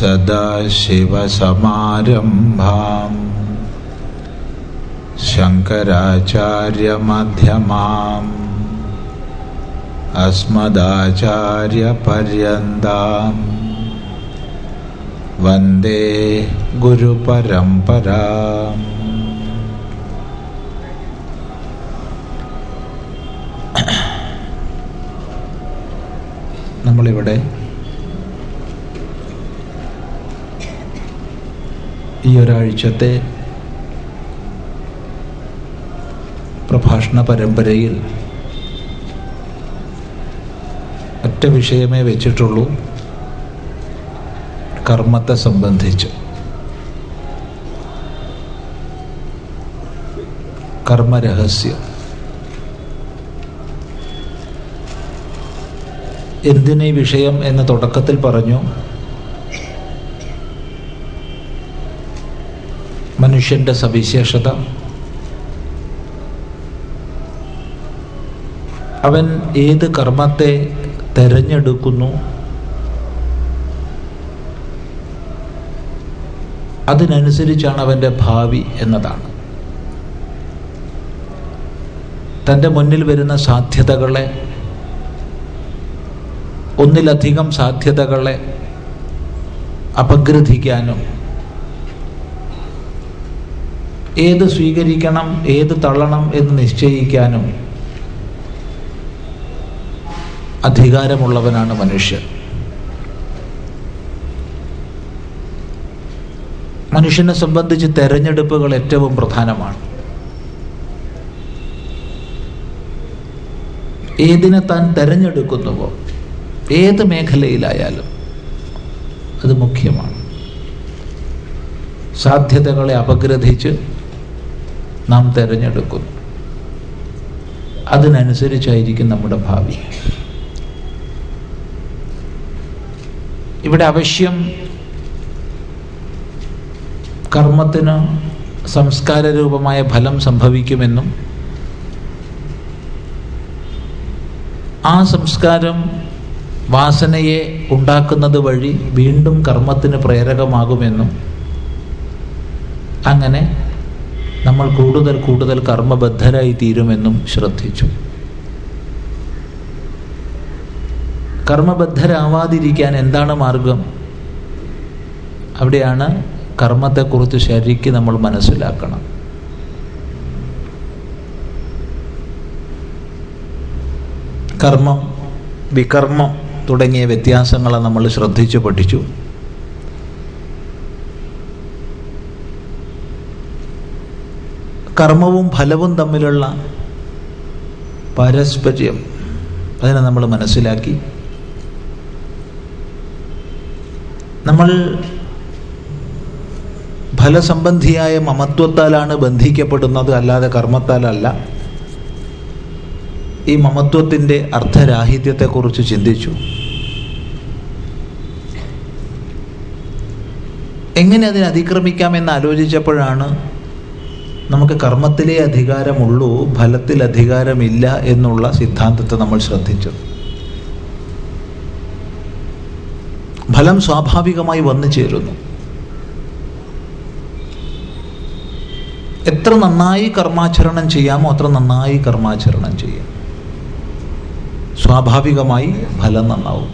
सदाशिवसमारम्भां शङ्कराचार्यमध्यमाम् अस्मदाचार्यपर्यन्तां वन्दे गुरुपरम्पराम् നമ്മളിവിടെ ഈ ഒരാഴ്ചത്തെ പ്രഭാഷണ പരമ്പരയിൽ ഒറ്റ വിഷയമേ വെച്ചിട്ടുള്ളൂ. കർമ്മത്തെ സംബന്ധിച്ച്. കർമ്മരഹസ്യം. എന്തിനീ വിഷയം എന്ന് തുടക്കത്തിൽ പറഞ്ഞു. മനുഷ്യന്റെ സവിശേഷത. അവൻ ഏത് കർമ്മത്തെ തെരഞ്ഞെടുക്കുന്നു? അതിനനുസരിച്ചാണ് അവന്റെ ഭാവി എന്നതാണ്. തന്റെ മുന്നിൽ വരുന്ന സാധ്യതകളെ ഒന്നിലധികം സാധ്യതകളെ അപഗ്രഥിക്കാനും ഏത് സ്വീകരിക്കണം ഏത് തള്ളണം എന്ന് നിശ്ചയിക്കാനും അധികാരമുള്ളവനാണ് മനുഷ്യൻ. മനുഷ്യനെ സംബന്ധിച്ച് തെരഞ്ഞെടുപ്പുകൾ ഏറ്റവും പ്രധാനമാണ്. ഏതിനെ താൻ തെരഞ്ഞെടുക്കുന്നുവോ ഏത് മേഖലയിലായാലും അത് മുഖ്യമാണ്. സാധ്യതകളെ അപഗ്രഥിച്ച് നാം തിരഞ്ഞെടുക്കുന്നു. അതിനനുസരിച്ചായിരിക്കും നമ്മുടെ ഭാവി. ഇവിടെ അവശ്യം കർമ്മത്തിന് സംസ്കാര രൂപമായ ഫലം സംഭവിക്കുമെന്നും ആ സംസ്കാരം വാസനയെ ഉണ്ടാക്കുന്നത് വഴി വീണ്ടും കർമ്മത്തിന് പ്രേരകമാകുമെന്നും അങ്ങനെ നമ്മൾ കൂടുതൽ കൂടുതൽ കർമ്മബദ്ധരായി തീരുമെന്നും ശ്രദ്ധിച്ചു. കർമ്മബദ്ധരാവാതിരിക്കാൻ എന്താണ് മാർഗം? അവിടെയാണ് കർമ്മത്തെക്കുറിച്ച് ശരിക്ക് നമ്മൾ മനസ്സിലാക്കണം. കർമ്മം വികർമ്മം തുടങ്ങിയ വ്യത്യാസങ്ങളെ നമ്മൾ ശ്രദ്ധിച്ചു പഠിച്ചു. കർമ്മവും ഫലവും തമ്മിലുള്ള പാരസ്പര്യം. അതിനെ നമ്മൾ മനസ്സിലാക്കി. നമ്മൾ ഫലസംബന്ധിയായ മമത്വത്താലാണ് ബന്ധിക്കപ്പെടുന്നത് അല്ലാതെ കർമ്മത്താലല്ല. ഈ മമത്വത്തിന്റെ അർത്ഥരാഹിത്യത്തെക്കുറിച്ച് ചിന്തിച്ചു. എങ്ങനെ അതിനെ അതിക്രമിക്കാമെന്ന് ആലോചിച്ചപ്പോഴാണ് നമുക്ക് കർമ്മത്തിലേ അധികാരമുള്ളൂ ഫലത്തിൽ അധികാരമില്ല എന്നുള്ള സിദ്ധാന്തത്തെ നമ്മൾ ശ്രദ്ധിച്ചു. ഫലം സ്വാഭാവികമായി വന്നു ചേരുന്നു. എത്ര നന്നായി കർമാചരണം ചെയ്യാമോ അത്ര നന്നായി കർമാചരണം ചെയ്യാം. സ്വാഭാവികമായി ഫലം നന്നാവും.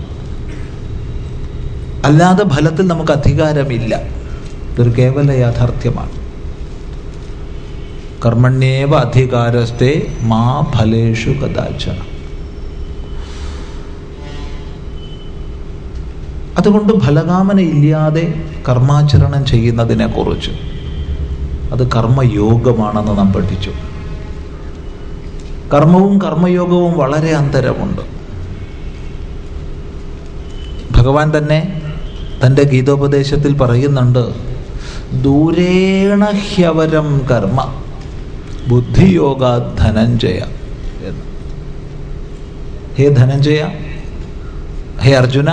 അല്ലാതെ ഫലത്തിൽ നമുക്ക് അധികാരമില്ല. ഇതൊരു കേവല യാഥാർത്ഥ്യമാണ്. കർമ്മണ്യേവ അധികാരസ്ഥേ മാ ഫലേഷു കഥാചന അതുകൊണ്ട് ഫലകാമന ഇല്ലാതെ കർമാചരണം ചെയ്യുന്നതിനെ കുറിച്ച് അത് കർമ്മയോഗമാണെന്ന് നാം പഠിച്ചു. കർമ്മവും കർമ്മയോഗവും വളരെ അന്തരമുണ്ട്. ഭഗവാൻ തന്നെ തന്റെ ഗീതോപദേശത്തിൽ പറയുന്നുണ്ട് ദൂരേണ ഹ്യവരം കർമ്മ. ബുദ്ധിയോഗ ധനഞ്ജയ എന്ന്. ഹേ ധനഞ്ജയ ഹേ അർജുന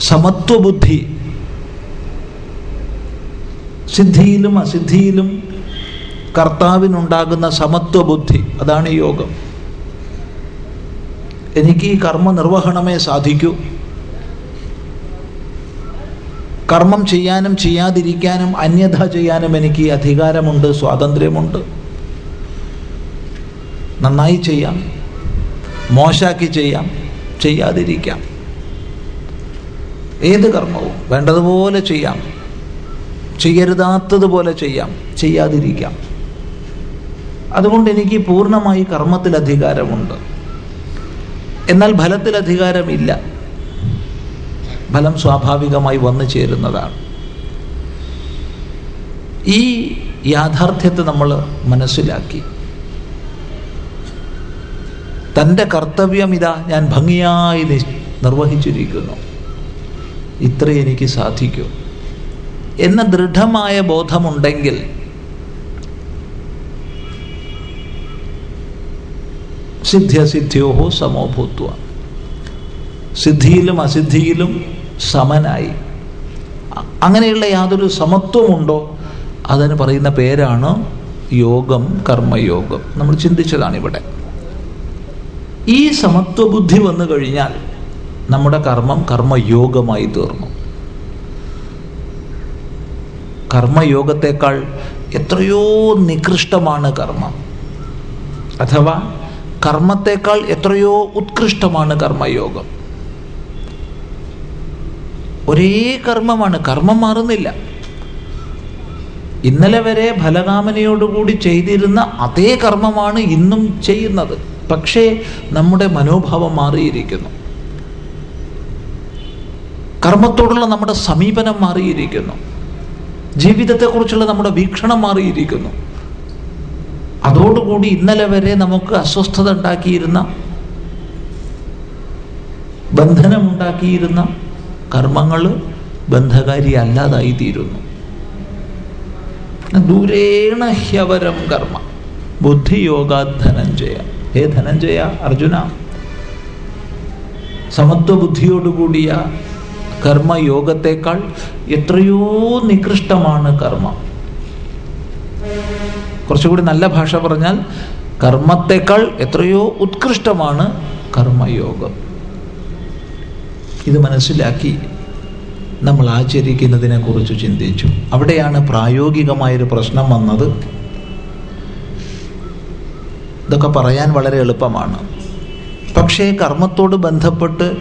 സമത്വബുദ്ധി. സിദ്ധിയിലും അസിദ്ധിയിലും കർത്താവിനുണ്ടാകുന്ന സമത്വബുദ്ധി അതാണ് യോഗം. എനിക്ക് ഈ കർമ്മ നിർവഹണമേ സാധിക്കൂ. കർമ്മം ചെയ്യാനും ചെയ്യാതിരിക്കാനും അന്യഥ ചെയ്യാനും എനിക്ക് അധികാരമുണ്ട് സ്വാതന്ത്ര്യമുണ്ട്. നന്നായി ചെയ്യാം. മോശാക്കി ചെയ്യാം. ചെയ്യാതിരിക്കാം. ഏത് കർമ്മവും വേണ്ടതുപോലെ ചെയ്യാം. ചെയ്യരുതാത്തതുപോലെ ചെയ്യാം. ചെയ്യാതിരിക്കാം. അതുകൊണ്ട് എനിക്ക് പൂർണമായി കർമ്മത്തിൽ അധികാരമുണ്ട് എന്നാൽ ഫലത്തിൽ അധികാരമില്ല ഫലം സ്വാഭാവികമായി വന്നു ചേരുന്നതാണ്. ഈ യാഥാർത്ഥ്യത്തെ നമ്മൾ മനസ്സിലാക്കി. തന്റെ കർത്തവ്യം ഇതാ ഞാൻ ഭംഗിയായി നിർവഹിച്ചിരിക്കുന്നു. ഇത്ര എനിക്ക് സാധിക്കൂ. എന്ന ദൃഢമായ ബോധമുണ്ടെങ്കിൽ സിദ്ധ്യസിദ്ധ്യോഹോ സമോഭൂത്വ. സിദ്ധിയിലും അസിദ്ധിയിലും സമനായി. അങ്ങനെയുള്ള യാതൊരു സമത്വമുണ്ടോ? അതിന് പറയുന്ന പേരാണ് യോഗം കർമ്മയോഗം. നമ്മൾ ചിന്തിച്ചതാണ് ഇവിടെ. ഈ സമത്വ ബുദ്ധി വന്നു കഴിഞ്ഞാൽ നമ്മുടെ കർമ്മം കർമ്മയോഗമായി തീർന്നു. കർമ്മയോഗത്തെക്കാൾ എത്രയോ നികൃഷ്ടമാണ് കർമ്മം. അഥവാ കർമ്മത്തെക്കാൾ എത്രയോ ഉത്കൃഷ്ടമാണ് കർമ്മയോഗം. ഒരേ കർമ്മമാണ്. കർമ്മം മാറുന്നില്ല. ഇന്നലെ വരെ ഫലകാമനയോടുകൂടി ചെയ്തിരുന്ന അതേ കർമ്മമാണ് ഇന്നും ചെയ്യുന്നത്. പക്ഷേ നമ്മുടെ മനോഭാവം മാറിയിരിക്കുന്നു. കർമ്മത്തോടുള്ള നമ്മുടെ സമീപനം മാറിയിരിക്കുന്നു. ജീവിതത്തെക്കുറിച്ചുള്ള നമ്മുടെ വീക്ഷണം മാറിയിരിക്കുന്നു. അതോടുകൂടി ഇന്നലെ വരെ നമുക്ക് അസ്വസ്ഥത ഉണ്ടാക്കിയിരുന്ന ബന്ധനമുണ്ടാക്കിയിരുന്ന കർമ്മങ്ങൾ ബന്ധകാരി അല്ലാതായി തീരുന്നു ദൂരേണ ഹ്യവരം കർമ്മ. ബുദ്ധിയോഗാ ധനഞ്ജയ ഹേ ധനഞ്ജയ അർജുന. സമത്വ ബുദ്ധിയോടുകൂടിയ കർമ്മയോഗത്തെക്കാൾ എത്രയോ നികൃഷ്ടമാണ് കർമ്മം. കുറച്ചുകൂടി നല്ല ഭാഷ പറഞ്ഞാൽ കർമ്മത്തെക്കാൾ എത്രയോ ഉത്കൃഷ്ടമാണ് കർമ്മയോഗം. ഇത് മനസ്സിലാക്കി നമ്മൾ ആചരിക്കുന്നതിനെക്കുറിച്ച് ചിന്തിച്ചു. അവിടെയാണ് പ്രായോഗികമായൊരു പ്രശ്നം വന്നത്. ഇതൊക്കെ പറയാൻ വളരെ എളുപ്പമാണ്. പക്ഷേ കർമ്മത്തോട് ബന്ധപ്പെട്ട്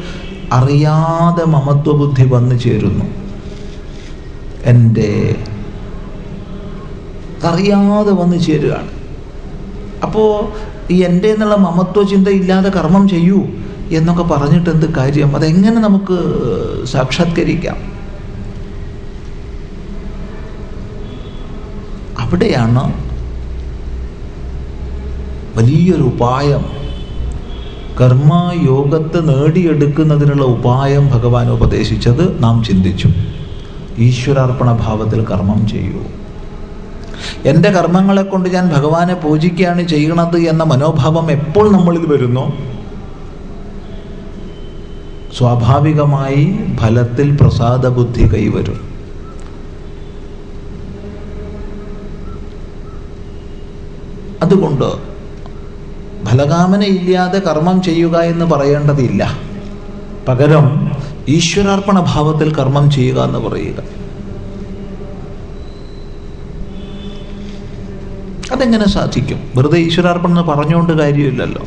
അറിയാതെ മമത്വബുദ്ധി വന്നു ചേരുന്നു. എന്റെ അറിയാതെ വന്നു ചേരുകയാണ്. അപ്പോൾ ഈ എന്റെ എന്നുള്ള മമത്വ ചിന്ത ഇല്ലാതെ കർമ്മം ചെയ്യൂ. എന്നൊക്കെ പറഞ്ഞിട്ട് എന്ത് കാര്യം? അതെങ്ങനെ നമുക്ക് സാക്ഷാത്കരിക്കാം? അവിടെയാണ് വലിയൊരു ഉപായം. കർമ്മയോഗത്തെ നേടിയെടുക്കുന്നതിനുള്ള ഉപായം ഭഗവാൻ ഉപദേശിച്ചത് നാം ചിന്തിച്ചു. ഈശ്വരാർപ്പണ ഭാവത്തിൽ കർമ്മം ചെയ്യൂ. എന്റെ കർമ്മങ്ങളെ കൊണ്ട് ഞാൻ ഭഗവാനെ പൂജിക്കുകയാണ് ചെയ്യണത് എന്ന മനോഭാവം എപ്പോൾ നമ്മളിൽ വരുന്നു? സ്വാഭാവികമായി ഫലത്തിൽ പ്രസാദ ബുദ്ധി കൈവരും. അതുകൊണ്ട് ഫലകാമനയില്ലാതെ കർമ്മം ചെയ്യുക എന്ന് പറയേണ്ടതില്ല. പകരം ഈശ്വരാർപ്പണ ഭാവത്തിൽ കർമ്മം ചെയ്യുക എന്ന് പറയുക. അതെങ്ങനെ സാധിക്കും? വെറുതെ ഈശ്വരാർപ്പണം എന്ന് പറഞ്ഞുകൊണ്ട് കാര്യമില്ലല്ലോ.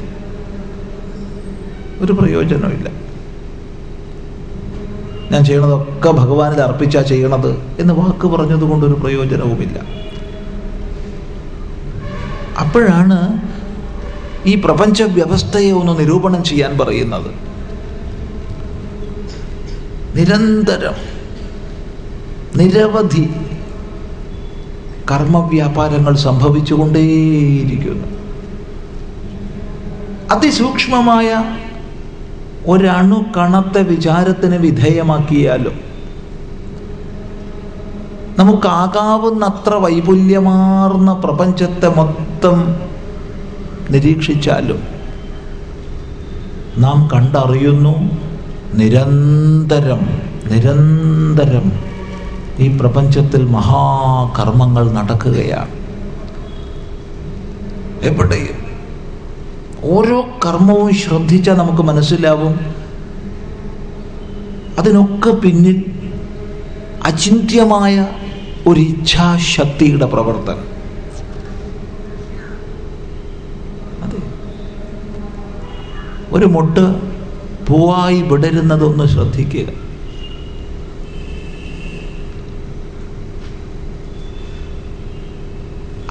ഒരു പ്രയോജനമില്ല ഞാൻ ചെയ്യണതൊക്കെ ഭഗവാനിൽ അർപ്പിച്ചാ ചെയ്യണത് എന്ന് വാക്ക് പറഞ്ഞതുകൊണ്ട് ഒരു പ്രയോജനവുമില്ല. അപ്പോഴാണ് ഈ പ്രപഞ്ച വ്യവസ്ഥയെ ഒന്ന് നിരൂപണം ചെയ്യാൻ പറയുന്നത്. നിരന്തരം നിരവധി കർമ്മവ്യാപാരങ്ങൾ സംഭവിച്ചുകൊണ്ടേയിരിക്കുന്നു. അതിസൂക്ഷ്മമായ ഒരണു കണത്തെ വിചാരത്തിന് വിധേയമാക്കിയാലോ നമുക്കാകാവുന്നത്ര വൈപുല്യമാർന്ന പ്രപഞ്ചത്തെ മൊത്തം നിരീക്ഷിച്ചാലും നാം കണ്ടറിയുന്നു നിരന്തരം നിരന്തരം ഈ പ്രപഞ്ചത്തിൽ മഹാകർമ്മങ്ങൾ നടക്കുകയാണ്. എവിടെയും ഓരോ കർമ്മവും ശ്രദ്ധിച്ചാൽ നമുക്ക് മനസ്സിലാവും. അതിനൊക്കെ പിന്നിൽ അചിന്ത്യമായ ഒരു ഇച്ഛാശക്തിയുടെ പ്രവർത്തനം. അതെ. ഒരു മുട്ട് പൂവായി വിടരുന്നതൊന്ന് ശ്രദ്ധിക്കുക.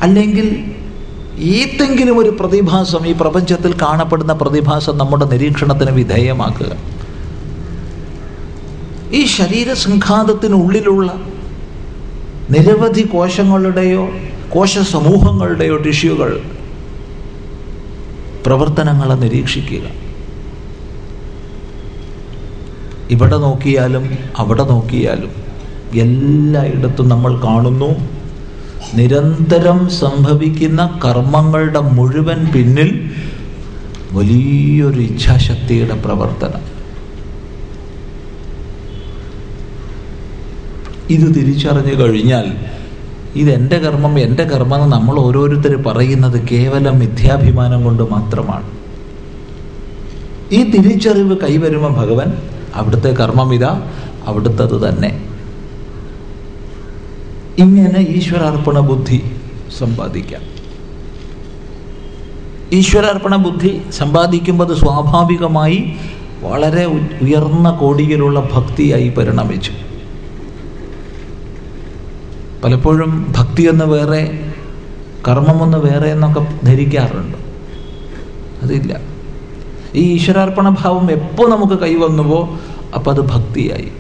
അല്ലെങ്കിൽ ഏതെങ്കിലും ഒരു പ്രതിഭാസം ഈ പ്രപഞ്ചത്തിൽ കാണപ്പെടുന്ന പ്രതിഭാസം നമ്മുടെ നിരീക്ഷണത്തിന് വിധേയമാക്കുക. ഈ ശരീരസംഘാതത്തിനുള്ളിലുള്ള നിരവധി കോശങ്ങളുടെയോ കോശ സമൂഹങ്ങളുടെയോ ടിഷ്യൂകൾ പ്രവർത്തനങ്ങളെ നിരീക്ഷിക്കുക. ഇവിടെ നോക്കിയാലും അവിടെ നോക്കിയാലും എല്ലായിടത്തും നമ്മൾ കാണുന്നു. നിരന്തരം സംഭവിക്കുന്ന കർമ്മങ്ങളുടെ മുഴുവൻ പിന്നിൽ വലിയൊരു ഇച്ഛാശക്തിയുടെ പ്രവർത്തനം. ഇത് തിരിച്ചറിഞ്ഞു കഴിഞ്ഞാൽ ഇതെന്റെ കർമ്മം എന്റെ കർമ്മം എന്ന് നമ്മൾ ഓരോരുത്തർ പറയുന്നത് കേവലം മിഥ്യാഭിമാനം കൊണ്ട് മാത്രമാണ്. ഈ തിരിച്ചറിവ് കൈവരുമ്പോൾ ഭഗവാൻ അവിടുത്തെ കർമ്മം ഇതാ അവിടുത്തത് തന്നെ. ഇങ്ങനെ ഈശ്വരാർപ്പണ ബുദ്ധി സമ്പാദിക്കാം. ഈശ്വരാർപ്പണ ബുദ്ധി സമ്പാദിക്കുമ്പോൾ സ്വാഭാവികമായി വളരെ ഉയർന്ന കോടിയിലുള്ള ഭക്തിയായി പരിണമിച്ചു. പലപ്പോഴും ഭക്തി എന്ന് വേറെ കർമ്മമൊന്ന് വേറെ എന്നൊക്കെ ധരിക്കാറുണ്ട്. അതില്ല. ഈ ഈശ്വരാർപ്പണ ഭാവം എപ്പോൾ നമുക്ക് കൈവന്നുവോ അപ്പം അത് ഭക്തിയായി.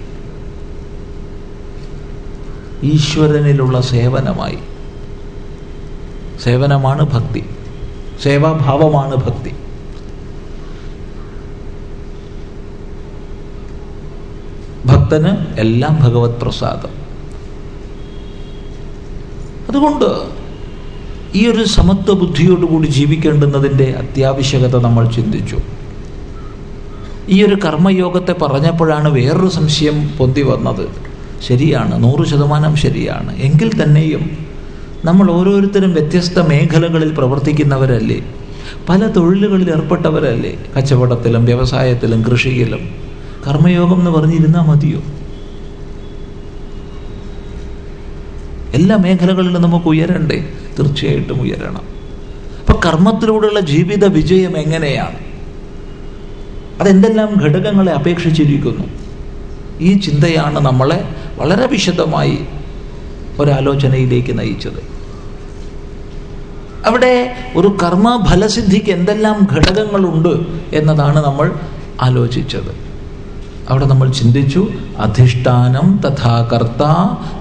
ഈശ്വരനിലുള്ള സേവനമായി. സേവനമാണ് ഭക്തി. സേവാഭാവമാണ് ഭക്തി. ഭക്തന് എല്ലാം ഭഗവത് പ്രസാദം. അതുകൊണ്ട് ഈ ഒരു സമത്വ ബുദ്ധിയോടുകൂടി ജീവിക്കേണ്ടുന്നതിന്റെ അത്യാവശ്യകത നമ്മൾ ചിന്തിച്ചു. ഈ ഒരു കർമ്മയോഗത്തെ പറഞ്ഞപ്പോഴാണ് വേറൊരു സംശയം പൊന്തി വന്നത്. ശരിയാണ് നൂറ് ശതമാനം ശരിയാണ്. എങ്കിൽ തന്നെയും നമ്മൾ ഓരോരുത്തരും വ്യത്യസ്ത മേഖലകളിൽ പ്രവർത്തിക്കുന്നവരല്ലേ? പല തൊഴിലുകളിൽ ഏർപ്പെട്ടവരല്ലേ? കച്ചവടത്തിലും വ്യവസായത്തിലും കൃഷിയിലും. കർമ്മയോഗം എന്ന് പറഞ്ഞിരുന്നാൽ മതിയോ? എല്ലാ മേഖലകളിലും നമുക്ക് ഉയരണ്ടേ? തീർച്ചയായിട്ടും ഉയരണം. അപ്പൊ കർമ്മത്തിലൂടെയുള്ള ജീവിത വിജയം എങ്ങനെയാണ്? അതെന്തെല്ലാം ഘടകങ്ങളെ അപേക്ഷിച്ചിരിക്കുന്നു? ഈ ചിന്തയാണ് നമ്മളെ വളരെ വിശദമായി ഒരാലോചനയിലേക്ക് നയിച്ചത്. അവിടെ ഒരു കർമ്മ ഫലസിദ്ധിക്ക് എന്തെല്ലാം ഘടകങ്ങളുണ്ട് എന്നതാണ് നമ്മൾ ആലോചിച്ചത്. അവിടെ നമ്മൾ ചിന്തിച്ചു അധിഷ്ഠാനം തഥാ കർത്ത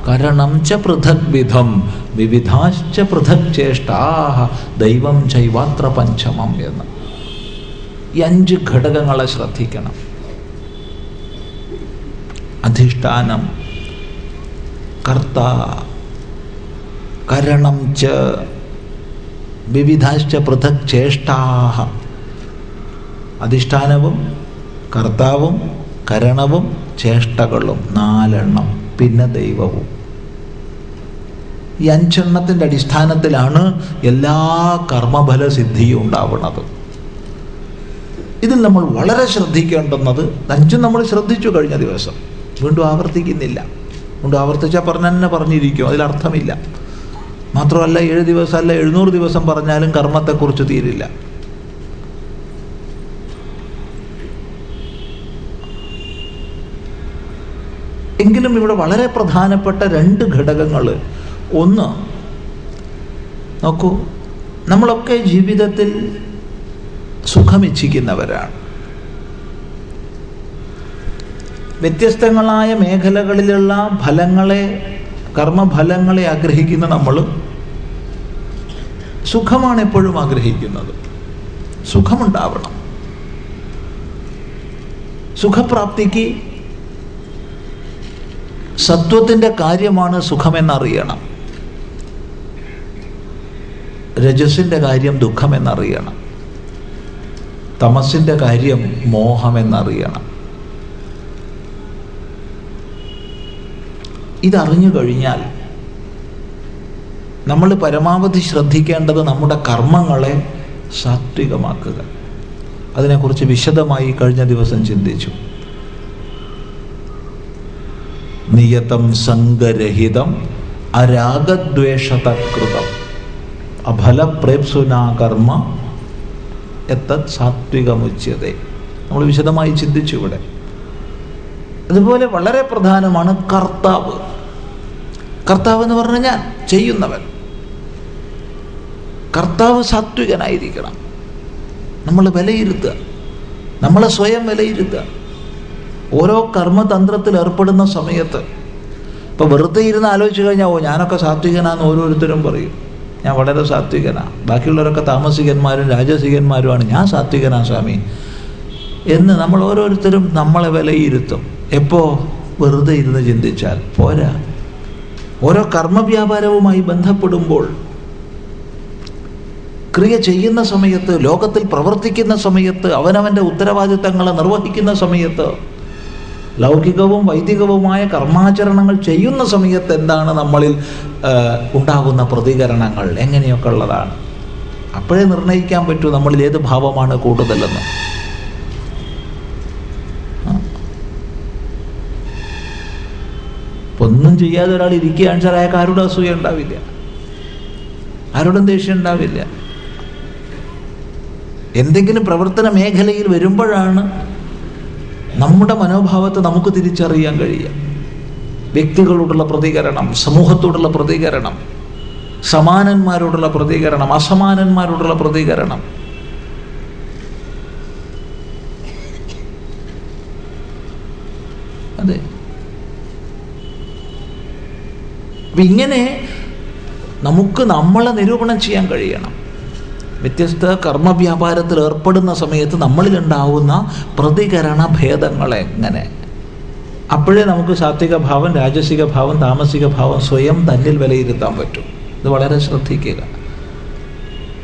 കരണം ച പൃഥക് വിധം വിവിധാശ്ച പൃഥക് ചേഷ്ടാ ദൈവം ചൈവാത്ര പഞ്ചമം എന്ന്. ഈ അഞ്ച് ഘടകങ്ങളെ ശ്രദ്ധിക്കണം. അധിഷ്ഠാനം കർത്ത കരണം ച വിവിധാശ്ച പൃഥക് ചേഷ്ടാഹ അധിഷ്ഠാനവും കർത്താവും കരണവും ചേഷ്ടകളും നാലെണ്ണം പിന്നെ ദൈവവും. ഈ അഞ്ചെണ്ണത്തിന്റെ അടിസ്ഥാനത്തിലാണ് എല്ലാ കർമ്മഫല സിദ്ധിയും ഉണ്ടാവുന്നത്. ഇതിൽ നമ്മൾ വളരെ ശ്രദ്ധിക്കേണ്ടുന്നത് അഞ്ചും നമ്മൾ ശ്രദ്ധിച്ചു കഴിഞ്ഞ ദിവസം. വീണ്ടും ആവർത്തിക്കുന്നില്ല. വീണ്ടും ആവർത്തിച്ചാൽ പറഞ്ഞ തന്നെ പറഞ്ഞിരിക്കും അതിലർത്ഥമില്ല മാത്രമല്ല ഏഴ് ദിവസം അല്ല എഴുന്നൂറ് ദിവസം പറഞ്ഞാലും കർമ്മത്തെക്കുറിച്ച് തീരില്ല. എങ്കിലും ഇവിടെ വളരെ പ്രധാനപ്പെട്ട രണ്ട് ഘടകങ്ങൾ. ഒന്ന് നോക്കൂ നമ്മളൊക്കെ ജീവിതത്തിൽ സുഖമിച്ഛിക്കുന്നവരാണ്. വ്യത്യസ്തങ്ങളായ മേഖലകളിലുള്ള ഫലങ്ങളെ കർമ്മഫലങ്ങളെ ആഗ്രഹിക്കുന്ന നമ്മൾ സുഖമാണ് എപ്പോഴും ആഗ്രഹിക്കുന്നത്. സുഖമുണ്ടാവണം. സുഖപ്രാപ്തിക്ക് സത്വത്തിന്റെ കാര്യമാണ് സുഖമെന്നറിയണം. രജസിന്റെ കാര്യം ദുഃഖമെന്നറിയണം. തമസിന്റെ കാര്യം മോഹമെന്നറിയണം. ഇതറിഞ്ഞു കഴിഞ്ഞാൽ നമ്മൾ പരമാവധി ശ്രദ്ധിക്കേണ്ടത് നമ്മുടെ കർമ്മങ്ങളെ സാത്വികമാക്കുക. അതിനെക്കുറിച്ച് വിശദമായി കഴിഞ്ഞ ദിവസം ചിന്തിച്ചു. നിയതം സംഗരഹിതം അരാഗദ്വേഷതകൃതം അഫലപ്രേപ്സുനാ കർമ്മ എത്തത് നമ്മൾ വിശദമായി ചിന്തിച്ചു ഇവിടെ. അതുപോലെ വളരെ പ്രധാനമാണ് കർത്താവ്. കർത്താവ് എന്ന് പറഞ്ഞു ഞാൻ ചെയ്യുന്നവൻ. കർത്താവ് സാത്വികനായിരിക്കണം. നമ്മൾ വിലയിരുത്തുക. നമ്മളെ സ്വയം വിലയിരുത്തുക. ഓരോ കർമ്മതന്ത്രത്തിൽ ഏർപ്പെടുന്ന സമയത്ത്. ഇപ്പോൾ വെറുതെ ഇരുന്ന് ആലോചിച്ച് കഴിഞ്ഞാൽ ഓ ഞാനൊക്കെ സാത്വികനാന്ന് ഓരോരുത്തരും പറയും. ഞാൻ വളരെ സാത്വികനാണ് ബാക്കിയുള്ളവരൊക്കെ താമസികന്മാരും രാജസികന്മാരുമാണ്. ഞാൻ സാത്വികനാണ് സ്വാമി. എന്ന് നമ്മൾ ഓരോരുത്തരും നമ്മളെ വിലയിരുത്തും. എപ്പോ വെറുതെ ഇരുന്ന് ചിന്തിച്ചാൽ പോരാ. ഓരോ കർമ്മവ്യാപാരവുമായി ബന്ധപ്പെടുമ്പോൾ ക്രിയ ചെയ്യുന്ന സമയത്ത് ലോകത്തിൽ പ്രവർത്തിക്കുന്ന സമയത്ത് അവനവന്റെ ഉത്തരവാദിത്തങ്ങളെ നിർവഹിക്കുന്ന സമയത്ത് ലൗകികവും വൈദികവുമായ കർമാചരണങ്ങൾ ചെയ്യുന്ന സമയത്ത് എന്താണ് നമ്മളിൽ ഉണ്ടാകുന്ന പ്രതികരണങ്ങൾ? എങ്ങനെയൊക്കെ ഉള്ളതാണ്? അപ്പോഴേ നിർണയിക്കാൻ പറ്റൂ നമ്മളിൽ ഏത് ഭാവമാണ് കൂടുതലെന്ന് ഒന്നും ചെയ്യാതെ ഒരാൾ ഇരിക്കുകയാണ് വെച്ചാൽ അയാൾക്ക് ആരോടും അസൂയ ഉണ്ടാവില്ല. ആരോടും ദേഷ്യം ഉണ്ടാവില്ല. എന്തെങ്കിലും പ്രവർത്തന മേഖലയിൽ വരുമ്പോഴാണ് നമ്മുടെ മനോഭാവത്തെ നമുക്ക് തിരിച്ചറിയാൻ കഴിയുക. വ്യക്തികളോടുള്ള പ്രതികരണം സമൂഹത്തോടുള്ള പ്രതികരണം സമാനന്മാരോടുള്ള പ്രതികരണം അസമാനന്മാരോടുള്ള പ്രതികരണം അതെ അപ്പം ഇങ്ങനെ നമുക്ക് നമ്മളെ നിരൂപണം ചെയ്യാൻ കഴിയണം. വ്യത്യസ്ത കർമ്മവ്യാപാരത്തിൽ ഏർപ്പെടുന്ന സമയത്ത് നമ്മളിലുണ്ടാവുന്ന പ്രതികരണ ഭേദങ്ങളെങ്ങനെ അപ്പോഴേ നമുക്ക് സാത്വിക ഭാവം രാജസിക ഭാവം താമസിക ഭാവം സ്വയം തന്നിൽ വിലയിരുത്താൻ പറ്റും. ഇത് വളരെ ശ്രദ്ധിക്കുക.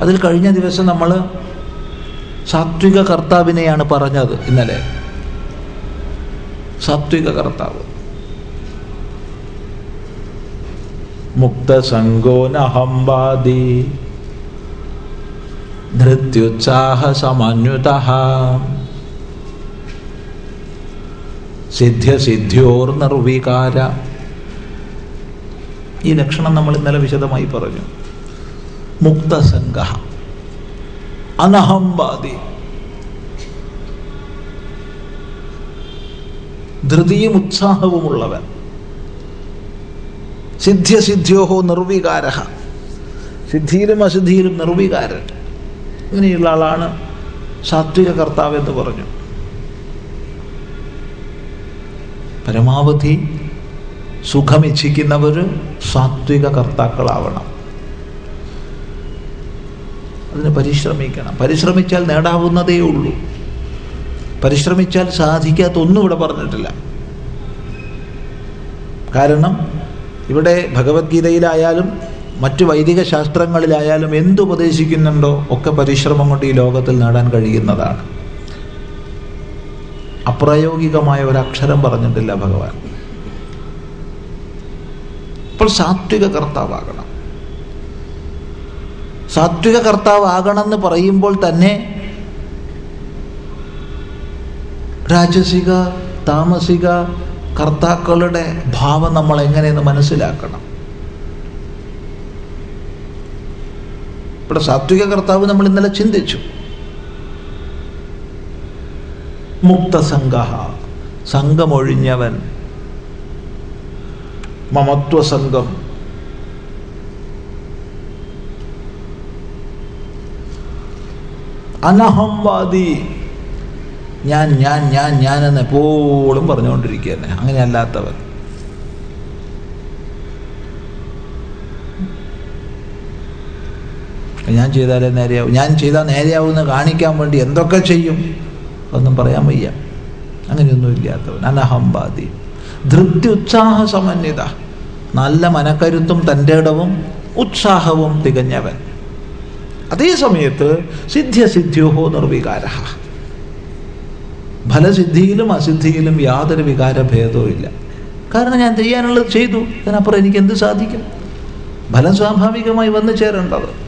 അതിൽ കഴിഞ്ഞ ദിവസം നമ്മൾ സാത്വിക കർത്താവിനെയാണ് പറഞ്ഞത് ഇന്നലെ. സാത്വിക കർത്താവ്. മുക്തസംഗോ നഹംവാദി ധൃത്യുത്സാഹ സമന്യുത സിദ്ധ്യസിദ്ധ്യോർ നിർവികാര ഈ ലക്ഷണം നമ്മൾ ഇന്നലെ വിശദമായി പറഞ്ഞു. മുക്തസംഗ. അനഹംവാദി ധൃതിയും ഉത്സാഹവുമുള്ളവൻ. സിദ്ധ്യസിദ്ധ്യോഹോ നിർവികാര സിദ്ധിയിലും അസിദ്ധിയിലും നിർവികാരൻ. ഇങ്ങനെയുള്ള ആളാണ് സാത്വിക കർത്താവ് എന്ന് പറഞ്ഞു. പരമാവധി സുഖമിച്ഛിക്കുന്നവർ സാത്വിക കർത്താക്കളാവണം അതിന് പരിശ്രമിക്കണം. പരിശ്രമിച്ചാൽ നേടാവുന്നതേ ഉള്ളൂ. പരിശ്രമിച്ചാൽ സാധിക്കാത്ത ഒന്നും ഇവിടെ പറഞ്ഞിട്ടില്ല. കാരണം ഇവിടെ ഭഗവത്ഗീതയിലായാലും മറ്റു വൈദിക ശാസ്ത്രങ്ങളിലായാലും എന്തുപദേശിക്കുന്നുണ്ടോ ഒക്കെ പരിശ്രമം കൊണ്ട് ഈ ലോകത്തിൽ നേടാൻ കഴിയുന്നതാണ്. അപ്രായോഗികമായ ഒരു അക്ഷരം പറഞ്ഞിട്ടില്ല ഭഗവാൻ. അപ്പോൾ സാത്വിക കർത്താവാകണം. സാത്വിക കർത്താവാകണമെന്ന് പറയുമ്പോൾ തന്നെ രാജസിക താമസിക കർത്താക്കളുടെ ഭാവം നമ്മൾ എങ്ങനെയെന്ന് മനസ്സിലാക്കണം. ഇവിടെ സാത്വിക കർത്താവ് നമ്മൾ ഇന്നലെ ചിന്തിച്ചു. മുക്തസംഘ സംഘമൊഴിഞ്ഞവൻ മമത്വസംഘം. അനഹംവാദി ഞാൻ ഞാൻ ഞാൻ ഞാൻ എന്ന് എപ്പോഴും പറഞ്ഞുകൊണ്ടിരിക്കുക തന്നെ അങ്ങനെയല്ലാത്തവൻ. ഞാൻ ചെയ്താലേ നേരെയാവും. ഞാൻ ചെയ്താൽ നേരെയാവുമെന്ന് കാണിക്കാൻ വേണ്ടി എന്തൊക്കെ ചെയ്യും? ഒന്നും പറയാൻ വയ്യ. അങ്ങനെയൊന്നും ഇല്ലാത്തവൻ. അനഹംബാദി ധൃപ്തി ഉത്സാഹ സമന്വിത. നല്ല മനക്കരുത്തും തന്റെ ഇടവും ഉത്സാഹവും തികഞ്ഞവൻ. അതേ സമയത്ത് സിദ്ധ്യസിദ്ധ്യോഹോ നിർവികാര ഫലസിദ്ധിയിലും അസിദ്ധിയിലും യാതൊരു വികാരഭേദവും ഇല്ല. കാരണം ഞാൻ ചെയ്യാനുള്ളത് ചെയ്തു. അതിനപ്പുറം എനിക്ക് എന്ത് സാധിക്കും? ഫലം സ്വാഭാവികമായി വന്നു ചേരേണ്ടത്.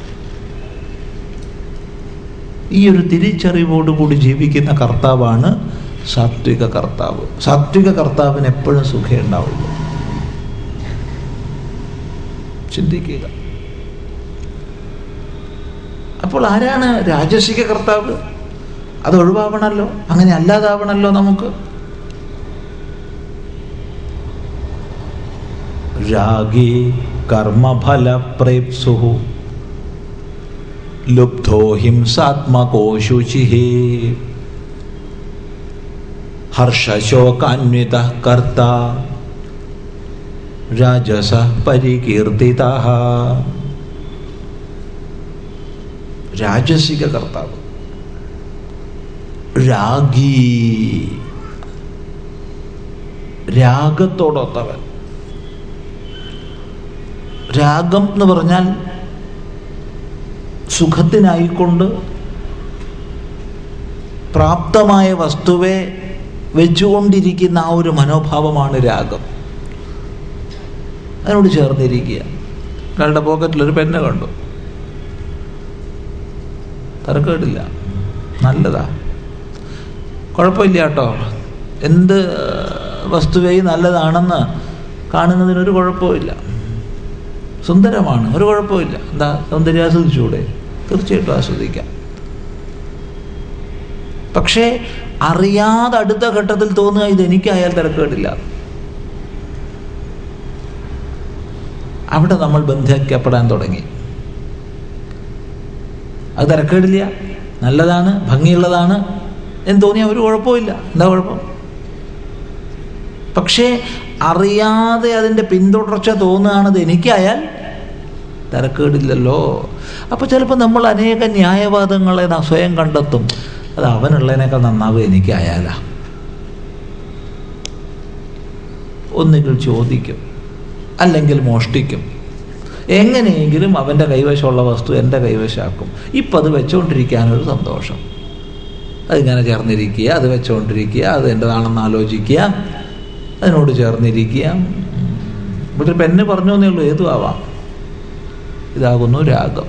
ഈ ഒരു തിരിച്ചറിവോടുകൂടി ജീവിക്കുന്ന കർത്താവാണ് സാത്വിക കർത്താവ്. സാത്വിക കർത്താവിന് എപ്പോഴും സുഖം ഉണ്ടാവുള്ളൂ. ചിന്തിക്കുക. അപ്പോൾ ആരാണ് രാജസിക കർത്താവ്? അത് ഒഴിവാവണമല്ലോ അങ്ങനെ അല്ലാതാവണമല്ലോ നമുക്ക്? രാഗി കർമ്മഫലപ്രേപ്സു ലുബ്ധോ ഹിംസാത്മകോശുചി ഹർഷശോകാന്വിത കർത്ത. രാജസ പരികീർത്തിത. രാജസിക കർത്താവ്. രാഗി. രാഗത്തോടൊത്തവൻ. രാഗം എന്ന് പറഞ്ഞാൽ സുഖത്തിനായിക്കൊണ്ട് പ്രാപ്തമായ വസ്തുവെ വെച്ചുകൊണ്ടിരിക്കുന്ന ആ ഒരു മനോഭാവമാണ് രാഗം. അതിനോട് ചേർന്നിരിക്കുക. ഒരാളുടെ പോക്കറ്റിലൊരു പെണ്ണ് കണ്ടു. തരക്കേടില്ല നല്ലതാ. കുഴപ്പമില്ല കേട്ടോ. എന്ത് വസ്തുവേയും നല്ലതാണെന്ന് കാണുന്നതിനൊരു കുഴപ്പമില്ല സുന്ദരമാണ് ഒരു കുഴപ്പമില്ല എന്താ സൗന്ദര്യം ആസ്വദിച്ചുകൂടെ തീർച്ചയായിട്ടും ആസ്വദിക്കാം. പക്ഷേ അറിയാതെ അടുത്ത ഘട്ടത്തിൽ തോന്നുക ഇത് എനിക്കായാൽ തിരക്കേടില്ല. അവിടെ നമ്മൾ ബന്ധിക്കപ്പെടാൻ തുടങ്ങി. അത് തിരക്കേടില്ല. നല്ലതാണ് ഭംഗിയുള്ളതാണ് എന്ന് തോന്നിയാൽ ഒരു കുഴപ്പമില്ല. എന്താ കുഴപ്പം? പക്ഷേ അറിയാതെ അതിന്റെ പിന്തുടർച്ച തോന്നുകയാണത് എനിക്കായാൽ തരക്കേടില്ലല്ലോ. അപ്പോൾ ചിലപ്പോൾ നമ്മൾ അനേക ന്യായവാദങ്ങളെ സ്വയം കണ്ടെത്തും. അത് അവനുള്ളതിനേക്കാൾ നന്നാവും എനിക്കായാലാ. ഒന്നുകിൽ ചോദിക്കും അല്ലെങ്കിൽ മോഷ്ടിക്കും. എങ്ങനെയെങ്കിലും അവന്റെ കൈവശമുള്ള വസ്തു എന്റെ കൈവശമാക്കും ഇപ്പം അത് വെച്ചുകൊണ്ടിരിക്കാനൊരു സന്തോഷം. അതിങ്ങനെ ചേർന്നിരിക്കുക അത് വെച്ചുകൊണ്ടിരിക്കുക അത് എന്റെതാണെന്ന് ആലോചിക്കുക അതിനോട് ചേർന്നിരിക്കുക. ഇവിടെ പെണ്ണ് പറഞ്ഞു എന്നേ ഉള്ളൂ ഏതു ആവാം? ഇതാകുന്നു രാഗം.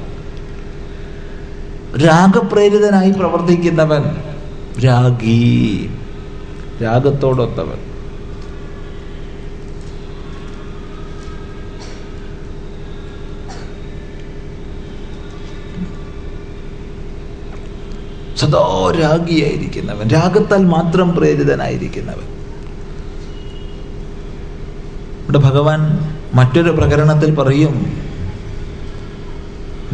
രാഗപ്രേരിതനായി പ്രവർത്തിക്കുന്നവൻ രാഗീ രാഗത്തോടൊത്തവൻ. സദാ രാഗിയായിരിക്കുന്നവൻ രാഗത്താൽ മാത്രം പ്രേരിതനായിരിക്കുന്നവൻ. ഇവിടെ ഭഗവാൻ മറ്റൊരു പ്രകരണത്തിൽ പറയും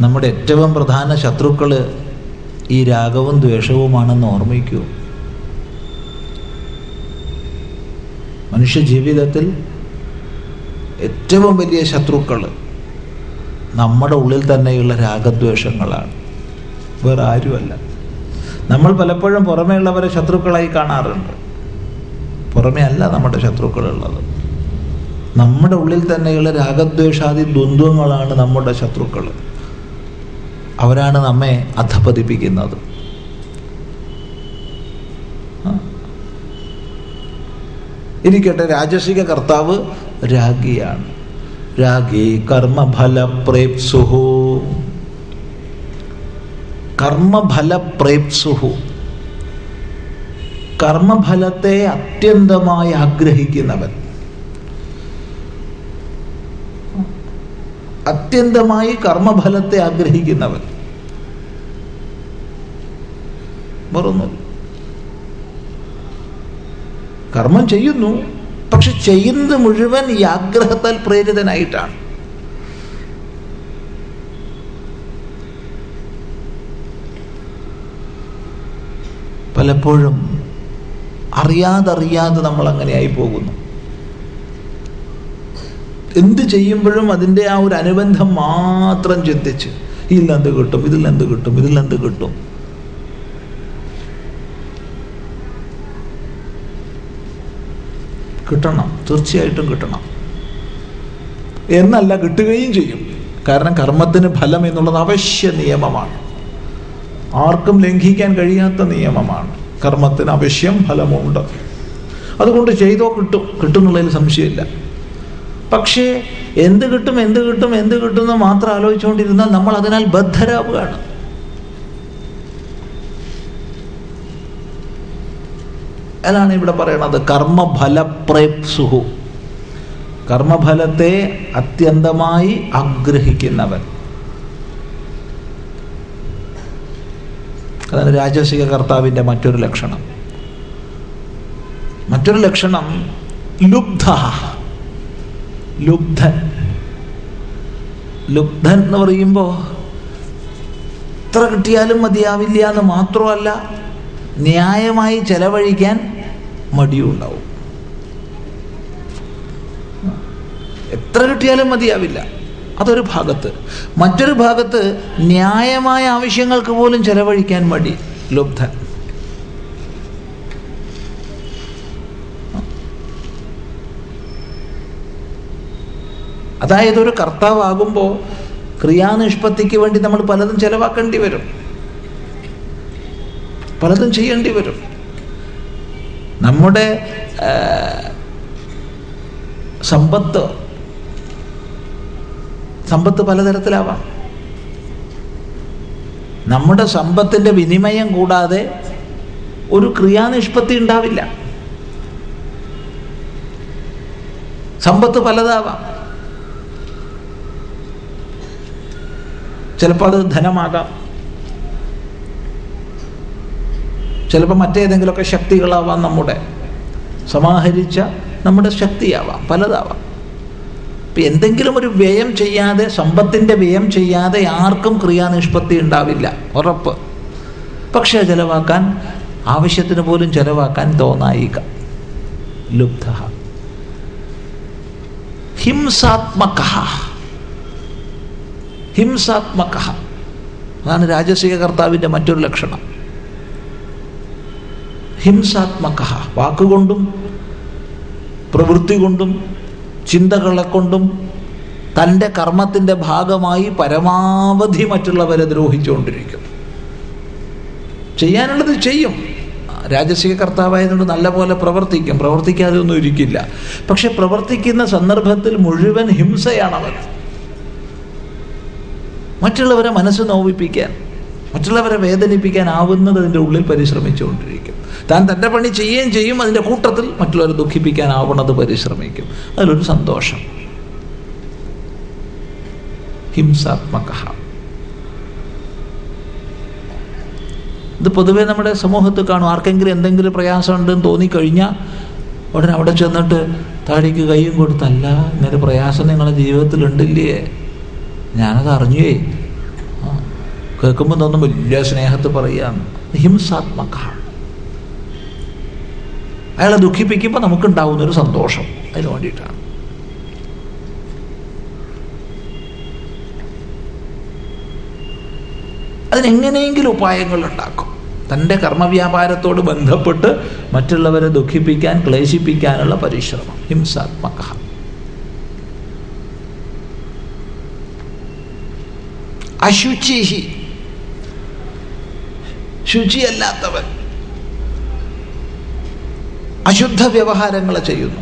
നമ്മുടെ ഏറ്റവും പ്രധാന ശത്രുക്കൾ ഈ രാഗവും ദ്വേഷവുമാണെന്ന് ഓർമ്മിക്കൂ. മനുഷ്യ ജീവിതത്തിൽ ഏറ്റവും വലിയ ശത്രുക്കൾ നമ്മുടെ ഉള്ളിൽ തന്നെയുള്ള രാഗദ്വേഷങ്ങളാണ്. വേറെ ആരുമല്ല. നമ്മൾ പലപ്പോഴും പുറമേയുള്ളവരെ ശത്രുക്കളായി കാണാറുണ്ട്. പുറമേ അല്ല നമ്മുടെ ശത്രുക്കളുള്ളത് നമ്മുടെ ഉള്ളിൽ തന്നെയുള്ള രാഗദ്വേഷാദി ദ്വന്ദ്വങ്ങളാണ് നമ്മുടെ ശത്രുക്കൾ. അവരാണ് നമ്മെ അധപതിപ്പിക്കുന്നത്. ഇരിക്കട്ടെ രാജസിക കർത്താവ് രാഗിയാണ്. രാഗി കർമ്മഫലപ്രേപ്സുഹു. കർമ്മഫലപ്രേപ്സുഹു കർമ്മഫലത്തെ അത്യന്തമായി ആഗ്രഹിക്കുന്നവൻ. അത്യന്തമായി കർമ്മഫലത്തെ ആഗ്രഹിക്കുന്നവൻ. വേറൊന്നുമില്ല കർമ്മം ചെയ്യുന്നു പക്ഷെ ചെയ്യുന്നത് മുഴുവൻ ഈ ആഗ്രഹത്താൽ പ്രേരിതനായിട്ടാണ്. പലപ്പോഴും അറിയാതറിയാതെ നമ്മൾ അങ്ങനെയായി പോകുന്നു. എന്ത് ചെയ്യുമ്പോഴും അതിന്റെ ആ ഒരു അനുബന്ധം മാത്രം ചിന്തിച്ച് ഇതിൽ എന്ത് കിട്ടും ഇതിൽ എന്ത് കിട്ടും ഇതിൽ എന്ത് കിട്ടും? കിട്ടണം തീർച്ചയായിട്ടും കിട്ടണം. എന്നല്ല കിട്ടുകയും ചെയ്യും. കാരണം കർമ്മത്തിന് ഫലം എന്നുള്ളത് അവശ്യ നിയമമാണ്. ആർക്കും ലംഘിക്കാൻ കഴിയാത്ത നിയമമാണ്. കർമ്മത്തിന് അവശ്യം ഫലമുണ്ട്. അതുകൊണ്ട് ചെയ്തോ കിട്ടും. കിട്ടുന്നുള്ളതിൽ സംശയമില്ല. പക്ഷേ എന്ത് കിട്ടും എന്ത് കിട്ടും എന്ത് കിട്ടും എന്ന് മാത്രം ആലോചിച്ചുകൊണ്ടിരുന്നാൽ നമ്മൾ അതിനാൽ ബദ്ധരാവുകയാണ്. അതാണ് ഇവിടെ പറയണത് കർമ്മഫലപ്രേപ്സുഹു. കർമ്മഫലത്തെ അത്യന്തമായി ആഗ്രഹിക്കുന്നവൻ. അതാണ് രാജസിക കർത്താവിന്റെ മറ്റൊരു ലക്ഷണം. മറ്റൊരു ലക്ഷണം ലുബ്ധ. ലുബ്ധൻ. ലുബ്ധൻ എന്ന് പറയുമ്പോൾ എത്ര കിട്ടിയാലും മതിയാവില്ല എന്ന് മാത്രമല്ല ന്യായമായി ചെലവഴിക്കാൻ മടിയും ഉണ്ടാവും എത്ര കിട്ടിയാലും മതിയാവില്ല. അതൊരു ഭാഗത്ത്. മറ്റൊരു ഭാഗത്ത് ന്യായമായ ആവശ്യങ്ങൾക്ക് പോലും ചെലവഴിക്കാൻ മടി ലുബ്ധൻ. അതായത് ഒരു കർത്താവാകുമ്പോൾ ക്രിയാനിഷ്പത്തിക്ക് വേണ്ടി നമ്മൾ പലതും ചെലവാക്കേണ്ടി വരും. പലതും ചെയ്യേണ്ടി വരും. നമ്മുടെ സമ്പത്ത് സമ്പത്ത് പലതരത്തിലാവാം. നമ്മുടെ സമ്പത്തിന്റെ വിനിമയം കൂടാതെ ഒരു ക്രിയാനിഷ്പത്തി ഉണ്ടാവില്ല. സമ്പത്ത് പലതാവാം. ചിലപ്പോൾ അത് ധനമാകാം. ചിലപ്പോൾ മറ്റേതെങ്കിലുമൊക്കെ ശക്തികളാവാം നമ്മുടെ. സമാഹരിച്ച നമ്മുടെ ശക്തിയാവാം പലതാവാം. ഇപ്പം എന്തെങ്കിലും ഒരു വ്യയം ചെയ്യാതെ സമ്പത്തിന്റെ വ്യയം ചെയ്യാതെ ആർക്കും ക്രിയാനിഷ്പത്തി ഉണ്ടാവില്ല. ഉറപ്പ്. പക്ഷേ ചിലവാക്കാൻ ആവശ്യത്തിന് പോലും ചിലവാക്കാൻ തോന്നായിക. ലുബ്ധ. ഹിംസാത്മക ഹിംസാത്മക അതാണ് രാജസിക കർത്താവിന്റെ മറ്റൊരു ലക്ഷണം. ഹിംസാത്മക വാക്കുകൊണ്ടും പ്രവൃത്തി കൊണ്ടും ചിന്തകളെ കൊണ്ടും തന്റെ കർമ്മത്തിന്റെ ഭാഗമായി പരമാവധി മറ്റുള്ളവരെ ദ്രോഹിച്ചുകൊണ്ടിരിക്കും. ചെയ്യാനുള്ളത് ചെയ്യും. രാജസിക കർത്താവായതുകൊണ്ട് നല്ലപോലെ പ്രവർത്തിക്കും. പ്രവർത്തിക്കാതെ ഒന്നും ഇരിക്കില്ല. പക്ഷെ പ്രവർത്തിക്കുന്ന സന്ദർഭത്തിൽ മുഴുവൻ ഹിംസയാണവൻ. മറ്റുള്ളവരെ മനസ്സ് നോവിപ്പിക്കാൻ മറ്റുള്ളവരെ വേദനിപ്പിക്കാൻ ആവുന്നത് അതിന്റെ ഉള്ളിൽ പരിശ്രമിച്ചുകൊണ്ടിരിക്കും. താൻ തന്റെ പണി ചെയ്യുകയും ചെയ്യും അതിന്റെ കൂട്ടത്തിൽ മറ്റുള്ളവരെ ദുഃഖിപ്പിക്കാനാവണത് പരിശ്രമിക്കും. അതിലൊരു സന്തോഷം. ഹിംസാത്മക ഇത് പൊതുവെ നമ്മുടെ സമൂഹത്തിൽ കാണും. ആർക്കെങ്കിലും എന്തെങ്കിലും പ്രയാസം ഉണ്ടെന്ന് തോന്നിക്കഴിഞ്ഞാൽ ഉടനെ അവിടെ ചെന്നിട്ട് താഴേക്ക് കൈയും കൊടുത്തല്ല ഇങ്ങനെ പ്രയാസം നിങ്ങളുടെ ജീവിതത്തിൽ ഉണ്ടില്ലേ ഞാനത് അറിഞ്ഞേ കേൾക്കുമ്പോൾ തോന്നും വലിയ സ്നേഹത്തിൽ പറയാം. ഹിംസാത്മക അയാളെ ദുഃഖിപ്പിക്കുമ്പോൾ നമുക്കുണ്ടാവുന്ന ഒരു സന്തോഷം. അതിന് വേണ്ടിയിട്ടാണ്. അതിനെങ്ങനെയെങ്കിലും ഉപായങ്ങൾ ഉണ്ടാക്കും. തന്റെ കർമ്മവ്യാപാരത്തോട് ബന്ധപ്പെട്ട് മറ്റുള്ളവരെ ദുഃഖിപ്പിക്കാൻ ക്ലേശിപ്പിക്കാനുള്ള പരിശ്രമം. ഹിംസാത്മക അശുചി ശുചിയല്ലാത്തവൻ. അശുദ്ധ വ്യവഹാരങ്ങൾ ചെയ്യുന്നു.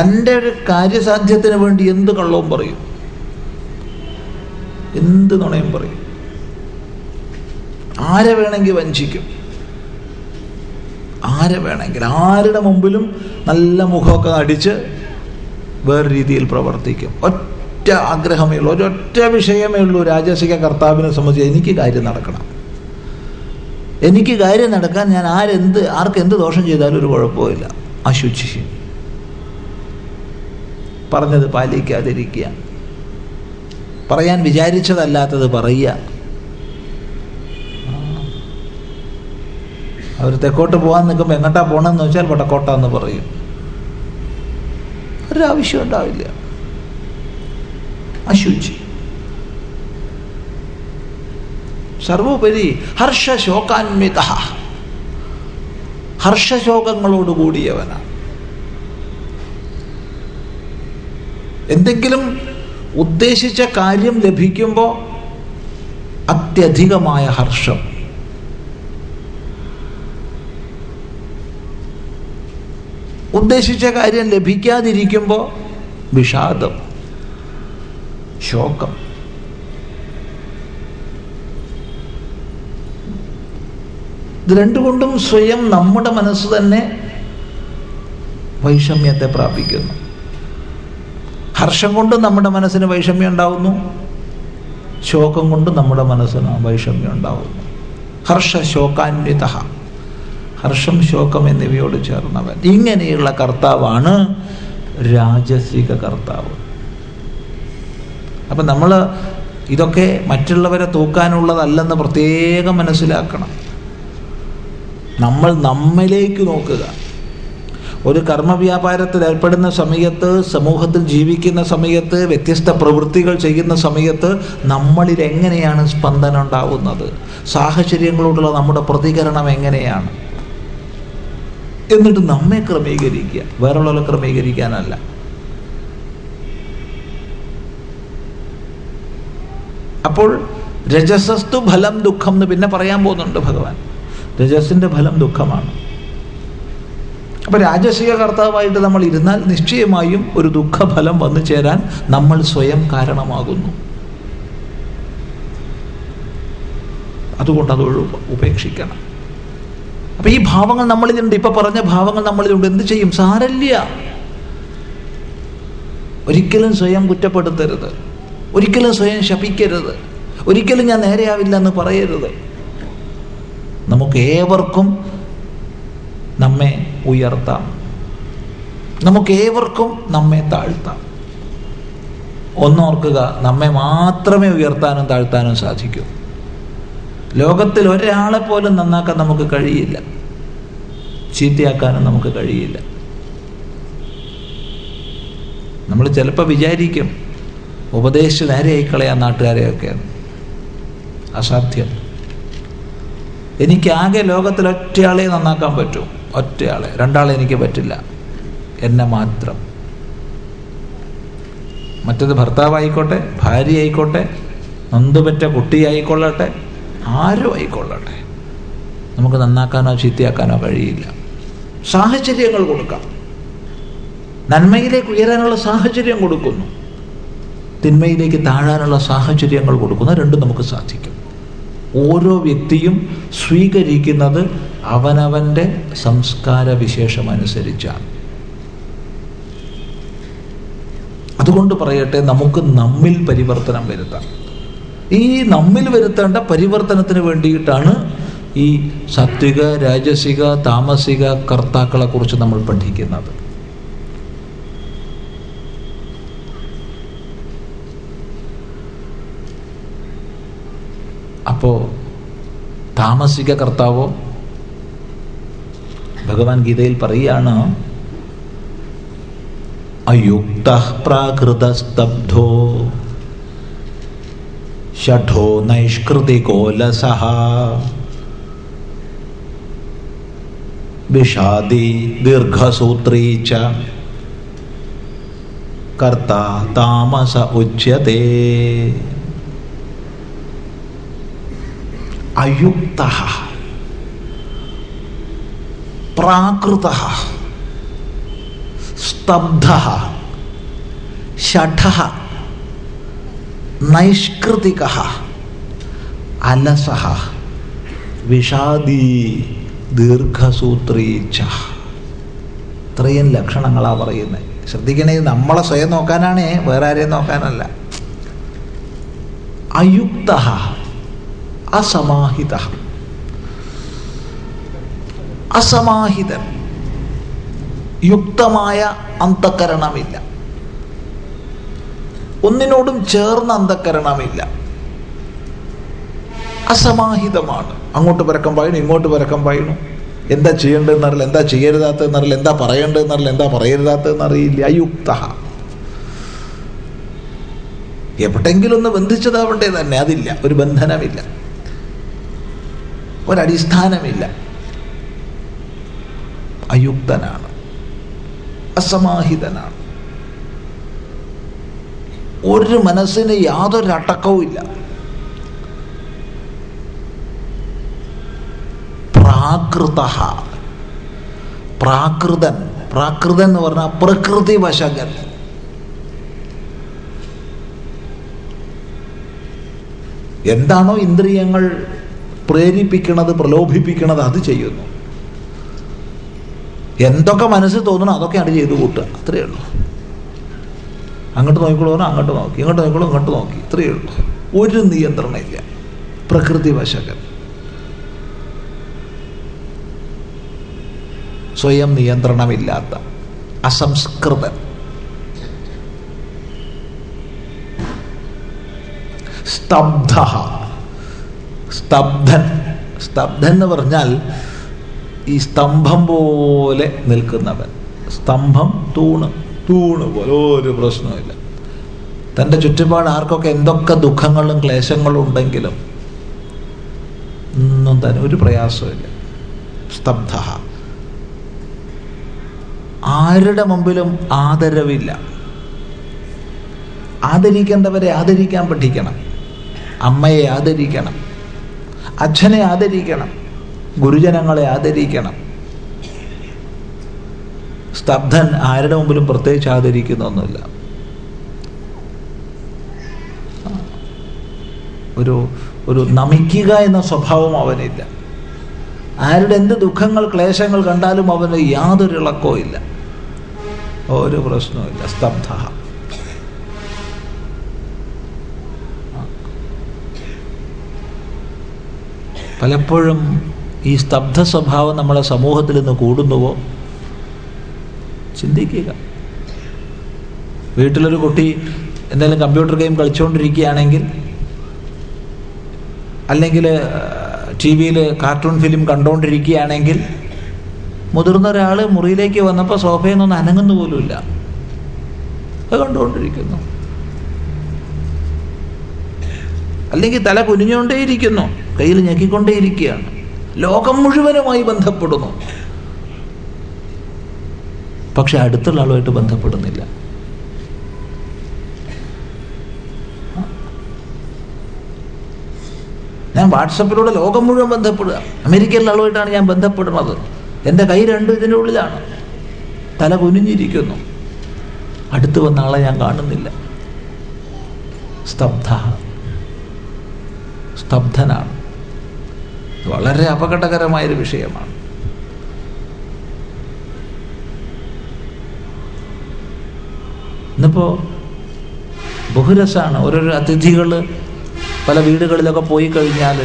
തന്റെ ഒരു കാര്യസാധ്യത്തിന് വേണ്ടി എന്ത് കള്ളവും പറയും? എന്ത് നുണയും പറയും? ആരെ വേണമെങ്കിൽ വഞ്ചിക്കും? ആരെ വേണമെങ്കിൽ? ആരുടെ മുമ്പിലും നല്ല മുഖമൊക്കെ അടിച്ച് വേറെ രീതിയിൽ പ്രവർത്തിക്കും. ഒറ്റ ആഗ്രഹമേ ഉള്ളൂ. ഒരൊറ്റ വിഷയമേ ഉള്ളൂ. രാജസിക കർത്താവിനെ സംബന്ധിച്ച് എനിക്ക് കാര്യം നടക്കണം. എനിക്ക് കാര്യം നടക്കാൻ ഞാൻ ആരെന്ത് ആർക്ക് എന്ത് ദോഷം ചെയ്താലും ഒരു കുഴപ്പമില്ല അശുചി പറഞ്ഞത് പാലിക്കാതിരിക്കുക. പറയാൻ വിചാരിച്ചതല്ലാത്തത് പറയുക. അവർ തെക്കോട്ട് പോകാൻ നിൽക്കുമ്പോൾ എങ്ങോട്ടാ പോകണമെന്ന് വെച്ചാൽ വടക്കോട്ട എന്ന് പറയും. ഒരാവശ്യം ഉണ്ടാവില്ല. അശുചി. സർവോപരി ഹർഷശോകാന്വിത. ഹർഷശോകങ്ങളോട് കൂടിയവനാണ് എന്തെങ്കിലും ഉദ്ദേശിച്ച കാര്യം ലഭിക്കുമ്പോൾ അത്യധികമായ ഹർഷം. ഉദ്ദേശിച്ച കാര്യം ലഭിക്കാതിരിക്കുമ്പോൾ വിഷാദം ശോകം. ഇത് രണ്ടുകൊണ്ടും സ്വയം നമ്മുടെ മനസ്സ് തന്നെ വൈഷമ്യത്തെ പ്രാപിക്കുന്നു. ഹർഷം കൊണ്ട് നമ്മുടെ മനസ്സിന് വൈഷമ്യം ഉണ്ടാവുന്നു. ശോകം കൊണ്ട് നമ്മുടെ മനസ്സിന് വൈഷമ്യം ഉണ്ടാവുന്നു. ഹർഷ ശോകാന്വിത ഹർഷം ശോകം എന്നിവയോട് ചേർന്നവൻ. ഇങ്ങനെയുള്ള കർത്താവാണ് രാജസിക കർത്താവ്. അപ്പം നമ്മൾ ഇതൊക്കെ മറ്റുള്ളവരെ തൂക്കാനുള്ളതല്ലെന്ന് പ്രത്യേകം മനസ്സിലാക്കണം. നമ്മൾ നമ്മിലേക്ക് നോക്കുക. ഒരു കർമ്മവ്യാപാരത്തിൽ ഏർപ്പെടുന്ന സമയത്ത് സമൂഹത്തിൽ ജീവിക്കുന്ന സമയത്ത് വ്യത്യസ്ത പ്രവൃത്തികൾ ചെയ്യുന്ന സമയത്ത് നമ്മളിൽ എങ്ങനെയാണ് സ്പന്ദനം ഉണ്ടാവുന്നത്? സാഹചര്യങ്ങളോടുള്ള നമ്മുടെ പ്രതികരണം എങ്ങനെയാണ്? എന്നിട്ട് നമ്മെ ക്രമീകരിക്കുക. വേറെയുള്ളവരെ ക്രമീകരിക്കാനല്ല. അപ്പോൾ രജസസ്തു ഫലം ദുഃഖം എന്ന് പിന്നെ പറയാൻ പോകുന്നുണ്ട് ഭഗവാൻ. രജസിന്റെ ഫലം ദുഃഖമാണ്. അപ്പൊ രാജസിക കർത്താവായിട്ട് നമ്മൾ ഇരുന്നാൽ നിശ്ചയമായും ഒരു ദുഃഖഫലം വന്നു ചേരാൻ നമ്മൾ സ്വയം കാരണമാകുന്നു. അതുകൊണ്ട് അത് ഉപേക്ഷിക്കണം. അപ്പൊ ഈ ഭാവങ്ങൾ നമ്മളിലുണ്ട്. ഇപ്പൊ പറഞ്ഞ ഭാവങ്ങൾ നമ്മളിലുണ്ട്. എന്ത് ചെയ്യും? സാരല്ല ഒരിക്കലും സ്വയം കുറ്റപ്പെടുത്തരുത്. ഒരിക്കലും സ്വയം ശപിക്കരുത്. ഒരിക്കലും ഞാൻ നേരെയാവില്ല എന്ന് പറയരുത്. നമുക്ക് ഏവർക്കും നമ്മെ ഉയർത്താം. നമുക്ക് ഏവർക്കും നമ്മെ താഴ്ത്താം. ഒന്നോർക്കുക നമ്മെ മാത്രമേ ഉയർത്താനും താഴ്ത്താനും സാധിക്കൂ. ലോകത്തിൽ ഒരാളെ പോലും നന്നാക്കാൻ നമുക്ക് കഴിയില്ല. ചീത്തയാക്കാനും നമുക്ക് കഴിയില്ല. നമ്മൾ ചിലപ്പോൾ വിചാരിക്കും ഉപദേശിച്ച് നേരെയായി കളയാൻ നാട്ടുകാരെയൊക്കെ അസാധ്യം. എനിക്കാകെ ലോകത്തിൽ ഒറ്റയാളെ നന്നാക്കാൻ പറ്റൂ. ഒറ്റയാളെ. രണ്ടാളെ എനിക്ക് പറ്റില്ല. എന്നെ മാത്രം. മറ്റത് ഭർത്താവായിക്കോട്ടെ ഭാര്യ ആയിക്കോട്ടെ നൊന്തുപറ്റ കുട്ടിയായിക്കൊള്ളട്ടെ ആരും ആയിക്കൊള്ളട്ടെ. നമുക്ക് നന്നാക്കാനോ ചീത്തയാക്കാനോ കഴിയില്ല. സാഹചര്യങ്ങൾ കൊടുക്കാം. നന്മയിലേക്ക് ഉയരാനുള്ള സാഹചര്യം കൊടുക്കുന്നു. തിന്മയിലേക്ക് താഴാനുള്ള സാഹചര്യങ്ങൾ കൊടുക്കുന്നു രണ്ടും നമുക്ക് സാധിക്കും. ഓരോ വ്യക്തിയും സ്വീകരിക്കുന്നത് അവനവന്റെ സംസ്കാര വിശേഷം അനുസരിച്ചാണ് അതുകൊണ്ട് പറയട്ടെ നമുക്ക് നമ്മിൽ പരിവർത്തനം വരുത്താം. ഈ നമ്മിൽ വരുത്തേണ്ട പരിവർത്തനത്തിന് വേണ്ടിയിട്ടാണ് ഈ സത്വിക രാജസിക താമസിക കർത്താക്കളെ കുറിച്ച് നമ്മൾ പഠിക്കുന്നത്. അപ്പോൾ താമസിക കർത്താവോ? ഭഗവാൻ ഗീതയിൽ പറയുകയാണ് അയുക്ത പ്രാകൃതസ്തബ്ധോ ഷഠോ നൈഷ്കൃതികോലസഹ വിഷാദി ദീർഘസൂത്രീ ച കർത്ത താമസ ഉച്യത്തെ അയുക്ത പ്രാകൃത സ്തബ്ധ ഷഠ നൈഷ്കൃതിക അലസ വിഷാദി ദീർഘസൂത്രീച്ച ഇത്രയും ലക്ഷണങ്ങളാണ് പറയുന്നത് ശ്രദ്ധിക്കണേ നമ്മളെ സ്വയം നോക്കാനാണേ വേറെ ആരെയും നോക്കാനല്ല. അയുക്ത അസമാഹിത. അസമാഹിതൻ യുക്തമായ അന്തക്കരണമില്ല ഒന്നിനോടും ചേർന്ന അന്തക്കരണമില്ല അസമാഹിതമാണ്. അങ്ങോട്ട് പരക്കം പായണു ഇങ്ങോട്ട് പരക്കം പായണു എന്താ ചെയ്യേണ്ടതെന്നറിയില്ല എന്താ ചെയ്യരുതാത്തതെന്നറിയില്ല എന്താ പറയേണ്ടതെന്നറിയില്ല എന്താ പറയരുതാത്തതെന്നറിയില്ല. അയുക്ത എവിടെങ്കിലും ഒന്ന് ബന്ധിച്ചതാവണ്ടേ തന്നെ അതില്ല ഒരു ബന്ധനമില്ല. ഒരടിസ്ഥാനമില്ല. അയുക്തനാണ്. അസമാഹിതനാണ്. ഒരു മനസ്സിന് യാതൊരു അടക്കവും ഇല്ല. പ്രാകൃത പ്രാകൃതൻ. പ്രാകൃതൻ എന്ന് പറഞ്ഞാൽ പ്രകൃതി വശകൻ എന്താണോ ഇന്ദ്രിയങ്ങൾ പ്രേരിപ്പിക്കണത് പ്രലോഭിപ്പിക്കണത് അത് ചെയ്യുന്നു. എന്തൊക്കെ മനസ്സിൽ തോന്നണോ അതൊക്കെയാണ് ചെയ്തു കൂട്ടുക. അത്രയേ ഉള്ളൂ. അങ്ങോട്ട് നോക്കിക്കോളൂ അങ്ങോട്ട് നോക്കി ഇങ്ങോട്ട് നോക്കിക്കോളൂ ഇങ്ങോട്ട് നോക്കി. ഇത്രയേ ഉള്ളൂ. ഒരു നിയന്ത്രണമില്ല. പ്രകൃതി വശകൻ സ്വയം നിയന്ത്രണമില്ലാത്ത അസംസ്കൃതൻ. സ്തബ്ധ. സ്തബ്ധൻ. സ്തബ്ധൻ എന്ന് പറഞ്ഞാൽ ഈ സ്തംഭം പോലെ നിൽക്കുന്നവൻ. സ്തംഭം തൂണ്. തൂണ് പോലെ ഒരു പ്രശ്നവുമില്ല. തന്റെ ചുറ്റുപാട് ആർക്കൊക്കെ എന്തൊക്കെ ദുഃഖങ്ങളും ക്ലേശങ്ങളും ഉണ്ടെങ്കിലും ഒന്നും തന്നെ ഒരു പ്രയാസമില്ല സ്തബ്ധ. ആരുടെ മുമ്പിലും ആദരവില്ല. ആദരിക്കേണ്ടവരെ ആദരിക്കാൻ പഠിക്കണം. അമ്മയെ ആദരിക്കണം. അച്ഛനെ ആദരിക്കണം ഗുരുജനങ്ങളെ ആദരിക്കണം. സ്തബ്ധൻ ആരുടെ മുമ്പിലും പ്രത്യേകിച്ച് ആദരിക്കുന്നൊന്നുമില്ല. ഒരു ഒരു നമിക്കുക എന്ന സ്വഭാവം അവനില്ല. ആരുടെ എന്ത് ദുഃഖങ്ങൾ ക്ലേശങ്ങൾ കണ്ടാലും അവന് യാതൊരു ഇളക്കവും ഇല്ല. ഒരു പ്രശ്നവും ഇല്ല സ്തബ്ധ. പലപ്പോഴും ഈ സ്തബ്ധ സ്വഭാവം നമ്മളെ സമൂഹത്തിൽ നിന്ന് കൂടുന്നുവോ? ചിന്തിക്കുക. വീട്ടിലൊരു കുട്ടി എന്തെങ്കിലും കമ്പ്യൂട്ടർ ഗെയിം കളിച്ചുകൊണ്ടിരിക്കുകയാണെങ്കിൽ അല്ലെങ്കിൽ ടി വിയിൽ കാർട്ടൂൺ ഫിലിം കണ്ടുകൊണ്ടിരിക്കുകയാണെങ്കിൽ മുതിർന്ന ഒരാൾ മുറിയിലേക്ക് വന്നപ്പോൾ സോഫയിൽ നിന്നൊന്ന് അനങ്ങുന്നു പോലുമില്ല. അത് കണ്ടുകൊണ്ടിരിക്കുന്നു. അല്ലെങ്കിൽ തല കുനിഞ്ഞുകൊണ്ടേയിരിക്കുന്നു. കയ്യിൽ ഞെക്കിക്കൊണ്ടേയിരിക്കുകയാണ് ലോകം മുഴുവനുമായി ബന്ധപ്പെടുന്നു. പക്ഷെ അടുത്തുള്ള ആളുമായിട്ട് ബന്ധപ്പെടുന്നില്ല. ഞാൻ വാട്സപ്പിലൂടെ ലോകം മുഴുവൻ ബന്ധപ്പെടുക. അമേരിക്കയിലെ ആളുമായിട്ടാണ് ഞാൻ ബന്ധപ്പെടുന്നത്. എന്റെ കൈ രണ്ടും ഇതിന്റെ ഉള്ളിലാണ്. തല കുനിഞ്ഞിരിക്കുന്നു. അടുത്ത് വന്ന ആളെ ഞാൻ കാണുന്നില്ല. സ്തബ്ധ. സ്തബ്ധനാണ്. വളരെ അപകടകരമായൊരു വിഷയമാണ്. ഇന്നിപ്പോൾ ബഹുരസാണ്. ഓരോരോ അതിഥികൾ പല വീടുകളിലൊക്കെ പോയി കഴിഞ്ഞാൽ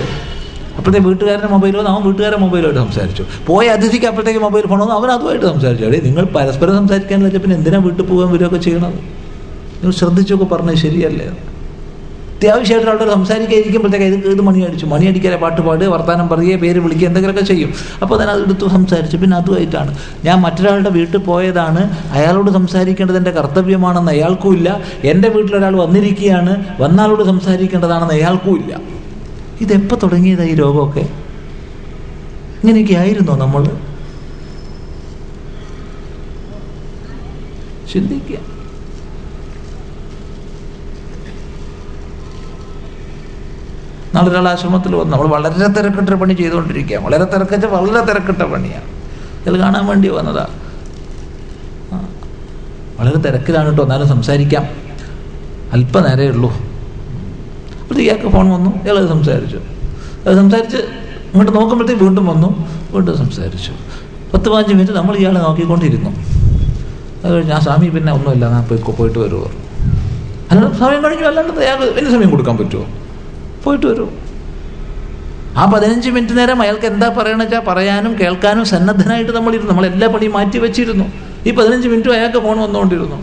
അപ്പോഴത്തെ വീട്ടുകാരന്റെ വന്ന് അവൻ വീട്ടുകാരുടെ മൊബൈലുമായിട്ട് സംസാരിച്ചു. പോയ അതിഥിക്ക് അപ്പോഴത്തേക്ക് മൊബൈൽ വന്നു അവൻ അതുമായിട്ട് സംസാരിച്ചു. അടേ നിങ്ങൾ പരസ്പരം സംസാരിക്കാൻ വെച്ചാൽ പിന്നെ എന്തിനാണ് വീട്ടിൽ പോകാൻ വരികയൊക്കെ ചെയ്യണത്? നിങ്ങൾ ശ്രദ്ധിച്ചൊക്കെ പറഞ്ഞത് ശരിയല്ലേ? അത്യാവശ്യമായിട്ട് ആൾക്കാർ സംസാരിക്കാതിരിക്കുമ്പോഴത്തേക്ക് ഇത് ഇത് മണി അടിച്ചു? മണി അടിക്കാതെ പാട്ട് പാടുക വർത്തമാനം പറയുക പേര് വിളിക്കുക എന്തെങ്കിലുമൊക്കെ ചെയ്യും. അപ്പോൾ തന്നെ അതെടുത്ത് സംസാരിച്ചു. പിന്നെ അതുമായിട്ടാണ്. ഞാൻ മറ്റൊരാളുടെ വീട്ടിൽ പോയതാണ്. അയാളോട് സംസാരിക്കേണ്ടത് എന്റെ കർത്തവ്യമാണെന്ന് അയാൾക്കും ഇല്ല. എന്റെ വീട്ടിലൊരാൾ വന്നിരിക്കുകയാണ്. വന്നാളോട് സംസാരിക്കേണ്ടതാണെന്ന് അയാൾക്കും ഇല്ല. ഇതെപ്പോൾ തുടങ്ങിയതാണ് ഈ രോഗമൊക്കെ? ഇങ്ങനെയൊക്കെ ആയിരുന്നോ നമ്മൾ ചിന്തിക്കുക നാളെ ഒരാൾ ആശ്രമത്തിൽ വന്നു. നമ്മൾ വളരെ തിരക്കിട്ട പണി ചെയ്തുകൊണ്ടിരിക്കുക വളരെ തിരക്കിച്ച വളരെ തിരക്കിട്ട പണിയാണ്. ഇതിൽ കാണാൻ വേണ്ടി വന്നതാ. വളരെ തിരക്കിലാണ് കേട്ടോ. എന്നാലും സംസാരിക്കാം. അല്പനേരമേ ഉള്ളൂ. അപ്പോൾ ഇയാൾക്ക് ഫോൺ വന്നു. ഇയാൾ സംസാരിച്ചു. അത് സംസാരിച്ച് ഇങ്ങോട്ട് നോക്കുമ്പോഴത്തേക്ക് വീണ്ടും വന്നു. വീണ്ടും സംസാരിച്ചു. പത്ത് പതിനഞ്ച് മിനിറ്റ് നമ്മൾ ഇയാളെ നോക്കിക്കൊണ്ടിരുന്നു. അത് ആ സ്വാമി പിന്നെ ഒന്നുമില്ല. ഞാൻ പോയി പോയിട്ട് വരുമോ അല്ല സമയം കഴിഞ്ഞു. അല്ലാണ്ട് അയാൾക്ക് വലിയ സമയം കൊടുക്കാൻ പറ്റുമോ? പോയിട്ട് വരും. ആ പതിനഞ്ച് മിനിറ്റ് നേരം അയാൾക്ക് എന്താ പറയണ വെച്ചാൽ പറയാനും കേൾക്കാനും സന്നദ്ധനായിട്ട് നമ്മളിരുന്നു. നമ്മൾ എല്ലാ പണിയും മാറ്റി വെച്ചിരുന്നു. ഈ പതിനഞ്ച് മിനിറ്റും അയാൾക്ക് ഫോൺ വന്നുകൊണ്ടിരുന്നു.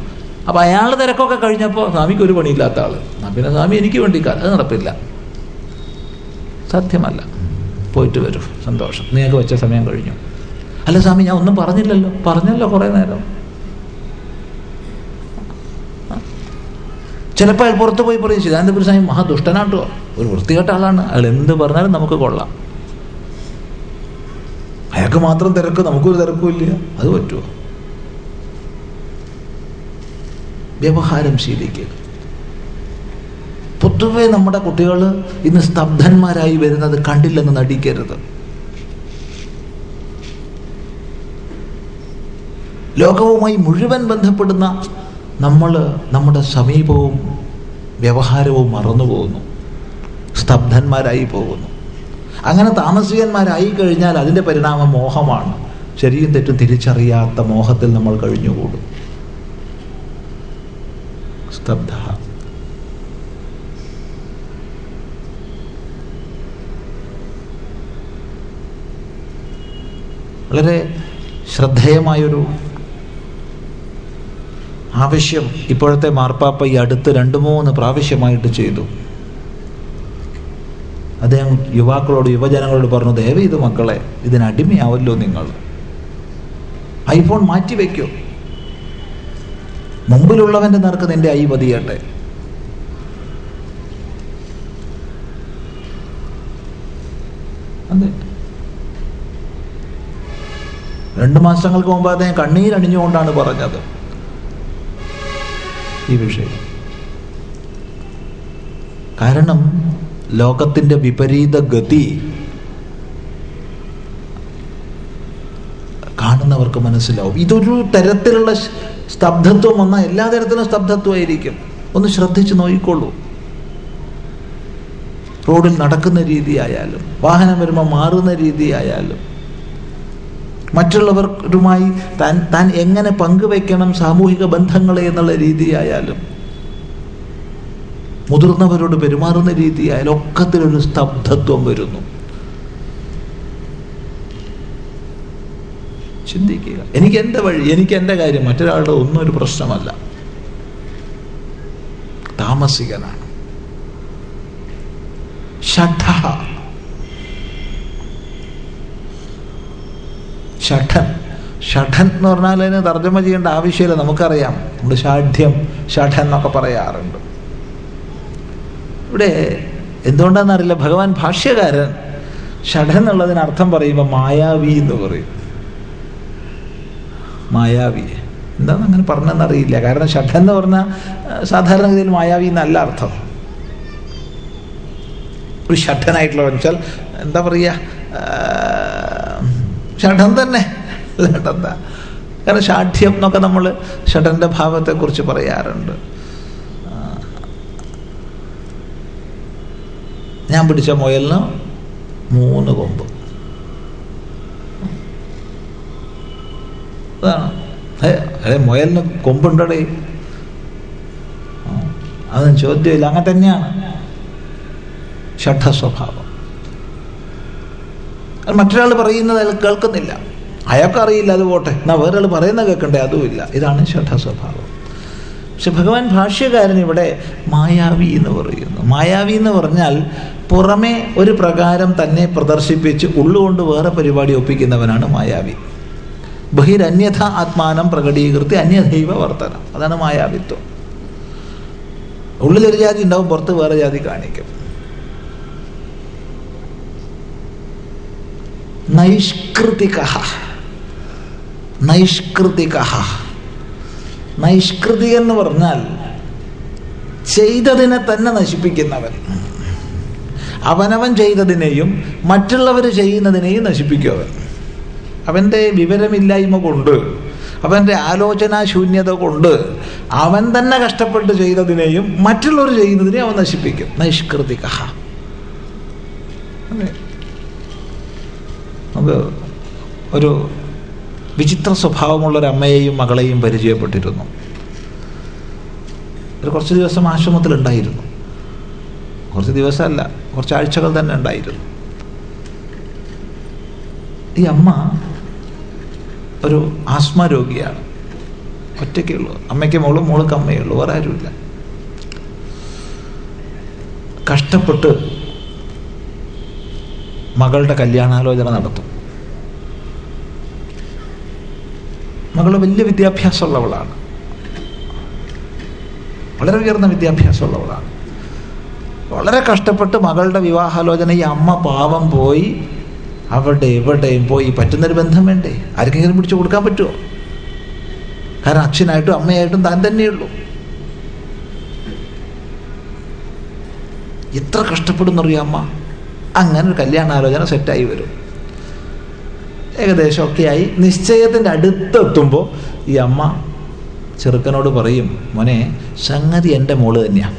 അപ്പോൾ അയാൾ തിരക്കൊക്കെ കഴിഞ്ഞപ്പോൾ സ്വാമിക്ക് ഒരു പണിയില്ലാത്ത ആൾ പിന്നെ സ്വാമി എനിക്ക് വേണ്ടി അത് നടപ്പില്ല. സത്യമല്ല. പോയിട്ട് വരും. സന്തോഷം. നിങ്ങൾക്ക് വെച്ച സമയം കഴിഞ്ഞു. അല്ല സ്വാമി ഞാൻ ഒന്നും പറഞ്ഞില്ലല്ലോ. പറഞ്ഞല്ലോ കുറേ നേരം. ചിലപ്പോൾ അയാൾ പുറത്ത് പോയി പറയും ചിദാനന്ദപുരി സ്വാമി മഹാദുഷ്ടനാട്ടോ. ഒരു വൃത്തികെട്ട ആളാണ്. അയാൾ എന്ത് പറഞ്ഞാലും നമുക്ക് കൊള്ളാം. അയാൾക്ക് മാത്രം തിരക്ക് നമുക്കൊരു തിരക്കും ഇല്ല. അത് പറ്റുമോ വ്യവഹാരം ശീലിക്കുക പൊതുവെ നമ്മുടെ കുട്ടികൾ ഇന്ന് സ്തബ്ധന്മാരായി വരുന്നത് കണ്ടില്ലെന്ന് നടിക്കരുത്. ലോകവുമായി മുഴുവൻ ബന്ധപ്പെടുന്ന നമ്മൾ നമ്മുടെ സമീപവും വ്യവഹാരവും മറന്നു പോകുന്നു. സ്തബ്ധന്മാരായി പോകുന്നു. അങ്ങനെ താമസികന്മാരായി കഴിഞ്ഞാൽ അതിന്റെ പരിണാമം മോഹമാണ്. ശരിയും തെറ്റും തിരിച്ചറിയാത്ത മോഹത്തിൽ നമ്മൾ കഴിഞ്ഞുകൂടും. സ്തബ്ധ. വളരെ ശ്രദ്ധേയമായൊരു ആവശ്യം ഇപ്പോഴത്തെ മാർപ്പാപ്പ ഈ അടുത്ത് രണ്ട് മൂന്ന് പ്രാവശ്യമായിട്ട് ചെയ്തു. അദ്ദേഹം യുവാക്കളോട് യുവജനങ്ങളോട് പറഞ്ഞു ദയവ് ഇത് മക്കളെ ഇതിനടിമയാവല്ലോ നിങ്ങൾ. ഐഫോൺ മാറ്റി വയ്ക്കൂ മുമ്പിലുള്ളവന്റെ നേർക്ക് നിന്റെ ഐ പതിയട്ടെ. അതെ. രണ്ട് മാസങ്ങൾക്ക് മുമ്പ് അദ്ദേഹം കണ്ണീരണിഞ്ഞുകൊണ്ടാണ് പറഞ്ഞത്. ഈ വിഷയം. കാരണം ലോകത്തിന്റെ വിപരീത ഗതി കാണുന്നവർക്ക് മനസ്സിലാവും. ഇതൊരു തരത്തിലുള്ള സ്തബ്ധത്വം വന്നാൽ എല്ലാ തരത്തിലും സ്തബ്ധത്വമായിരിക്കും. ഒന്ന് ശ്രദ്ധിച്ച് നോക്കിക്കൊള്ളൂ റോഡിൽ നടക്കുന്ന രീതിയായാലും വാഹനം വരുമ്പോൾ മാറുന്ന രീതിയായാലും മറ്റുള്ളവരുമായി താൻ താൻ എങ്ങനെ പങ്കുവയ്ക്കണം സാമൂഹിക ബന്ധങ്ങളെ എന്നുള്ള രീതിയായാലും മുതിർന്നവരോട് പെരുമാറുന്ന രീതിയായാലും ഒക്കത്തിലൊരു സ്തബ്ധത്വം വരുന്നു. ചിന്തിക്കുക. എനിക്ക് എന്റെ വഴി എനിക്ക് എന്റെ കാര്യം മറ്റൊരാളുടെ ഒന്നും ഒരു പ്രശ്നമല്ല. താമസികനാണ്. ഷഠ ഷഠൻ. ഷഠൻ എന്ന് പറഞ്ഞാൽ അതിന് തർജമ ചെയ്യേണ്ട ആവശ്യമില്ല നമുക്കറിയാം. നമ്മൾ ഷാഠ്യം ഷഠൻ എന്നൊക്കെ പറയാറുണ്ട്. ഇവിടെ എന്തുകൊണ്ടാണെന്നറിയില്ല ഭഗവാൻ ഭാഷ്യകാരൻ ഷഠൻ എന്നുള്ളതിന് അർത്ഥം പറയുമ്പോൾ മായാവി എന്ന് പറയും. മായാവി. എന്താണെന്ന് അങ്ങനെ പറഞ്ഞെന്നറിയില്ല കാരണം ഷഠൻ എന്ന് പറഞ്ഞാൽ സാധാരണഗതിയിൽ മായാവി എന്നല്ല അർത്ഥം. ഒരു ഷഠനായിട്ടുള്ള വെച്ചാൽ എന്താ പറയുക ഷഠൻ തന്നെ. ഷഠന്താ കാരണം ഷാഠ്യം എന്നൊക്കെ നമ്മൾ ഷഠന്റെ ഭാവത്തെക്കുറിച്ച് പറയാറുണ്ട്. ഞാൻ പിടിച്ച മുയലിന് മൂന്ന് കൊമ്പ്. അതെ മുയലിന് കൊമ്പുണ്ടടേ. അതും ചോദ്യമില്ല. അങ്ങനെ തന്നെയാണ്. ഷഠ സ്വഭാവം മറ്റൊരാൾ പറയുന്നത് അയാൾ കേൾക്കുന്നില്ല. അയാൾക്ക് അറിയില്ല അത് പോട്ടെ. എന്നാൽ വേറൊരാൾ പറയുന്നത് കേൾക്കണ്ടേ? അതുമില്ല. ഇതാണ് ഷഠ സ്വഭാവം. പക്ഷെ ഭഗവാൻ ഭാഷ്യകാരൻ ഇവിടെ മായാവി എന്ന് പറയുന്നു. മായാവി എന്ന് പറഞ്ഞാൽ പുറമെ ഒരു പ്രകാരം തന്നെ പ്രദർശിപ്പിച്ച് ഉള്ളുകൊണ്ട് വേറെ പരിപാടി ഒപ്പിക്കുന്നവനാണ് മായാവി. ബഹിരന്യഥ ആത്മാനം പ്രകടീകൃത്തി അന്യദൈവ വർത്തനം. അതാണ് മായാവിത്വം. ഉള്ളിലൊരു ജാതി ഉണ്ടാവും പുറത്ത് വേറെ ജാതി കാണിക്കും. നൈഷ്കൃതിക. നൈഷ്കൃതിക. നൈഷ്കൃതി എന്ന് പറഞ്ഞാൽ ചെയ്തതിനെ തന്നെ നശിപ്പിക്കുന്നവൻ. അവനവൻ ചെയ്തതിനെയും മറ്റുള്ളവർ ചെയ്യുന്നതിനെയും നശിപ്പിക്കും അവൻ അവന്റെ വിവരമില്ലായ്മ കൊണ്ട് അവന്റെ ആലോചനാശൂന്യത കൊണ്ട് അവൻ തന്നെ കഷ്ടപ്പെട്ട് ചെയ്തതിനെയും മറ്റുള്ളവർ ചെയ്യുന്നതിനെയും അവൻ നശിപ്പിക്കും. നൈഷ്കൃതിക. നമുക്ക് ഒരു വിചിത്ര സ്വഭാവമുള്ള ഒരു അമ്മയെയും മകളെയും പരിചയപ്പെട്ടിരുന്നു. ഒരു കുറച്ച് ദിവസം ആശ്രമത്തിലുണ്ടായിരുന്നു. കുറച്ച് ദിവസമല്ല കുറച്ച് ആഴ്ചകൾ തന്നെ ഉണ്ടായിരുന്നു. ഈ അമ്മ ഒരു ആസ്മ രോഗിയാണ്. ഒറ്റയ്ക്കേ ഉള്ളൂ. അമ്മയ്ക്ക് മോളും മോൾക്ക് അമ്മയേ ഉള്ളൂ. വേറെ ആരുമില്ല. കഷ്ടപ്പെട്ട് മകളുടെ കല്യാണാലോചന നടത്തും. മകൾ വലിയ വിദ്യാഭ്യാസമുള്ളവളാണ്. വളരെ ഉയർന്ന വിദ്യാഭ്യാസമുള്ളവളാണ്. വളരെ കഷ്ടപ്പെട്ട് മകളുടെ വിവാഹാലോചന ഈ അമ്മ പാവം പോയി അവിടെ എവിടെയും പോയി പറ്റുന്നൊരു ബന്ധം വേണ്ടേ? ആർക്കെങ്കിലും പിടിച്ചു കൊടുക്കാൻ പറ്റുമോ കാരണം അച്ഛനായിട്ടും അമ്മയായിട്ടും താൻ തന്നെയുള്ളൂ. എത്ര കഷ്ടപ്പെടുന്നറിയാം അമ്മ? അങ്ങനെ ഒരു കല്യാണാലോചന സെറ്റായി വരും. ഏകദേശം ഒക്കെ ആയി. നിശ്ചയത്തിന്റെ അടുത്തെത്തുമ്പോൾ ഈ അമ്മ ചെറുക്കനോട് പറയും മോനെ സംഗതി എന്റെ മോൾ തന്നെയാണ്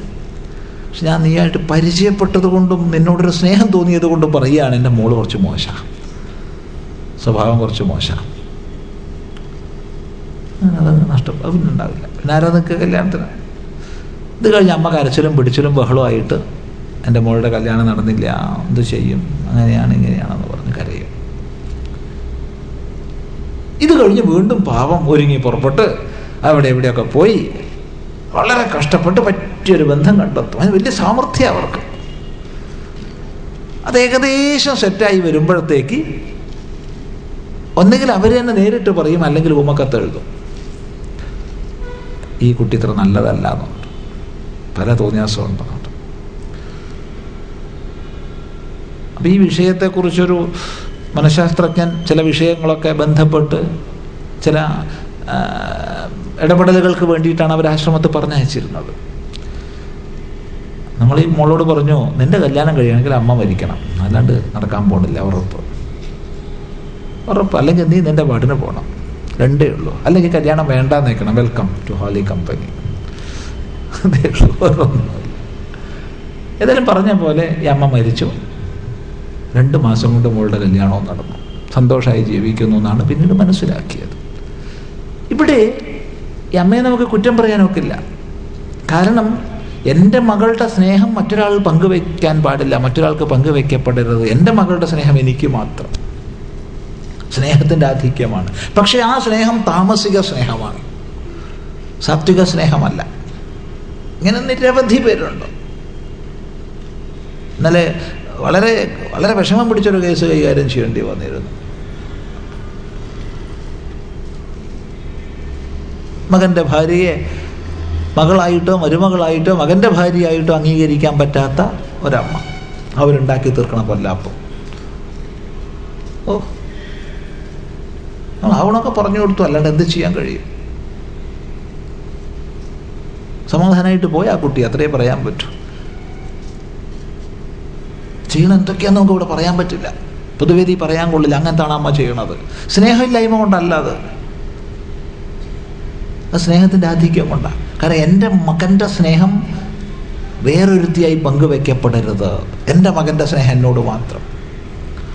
പക്ഷെ ഞാൻ നീയായിട്ട് പരിചയപ്പെട്ടത് കൊണ്ടും നിന്നോടൊരു സ്നേഹം തോന്നിയത് കൊണ്ടും പറയുകയാണ് എന്റെ മോൾ കുറച്ച് മോശമാണ് സ്വഭാവം കുറച്ച് മോശമാണ് അതങ്ങ് നഷ്ടം. അത് പിന്നെ ഉണ്ടാവില്ല പിന്നെ ആരാ നിൽക്കുക കല്യാണത്തിന്? ഇത് കഴിഞ്ഞ് അമ്മ കരച്ചിലും പിടിച്ചിലും ബഹളമായിട്ട് എന്റെ മോളുടെ കല്യാണം നടന്നില്ല എന്ത് ചെയ്യും? അങ്ങനെയാണ് ഇങ്ങനെയാണെന്ന് പറഞ്ഞ് കരയും. ഇത് കഴിഞ്ഞ് വീണ്ടും പാവം ഒരുങ്ങി പുറപ്പെട്ട് അവിടെ എവിടെയൊക്കെ പോയി. വളരെ കഷ്ടപ്പെട്ട് പറ്റിയൊരു ബന്ധം കണ്ടെത്തും. അതിന് വലിയ സാമർഥ്യം അവർക്ക്. അത് ഏകദേശം സെറ്റായി വരുമ്പോഴത്തേക്ക് ഒന്നുകിൽ അവർ തന്നെ നേരിട്ട് പറയും അല്ലെങ്കിൽ ഉമ്മക്കത്ത് എഴുതും. ഈ കുട്ടി ഇത്ര നല്ലതല്ല എന്നുണ്ട് പല തോന്നിയാസവും പറഞ്ഞിട്ട് അപ്പം ഈ വിഷയത്തെക്കുറിച്ചൊരു മനഃശാസ്ത്രജ്ഞൻ ചില വിഷയങ്ങളൊക്കെ ബന്ധപ്പെട്ട് ചില ഇടപെടലുകൾക്ക് വേണ്ടിയിട്ടാണ് അവർ ആശ്രമത്തിൽ പറഞ്ഞയച്ചിരുന്നത്. നമ്മൾ ഈ മോളോട് പറഞ്ഞു നിന്റെ കല്യാണം കഴിയണമെങ്കിൽ അമ്മ മരിക്കണം. അല്ലാണ്ട് നടക്കാൻ പോണില്ല ഉറപ്പ്. ഉറപ്പ്. അല്ലെങ്കിൽ നീ നിന്റെ പാട്ടിന് പോകണം രണ്ടേ ഉള്ളൂ. അല്ലെങ്കിൽ കല്യാണം വേണ്ടാന്ന് വെക്കണം. വെൽക്കം ടു ഹോളി കമ്പനി ഏതായാലും പറഞ്ഞ പോലെ ഈ അമ്മ മരിച്ചു. രണ്ട് മാസം കൊണ്ട് മോളുടെ കല്യാണവും നടന്നു. സന്തോഷമായി ജീവിക്കുന്നു എന്നാണ് പിന്നീട് മനസ്സിലാക്കിയത്. ഇവിടെ ഈ അമ്മയെ നമുക്ക് കുറ്റം പറയാനൊക്കില്ല കാരണം എന്റെ മകളുടെ സ്നേഹം മറ്റൊരാൾ പങ്കുവയ്ക്കാൻ പാടില്ല മറ്റൊരാൾക്ക് പങ്കുവയ്ക്കപ്പെടരുത് എന്റെ മകളുടെ സ്നേഹം എനിക്ക് മാത്രം. സ്നേഹത്തിന്റെ ആധിക്യമാണ്. പക്ഷേ ആ സ്നേഹം താമസിക സ്നേഹമാണ്. സാത്വിക സ്നേഹമല്ല. ഇങ്ങനെ നിരവധി പേരുണ്ട്. ഇന്നലെ വളരെ വളരെ വിഷമം പിടിച്ചൊരു കേസ് കൈകാര്യം ചെയ്യേണ്ടി വന്നിരുന്നു. മകന്റെ ഭാര്യയെ മകളായിട്ടോ മരുമകളായിട്ടോ മകന്റെ ഭാര്യയായിട്ടോ അംഗീകരിക്കാൻ പറ്റാത്ത ഒരമ്മ അവരുണ്ടാക്കി തീർക്കണം കൊല്ലാപ്പം ഓ നമ്മൾ അവണൊക്കെ പറഞ്ഞു കൊടുത്തു അല്ലാണ്ട് എന്ത് ചെയ്യാൻ കഴിയും? സമാധാനമായിട്ട് പോയി ആ കുട്ടി അത്രേ പറയാൻ പറ്റൂ. ചെയ്യണം എന്തൊക്കെയാന്ന് നമുക്ക് ഇവിടെ പറയാൻ പറ്റില്ല. പൊതുവേദി പറയാൻ കൊള്ളില്ല. അങ്ങനത്താണ് അമ്മ ചെയ്യണത്. സ്നേഹമില്ലായ്മ കൊണ്ടല്ല അത്. ആ സ്നേഹത്തിന്റെ ആധിക്യം കൊണ്ടാണ് കാരണം എന്റെ മകന്റെ സ്നേഹം വേറൊരുത്തിയായി പങ്കുവെക്കപ്പെടരുത്. എന്റെ മകന്റെ സ്നേഹം എന്നോട് മാത്രം.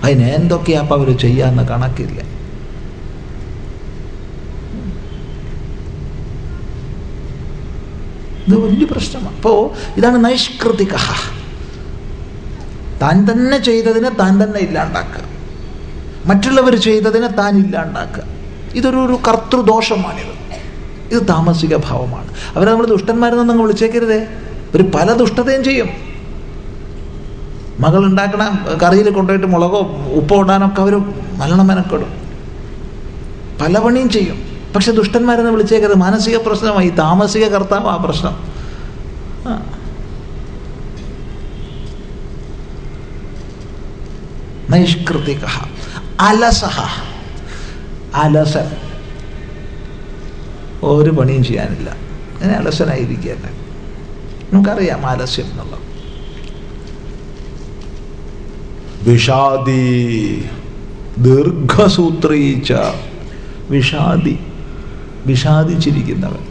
അതിന് എന്തൊക്കെയാ അപ്പം അവർ ചെയ്യാന്ന് കണക്കില്ല. ഇത് വലിയ പ്രശ്നമാണ് അപ്പോൾ ഇതാണ് നൈഷ്കൃതിക താൻ തന്നെ ചെയ്തതിനെ താൻ തന്നെ ഇല്ലാണ്ടാക്കുക. മറ്റുള്ളവർ ചെയ്തതിനെ താൻ ഇല്ലാണ്ടാക്കുക. ഇതൊരു ഒരു കർത്തൃദോഷമാണിത്. ഇത് താമസിക ഭാവമാണ്. അവരെ നമ്മൾ ദുഷ്ടന്മാരെന്നൊന്നും വിളിച്ചേക്കരുതേ. ഒരു പല ദുഷ്ടതയും ചെയ്യും. മകൾ ഉണ്ടാക്കണ കറിയിൽ കൊണ്ടുപോയിട്ട് മുളകോ ഉപ്പോ ഇടാനൊക്കെ അവർ നല്ലോണം മെനക്കെടും. പല പണിയും ചെയ്യും. പക്ഷെ ദുഷ്ടന്മാരെന്ന് വിളിച്ചേക്കരുത്. മാനസിക പ്രശ്നമായി താമസിക കർത്താവ് ആ. പ്രശ്നം നൈഷ്കൃതിക അലസഹ. അലസൻ ഒരു പണിയും ചെയ്യാനില്ല. അങ്ങനെ അലസനായിരിക്കുന്നത് നമുക്കറിയാം ആലസ്യം എന്നുള്ളത്. വിഷാദി ദീർഘസൂത്രീച്ച വിഷാദി. വിഷാദിച്ചിരിക്കുന്നവൻ.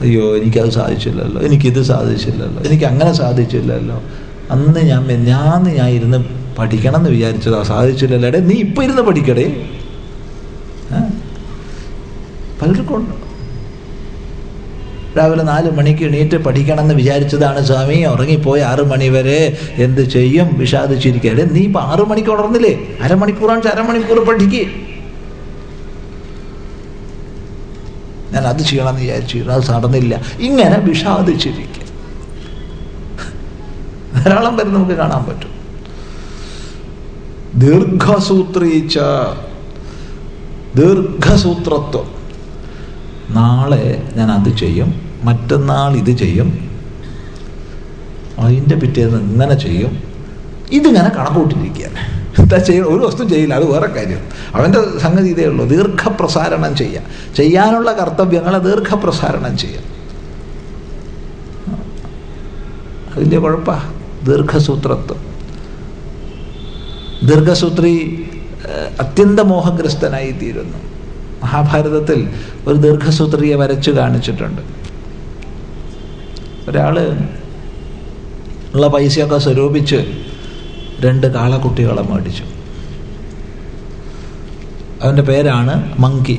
അയ്യോ എനിക്കത് സാധിച്ചില്ലല്ലോ. എനിക്കിത് സാധിച്ചില്ലല്ലോ. എനിക്ക് അങ്ങനെ സാധിച്ചില്ലല്ലോ. അന്ന് ഞാൻ മെഞ്ഞാന്ന് ഞാൻ ഇരുന്ന് പഠിക്കണം എന്ന് വിചാരിച്ചതാ സാധിച്ചില്ലല്ലേ. നീ ഇപ്പം ഇരുന്ന് പഠിക്കടേ. പലർക്കും രാവിലെ നാല് മണിക്ക് എണീറ്റ് പഠിക്കണം എന്ന് വിചാരിച്ചതാണ് സ്വാമി. ഉറങ്ങിപ്പോയി ആറു മണി വരെ എന്ത് ചെയ്യും? വിഷാദിച്ചിരിക്കടെ നീ ഇപ്പം ആറു മണിക്ക് ഉണർന്നില്ലേ? അരമണിക്കൂറാണ് അരമണിക്കൂർ പഠിക്കുക ഞാൻ അത് ചെയ്യണമെന്ന് വിചാരിച്ചു. അത് നടന്നില്ല. ഇങ്ങനെ വിഷാദിച്ചിരിക്കുക ധാരാളം പേര് നമുക്ക് കാണാൻ പറ്റും. ദീർഘസൂത്രീച്ച ദീർഘസൂത്രത്വം. നാളെ ഞാൻ അത് ചെയ്യും മറ്റന്നാൾ ഇത് ചെയ്യും അതിന്റെ പിറ്റേന്ന് ഇങ്ങനെ ചെയ്യും. ഇതിങ്ങനെ കണക്കൂട്ടിരിക്കുകയാണ് എന്താ ചെയ്യ ഒരു വസ്തു ചെയ്യില്ല അത് വേറെ കാര്യം. അവന്റെ സംഗതി ഇതേ ഉള്ളൂ ദീർഘപ്രസാരണം ചെയ്യുക ചെയ്യാനുള്ള കർത്തവ്യങ്ങളെ ദീർഘപ്രസാരണം ചെയ്യുക അതിന്റെ കുഴപ്പമാണ് ദീർഘസൂത്രത്വം. ദീർഘസൂത്രി അത്യന്ത മോഹഗ്രസ്തനായി തീരുന്നു മഹാഭാരതത്തിൽ ഒരു ദീർഘസൂത്രിയെ വരച്ചു കാണിച്ചിട്ടുണ്ട്. ഒരാൾ ഉള്ള പൈസയൊക്കെ സ്വരൂപിച്ച് രണ്ട് കാളക്കുട്ടികളെ മേടിച്ചു. അവന്റെ പേരാണ് മങ്കി.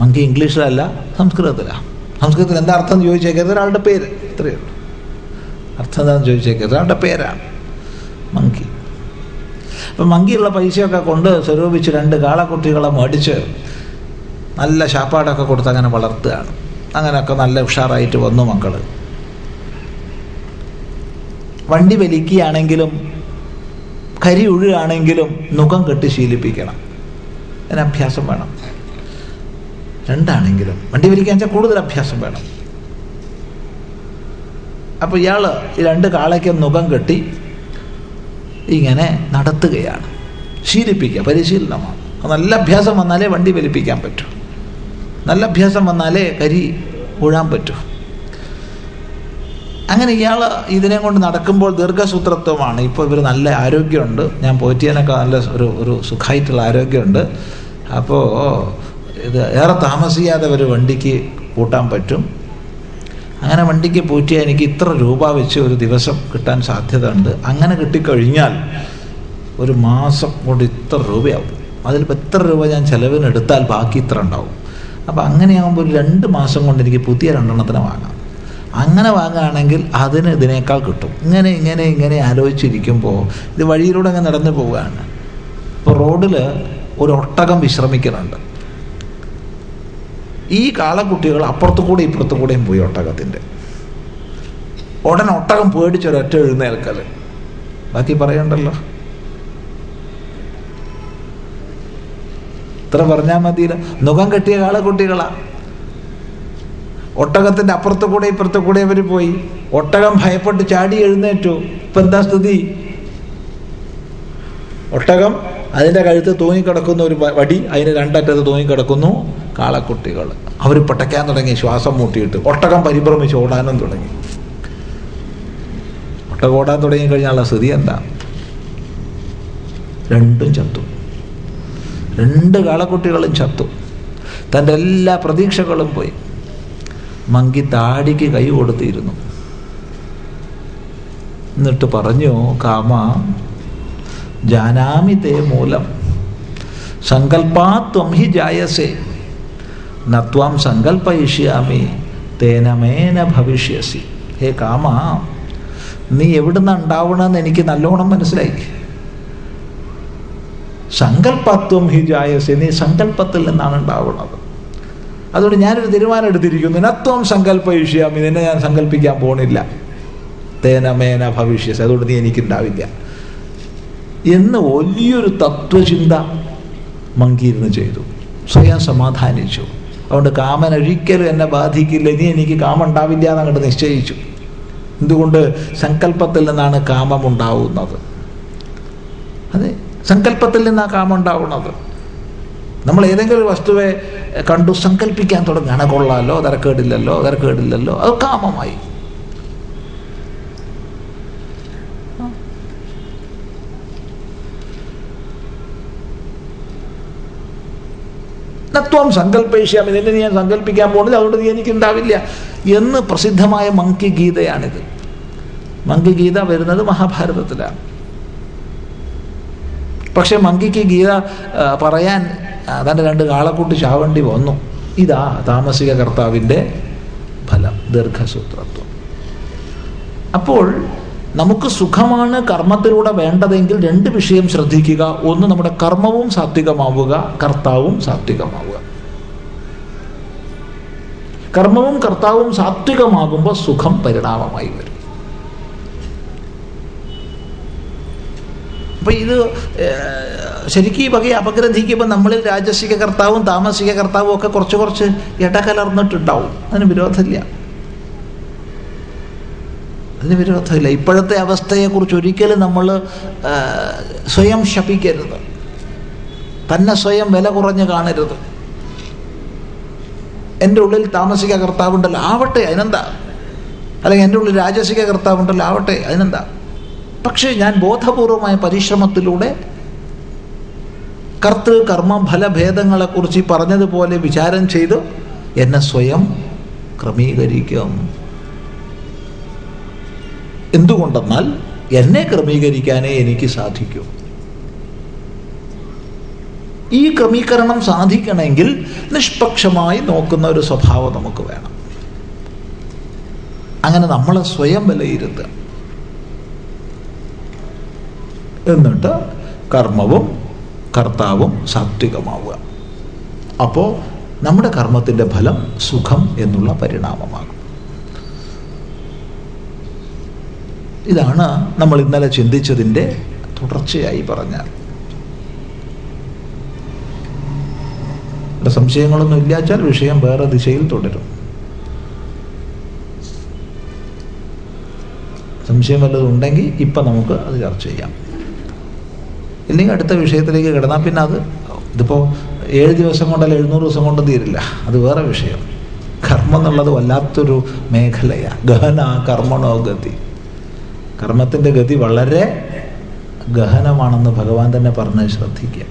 മങ്കി ഇംഗ്ലീഷിലല്ല സംസ്കൃതത്തിലാണ് സംസ്കൃതത്തിൽ എന്താ അർത്ഥം ചോദിച്ചേക്കരുത് ഒരാളുടെ പേര്. ഇത്രയേ ഉള്ളൂ. അർത്ഥം എന്താണെന്ന് ചോദിച്ചേക്കരുത് ഒരാളുടെ പേരാണ്. മങ്കി. അപ്പം മങ്കിയുള്ള പൈസയൊക്കെ കൊണ്ട് സ്വരൂപിച്ച് രണ്ട് കാളക്കുട്ടികളെ മേടിച്ച് നല്ല ശാപ്പാടൊക്കെ കൊടുത്ത് അങ്ങനെ വളർത്തുകയാണ്. അങ്ങനെയൊക്കെ നല്ല ഉഷാറായിട്ട് വന്നു മക്കൾ വണ്ടി വലിക്കുകയാണെങ്കിലും കരി ഉഴുകയാണെങ്കിലും മുഖം കെട്ടി ശീലിപ്പിക്കണം. അതിന് അഭ്യാസം വേണം. രണ്ടാണെങ്കിലും വണ്ടി വലിക്കാൻ വെച്ചാൽ കൂടുതൽ അഭ്യാസം വേണം. അപ്പോൾ ഇയാൾ രണ്ട് കാളയ്ക്ക് മുഖം കെട്ടി ഇങ്ങനെ നടത്തുകയാണ്. ശീലിപ്പിക്കുക പരിശീലനമാണ്. നല്ല അഭ്യാസം വന്നാലേ വണ്ടി വലിപ്പിക്കാൻ പറ്റൂ. നല്ല അഭ്യാസം വന്നാലേ കരി ഊഴാൻ പറ്റൂ. അങ്ങനെ ഇയാൾ ഇതിനെ കൊണ്ട് നടക്കുമ്പോൾ ദീർഘസൂത്രത്വമാണ്. ഇപ്പോൾ ഇവർ നല്ല ആരോഗ്യമുണ്ട്. ഞാൻ പോറ്റിയനൊക്കെ നല്ല ഒരു ഒരു സുഖമായിട്ടുള്ള ആരോഗ്യമുണ്ട്. അപ്പോൾ ഇത് ഏറെ താമസിയാതെ ഒരു വണ്ടിക്ക് കൂട്ടാൻ പറ്റും. അങ്ങനെ വണ്ടിക്ക് പോറ്റിയാൽ എനിക്ക് ഇത്ര രൂപ വെച്ച് ഒരു ദിവസം കിട്ടാൻ സാധ്യത ഉണ്ട് അങ്ങനെ കിട്ടിക്കഴിഞ്ഞാൽ ഒരു മാസം കൊണ്ട് ഇത്ര രൂപയാവും. അതിലിപ്പോൾ എത്ര രൂപ ഞാൻ ചിലവിന് എടുത്താൽ ബാക്കി ഇത്ര ഉണ്ടാവും. അപ്പോൾ അങ്ങനെയാകുമ്പോൾ ഒരു രണ്ട് മാസം കൊണ്ട് എനിക്ക് പുതിയ രണ്ടെണ്ണത്തിന് വാങ്ങാം. അങ്ങനെ വാങ്ങുകയാണെങ്കിൽ അതിന് ഇതിനേക്കാൾ കിട്ടും. ഇങ്ങനെ ഇങ്ങനെ ഇങ്ങനെ ആലോചിച്ചിരിക്കുമ്പോൾ ഇത് വഴിയിലൂടെ അങ്ങ് നടന്നു പോവുകയാണ്. ഇപ്പോൾ റോഡിൽ ഒരു ഒട്ടകം വിശ്രമിക്കുന്നുണ്ട്. ഈ കാളക്കുട്ടികൾ അപ്പുറത്തു കൂടെ ഇപ്പുറത്തു കൂടെയും പോയി ഒട്ടകത്തിന്റെ. ഉടൻ ഒട്ടകം പേടിച്ചൊരൊറ്റ എഴുന്നേൽക്കൽ ബാക്കി പറയണ്ടല്ലോ? ഇത്ര പറഞ്ഞാൽ മതിയില്ല. മുഖം കെട്ടിയ കാളക്കുട്ടികളാ. ഒട്ടകത്തിന്റെ അപ്പുറത്തു കൂടെ ഇപ്പുറത്തു കൂടെ അവർ പോയി. ഒട്ടകം ഭയപ്പെട്ട് ചാടി എഴുന്നേറ്റു. ഇപ്പം എന്താ സ്ഥിതി? ഒട്ടകം അതിന്റെ കഴുത്ത് തൂങ്ങിക്കിടക്കുന്ന ഒരു വടി അതിന് രണ്ടറ്റത്ത് തൂങ്ങിക്കിടക്കുന്നു. കാളക്കുട്ടികൾ. അവർ പട്ടയ്ക്കാൻ തുടങ്ങി ശ്വാസം മുട്ടിയിട്ട് ഒട്ടകം പരിഭ്രമിച്ച് ഓടാനും തുടങ്ങി. ഒട്ടകം ഓടാൻ തുടങ്ങി കഴിഞ്ഞാലുള്ള സ്ഥിതി എന്താ? രണ്ടും ചത്തു. രണ്ട് കാളക്കുട്ടികളും ചത്തു. തന്റെ എല്ലാ പ്രതീക്ഷകളും പോയി. മങ്കി താടിക്ക് കൈ കൊടുത്തിരുന്നു. എന്നിട്ട് പറഞ്ഞു കാമ ജാനാമി തേ മൂലം സങ്കല്പാത്വം ഹി ജായസേ. നത്വാം സങ്കല്പയിഷ്യാമി തേനമേന ഭവിഷ്യസി ഹേ കാമ നീ എവിടുന്ന് ഉണ്ടാവണമെന്ന് എനിക്ക് നല്ലോണം മനസ്സിലായി. സങ്കല്പത്വം ഹി ജായസി നീ സങ്കല്പത്തിൽ നിന്നാണ് ഉണ്ടാവുന്നത് അതുകൊണ്ട് ഞാനൊരു തീരുമാനം എടുത്തിരിക്കുന്നു. നത്വം സങ്കല്പയിഷ്യാമി നിന്നെ ഞാൻ സങ്കല്പിക്കാൻ പോണില്ല. തേനമേന ഭവിഷ്യസി അതുകൊണ്ട് നീ എനിക്കുണ്ടാവില്ല. എന്ന് വലിയൊരു തത്വചിന്ത മങ്കിയിരുന്ന് ചെയ്തു. സ്വയം സമാധാനിച്ചു. അതുകൊണ്ട് കാമൻ ഒരിക്കലും എന്നെ ബാധിക്കില്ല. ഇനി എനിക്ക് കാമം ഉണ്ടാവില്ല എന്നങ്ങോട്ട് നിശ്ചയിച്ചു. എന്തുകൊണ്ട്? സങ്കല്പത്തിൽ നിന്നാണ് കാമം ഉണ്ടാവുന്നത് അതെ സങ്കല്പത്തിൽ നിന്നാണ് കാമം ഉണ്ടാവുന്നത് നമ്മൾ ഏതെങ്കിലും വസ്തുവെ കണ്ടു സങ്കല്പിക്കാൻ തുടങ്ങുകയാണ്. കൊള്ളാമല്ലോ തിരക്കേടില്ലല്ലോ തിരക്കേടില്ലല്ലോ. അത് കാമമായി. നത്വം സങ്കല്പയിഷ്യാമി നിന്നെ ഞാൻ സങ്കല്പിക്കാൻ പോകുന്നില്ല അതുകൊണ്ട് നീ എനിക്കുണ്ടാവില്ല എന്ന് പ്രസിദ്ധമായ മങ്കി ഗീതയാണിത്. മങ്കി ഗീത വരുന്നത് മഹാഭാരതത്തിലാണ്. പക്ഷെ മങ്കിക്ക് ഗീത പറയാൻ തന്റെ രണ്ട് കാളക്കൂട്ടി ചാവേണ്ടി വന്നു. ഇതാ താമസിക കർത്താവിന്റെ ഫലം ദീർഘസൂത്രത്വം. അപ്പോൾ നമുക്ക് സുഖമാണ് കർമ്മത്തിലൂടെ വേണ്ടതെങ്കിൽ രണ്ട് വിഷയം ശ്രദ്ധിക്കുക. ഒന്ന് നമ്മുടെ കർമ്മവും സാത്വികമാവുക കർത്താവും സാത്വികമാവുക. കർമ്മവും കർത്താവും സാത്വികമാകുമ്പോൾ സുഖം പരിണാമമായി വരും. അപ്പൊ ഇത് ശരിക്കും ഈ വകയെ അപഗ്രഥിക്കുമ്പോൾ നമ്മളിൽ രാജസിക കർത്താവും താമസിക കർത്താവും ഒക്കെ കുറച്ച് കുറച്ച് ഇടകലർന്നിട്ടുണ്ടാവും. അതിന് വിരോധമില്ല. അതിന് വിരോധമില്ല ഇപ്പോഴത്തെ അവസ്ഥയെക്കുറിച്ച് ഒരിക്കലും നമ്മൾ സ്വയം ശപിക്കരുത്. തന്നെ സ്വയം വില കുറഞ്ഞ് കാണരുത്. എന്റെ ഉള്ളിൽ താമസിക കർത്താവുണ്ടല്ലോ ആവട്ടെ അതിനെന്താ? അല്ലെങ്കിൽ എന്റെ ഉള്ളിൽ രാജസിക കർത്താവുണ്ടല്ലോ ആവട്ടെ അതിനെന്താ? പക്ഷേ ഞാൻ ബോധപൂർവമായ പരിശ്രമത്തിലൂടെ കർത്തൃ കർമ്മ ഫലഭേദങ്ങളെക്കുറിച്ച് പറഞ്ഞതുപോലെ വിചാരം ചെയ്ത് എന്നെ സ്വയം ക്രമീകരിക്കും. എന്തുകൊണ്ടെന്നാൽ എന്നെ ക്രമീകരിക്കാനേ എനിക്ക് സാധിക്കൂ. ഈ ക്രമീകരണം സാധിക്കണമെങ്കിൽ നിഷ്പക്ഷമായി നോക്കുന്ന ഒരു സ്വഭാവം നമുക്ക് വേണം. അങ്ങനെ നമ്മളെ സ്വയം വിലയിരുത്തുക. എന്നിട്ട് കർമ്മവും കർത്താവും സാത്വികമാവുക. അപ്പോൾ നമ്മുടെ കർമ്മത്തിന്റെ ഫലം സുഖം എന്നുള്ള പരിണാമമാകും. ഇതാണ് നമ്മൾ ഇന്നലെ ചിന്തിച്ചതിന്റെ തുടർച്ചയായി പറഞ്ഞാൽ. സംശയങ്ങളൊന്നും ഇല്ലാച്ചാൽ വിഷയം വേറെ ദിശയിൽ തുടരും. സംശയം വല്ലതും ഉണ്ടെങ്കിൽ ഇപ്പം നമുക്ക് അത് ചർച്ച ചെയ്യാം. ഇല്ലെങ്കിൽ അടുത്ത വിഷയത്തിലേക്ക് കിടന്നാൽ പിന്നെ അത് ഇതിപ്പോൾ ഏഴ് ദിവസം കൊണ്ടല്ല എഴുന്നൂറ് ദിവസം കൊണ്ട് തീരില്ല. അത് വേറെ വിഷയം. കർമ്മം എന്നുള്ളത് വല്ലാത്തൊരു മേഖലയാണ് ഗഹന കർമ്മണോ ഗതി. കർമ്മത്തിന്റെ ഗതി വളരെ ഗഹനമാണെന്ന് ഭഗവാൻ തന്നെ പറഞ്ഞ് ശ്രദ്ധിക്കുക.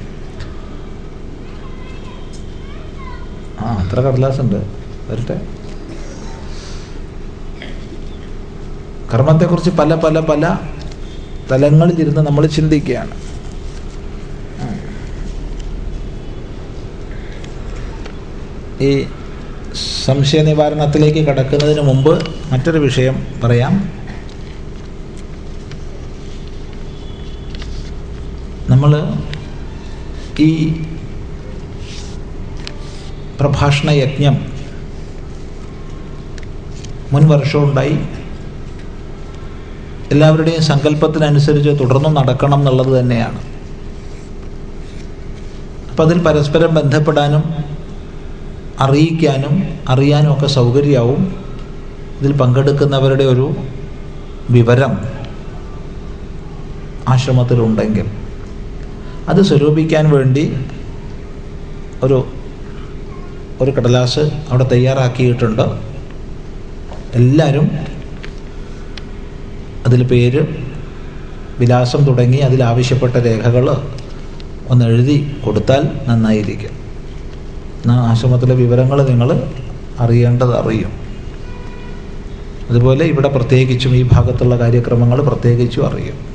ആ അത്ര കടലാസുണ്ട്. വരട്ടെ. കർമ്മത്തെക്കുറിച്ച് പല പല പല തലങ്ങളിലിരുന്ന് നമ്മൾ ചിന്തിക്കുകയാണ്. ഈ സംശയ നിവാരണത്തിലേക്ക് കടക്കുന്നതിന് മുമ്പ് മറ്റൊരു വിഷയം പറയാം. നമ്മൾ ഈ പ്രഭാഷണ യജ്ഞം മുൻ വർഷമുണ്ടായി എല്ലാവരുടെയും സങ്കല്പത്തിനനുസരിച്ച് തുടർന്നും നടക്കണം എന്നുള്ളത് തന്നെയാണ്. അപ്പം അതിൽ പരസ്പരം ബന്ധപ്പെടാനും അറിയിക്കാനും അറിയാനും ഒക്കെ സൗകര്യമാവും. ഇതിൽ പങ്കെടുക്കുന്നവരുടെ ഒരു വിവരം ആശ്രമത്തിലുണ്ടെങ്കിൽ. അത് സ്വരൂപിക്കാൻ വേണ്ടി ഒരു ഒരു കടലാസ് അവിടെ തയ്യാറാക്കിയിട്ടുണ്ട്. എല്ലാവരും അതിൽ പേര് വിലാസം തുടങ്ങി അതിലാവശ്യപ്പെട്ട രേഖകൾ ഒന്ന് എഴുതി കൊടുത്താൽ നന്നായിരിക്കും. എന്നാൽ ആശ്രമത്തിലെ വിവരങ്ങൾ നിങ്ങൾ അറിയേണ്ടത് അറിയും. അതുപോലെ ഇവിടെ പ്രത്യേകിച്ചും ഈ ഭാഗത്തുള്ള കാര്യക്രമങ്ങൾ പ്രത്യേകിച്ചും അറിയും.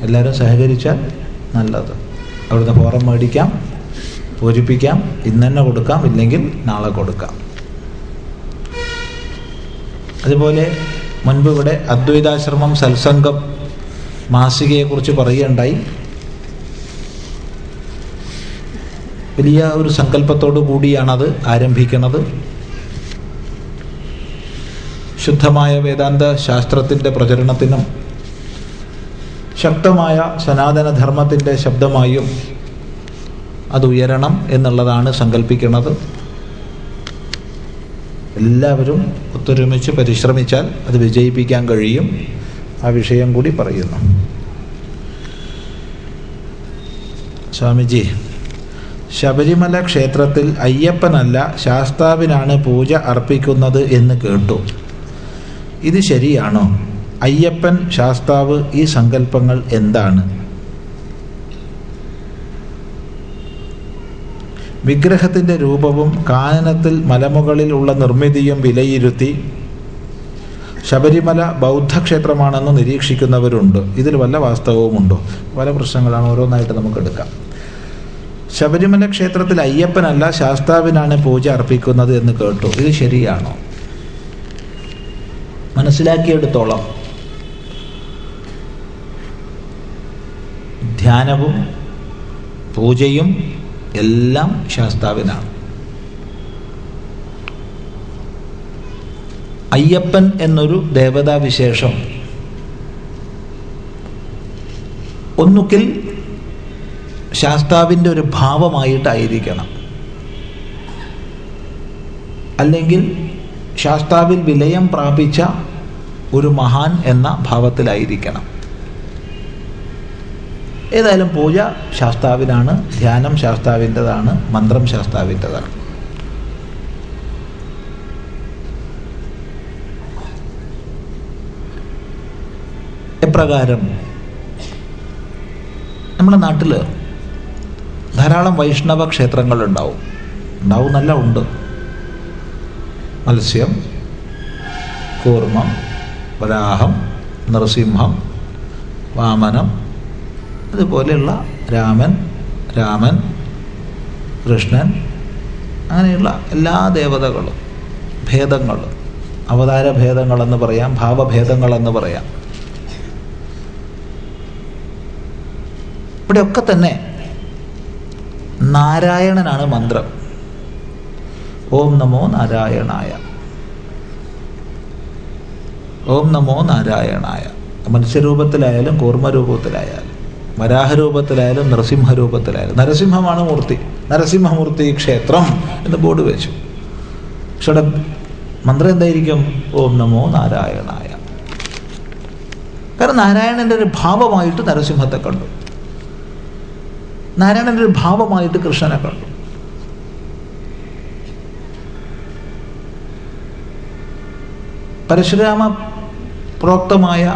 എല്ലാവരും സഹകരിച്ചാൽ നല്ലത്. അവിടുന്ന് ഫോറം മേടിക്കാം പൂരിപ്പിക്കാം ഇന്ന് തന്നെ കൊടുക്കാം ഇല്ലെങ്കിൽ നാളെ കൊടുക്കാം. അതുപോലെ മുൻപ് ഇവിടെ അദ്വൈതാശ്രമം സത്സംഗം മാസികയെക്കുറിച്ച് പറയുകയുണ്ടായി. വലിയ ഒരു സങ്കല്പത്തോടു കൂടിയാണത് ആരംഭിക്കുന്നത്. ശുദ്ധമായ വേദാന്ത ശാസ്ത്രത്തിന്റെ പ്രചരണത്തിനും ശക്തമായ സനാതനധർമ്മത്തിന്റെ ശബ്ദമായും അത് ഉയരണം എന്നുള്ളതാണ് സങ്കല്പിക്കുന്നത് എല്ലാവരും ഒത്തൊരുമിച്ച് പരിശ്രമിച്ചാൽ അത് വിജയിപ്പിക്കാൻ കഴിയും. ആ വിഷയം കൂടി പറയുന്നു. സ്വാമിജി ശബരിമല ക്ഷേത്രത്തിൽ അയ്യപ്പനല്ല ശാസ്താവിനാണ് പൂജ അർപ്പിക്കുന്നത് എന്ന് കേട്ടു. ഇത് ശരിയാണോ? അയ്യപ്പൻ ശാസ്താവ് ഈ സങ്കല്പങ്ങൾ എന്താണ്? വിഗ്രഹത്തിന്റെ രൂപവും കാനനത്തിൽ മലമുകളിലുള്ള നിർമ്മിതിയും വിലയിരുത്തി ശബരിമല ബൗദ്ധക്ഷേത്രമാണെന്ന് നിരീക്ഷിക്കുന്നവരുണ്ട്. ഇതിൽ വല്ല വാസ്തവവുമുണ്ടോ? പല പ്രശ്നങ്ങളാണ് ഓരോന്നായിട്ട് നമുക്ക് എടുക്കാം. ശബരിമല ക്ഷേത്രത്തിൽ അയ്യപ്പനല്ല ശാസ്താവിനാണ് പൂജ അർപ്പിക്കുന്നത് എന്ന് കേട്ടു. ഇത് ശരിയാണോ? മനസ്സിലാക്കിയെടുത്തോളം. ധ്യാനവും പൂജയും എല്ലാം ശാസ്താവിനാണ്. അയ്യപ്പൻ എന്നൊരു ദേവതാ വിശേഷം ഒന്നുകിൽ ശാസ്താവിന്റെ ഒരു ഭാവമായിട്ടായിരിക്കണം. അല്ലെങ്കിൽ ശാസ്താവിൽ വിലയം പ്രാപിച്ച ഒരു മഹാൻ എന്ന ഭാവത്തിലായിരിക്കണം. ഏതായാലും പൂജ ശാസ്താവിനാണ് ധ്യാനം ശാസ്താവിന്റെതാണ് മന്ത്രം ശാസ്താവിന്റെതാണ്. എപ്രകാരം നമ്മുടെ നാട്ടിൽ ധാരാളം വൈഷ്ണവ ക്ഷേത്രങ്ങളുണ്ടാവും. ഉണ്ടാവും നല്ല ഉണ്ട്. മത്സ്യം കൂർമ്മം വരാഹം നൃസിംഹം വാമനം അതുപോലെയുള്ള രാമൻ രാമൻ കൃഷ്ണൻ അങ്ങനെയുള്ള എല്ലാ ദേവതകളും ഭേദങ്ങൾ അവതാര ഭേദങ്ങളെന്ന് പറയാം ഭാവഭേദങ്ങളെന്ന് പറയാം. ഇവിടെയൊക്കെ തന്നെ നാരായണനാണ് മന്ത്രം. ഓം നമോ നാരായണായ. ഓം നമോ നാരായണായ. മത്സ്യരൂപത്തിലായാലും കൂർമ്മരൂപത്തിലായാലും. വരാഹരൂപത്തിലായാലും നരസിംഹരൂപത്തിലായാലും. നരസിംഹമാണ് മൂർത്തി. നരസിംഹമൂർത്തി ക്ഷേത്രം എന്ന് ബോർഡ് വെച്ചു. പക്ഷെ മന്ത്രം എന്തായിരിക്കും? ഓം നമോ നാരായണായ. കാരണം നാരായണന്റെ ഒരു ഭാവമായിട്ട് നരസിംഹത്തെ കണ്ടു. നാരായണന്റെ ഒരു ഭാവമായിട്ട് കൃഷ്ണനെ കണ്ടു. പരശുരാമ പ്രോക്തമായ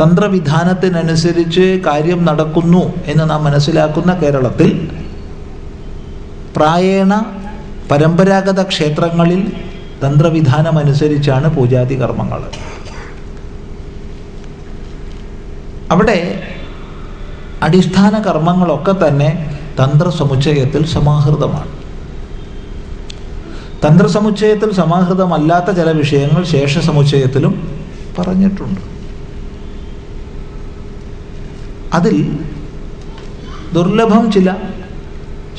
തന്ത്രവിധാനത്തിനനുസരിച്ച് കാര്യം നടക്കുന്നു എന്ന് നാം മനസ്സിലാക്കുന്ന കേരളത്തിൽ പ്രായേണ പരമ്പരാഗത ക്ഷേത്രങ്ങളിൽ തന്ത്രവിധാനമനുസരിച്ചാണ് പൂജാതി കർമ്മങ്ങൾ. അവിടെ അടിസ്ഥാന കർമ്മങ്ങളൊക്കെ തന്നെ തന്ത്രസമുച്ചയത്തിൽ സമാഹൃതമാണ്. തന്ത്രസമുച്ചയത്തിൽ സമാഹൃതമല്ലാത്ത ചില വിഷയങ്ങൾ ശേഷസമുച്ചയത്തിലും പറഞ്ഞിട്ടുണ്ട്. അതിൽ ദുർലഭം ചില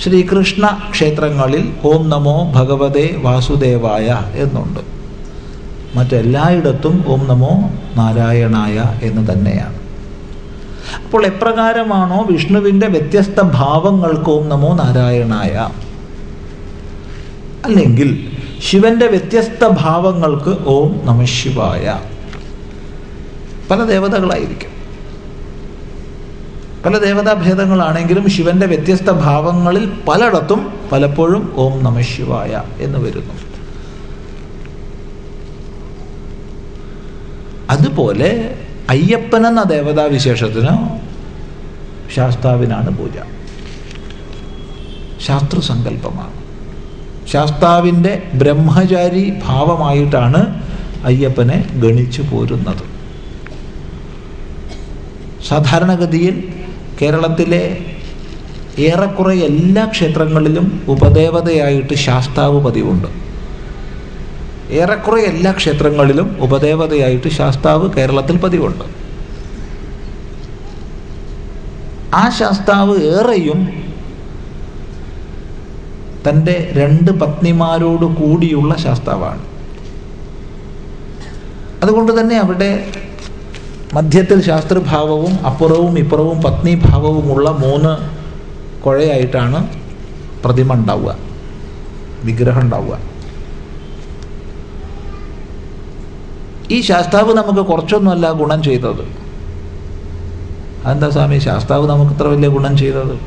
ശ്രീകൃഷ്ണ ക്ഷേത്രങ്ങളിൽ ഓം നമോ ഭഗവതേ വാസുദേവായ എന്നുണ്ട്. മറ്റെല്ലായിടത്തും ഓം നമോ നാരായണായ എന്ന് തന്നെയാണ്. അപ്പോൾ എപ്രകാരമാണോ വിഷ്ണുവിന്റെ വ്യത്യസ്ത ഭാവങ്ങൾക്ക് ഓം നമോ നാരായണായ? അല്ലെങ്കിൽ ശിവന്റെ വ്യത്യസ്ത ഭാവങ്ങൾക്ക് ഓം നമശിവായ പല ദേവതകളായിരിക്കും. പല ദേവതാഭേദങ്ങളാണെങ്കിലും ശിവന്റെ വ്യത്യസ്ത ഭാവങ്ങളിൽ പലയിടത്തും പലപ്പോഴും ഓം നമ ശിവായ എന്ന് വരുന്നു. അതുപോലെ അയ്യപ്പൻ എന്ന ദേവതാവിശേഷത്തിന് ശാസ്താവിനാണ് പൂജ. ശാസ്ത്രസങ്കല്പമാണ് ശാസ്താവിന്റെ ബ്രഹ്മചാരി ഭാവമായിട്ടാണ് അയ്യപ്പനെ ഗണിച്ചു പോരുന്നത്. സാധാരണഗതിയിൽ കേരളത്തിലെ ഏറെക്കുറെ എല്ലാ ക്ഷേത്രങ്ങളിലും ഉപദേവതയായിട്ട് ശാസ്താവ് പതിവുണ്ട്. ഏറെക്കുറെ എല്ലാ ക്ഷേത്രങ്ങളിലും ഉപദേവതയായിട്ട് ശാസ്താവ് കേരളത്തിൽ പതിവുണ്ട്. ആ ശാസ്താവ് ഏറെയും തന്റെ രണ്ട് പത്നിമാരോട് കൂടിയുള്ള ശാസ്താവാണ്. അതുകൊണ്ട് തന്നെ അവിടെ മധ്യത്തിൽ ശാസ്ത്രഭാവവും അപ്പുറവും ഇപ്പുറവും പത്നിഭാവവുമുള്ള മൂന്ന് കുഴയായിട്ടാണ് പ്രതിമ ഉണ്ടാവുക. വിഗ്രഹം ഉണ്ടാവുക. ഈ ശാസ്താവ് നമുക്ക് കുറച്ചൊന്നുമല്ല ഗുണം ചെയ്തത്. അതെന്താ സ്വാമി? ശാസ്താവ് നമുക്ക് ഇത്ര വലിയ ഗുണം ചെയ്തത്.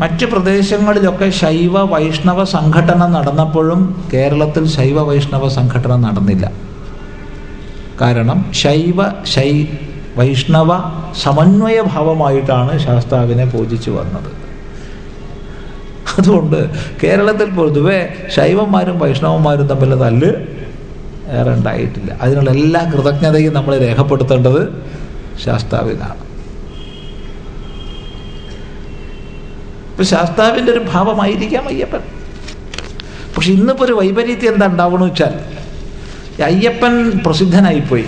മറ്റ് പ്രദേശങ്ങളിലൊക്കെ ശൈവ വൈഷ്ണവ സംഘടന നടന്നപ്പോഴും കേരളത്തിൽ ശൈവ വൈഷ്ണവ സംഘടന നടന്നില്ല. കാരണം ശൈവ ശൈ വൈഷ്ണവ സമന്വയ ഭാവമായിട്ടാണ് ശാസ്താവിനെ പൂജിച്ചു വന്നത്. അതുകൊണ്ട് കേരളത്തിൽ പൊതുവെ ശൈവന്മാരും വൈഷ്ണവന്മാരും തമ്മിൽ തല്ല് ഏറെ ഉണ്ടായിട്ടില്ല. അതിനുള്ള എല്ലാ കൃതജ്ഞതയും നമ്മൾ രേഖപ്പെടുത്തേണ്ടത് ശാസ്താവിനാണ്. ഇപ്പൊ ശാസ്താവിന്റെ ഒരു ഭാവമായിരിക്കാം അയ്യപ്പൻ. പക്ഷെ ഇന്നിപ്പോൾ ഒരു വൈപരീത്യം എന്താ ഉണ്ടാവണമെന്ന് വെച്ചാൽ അയ്യപ്പൻ പ്രസിദ്ധനായിപ്പോയി.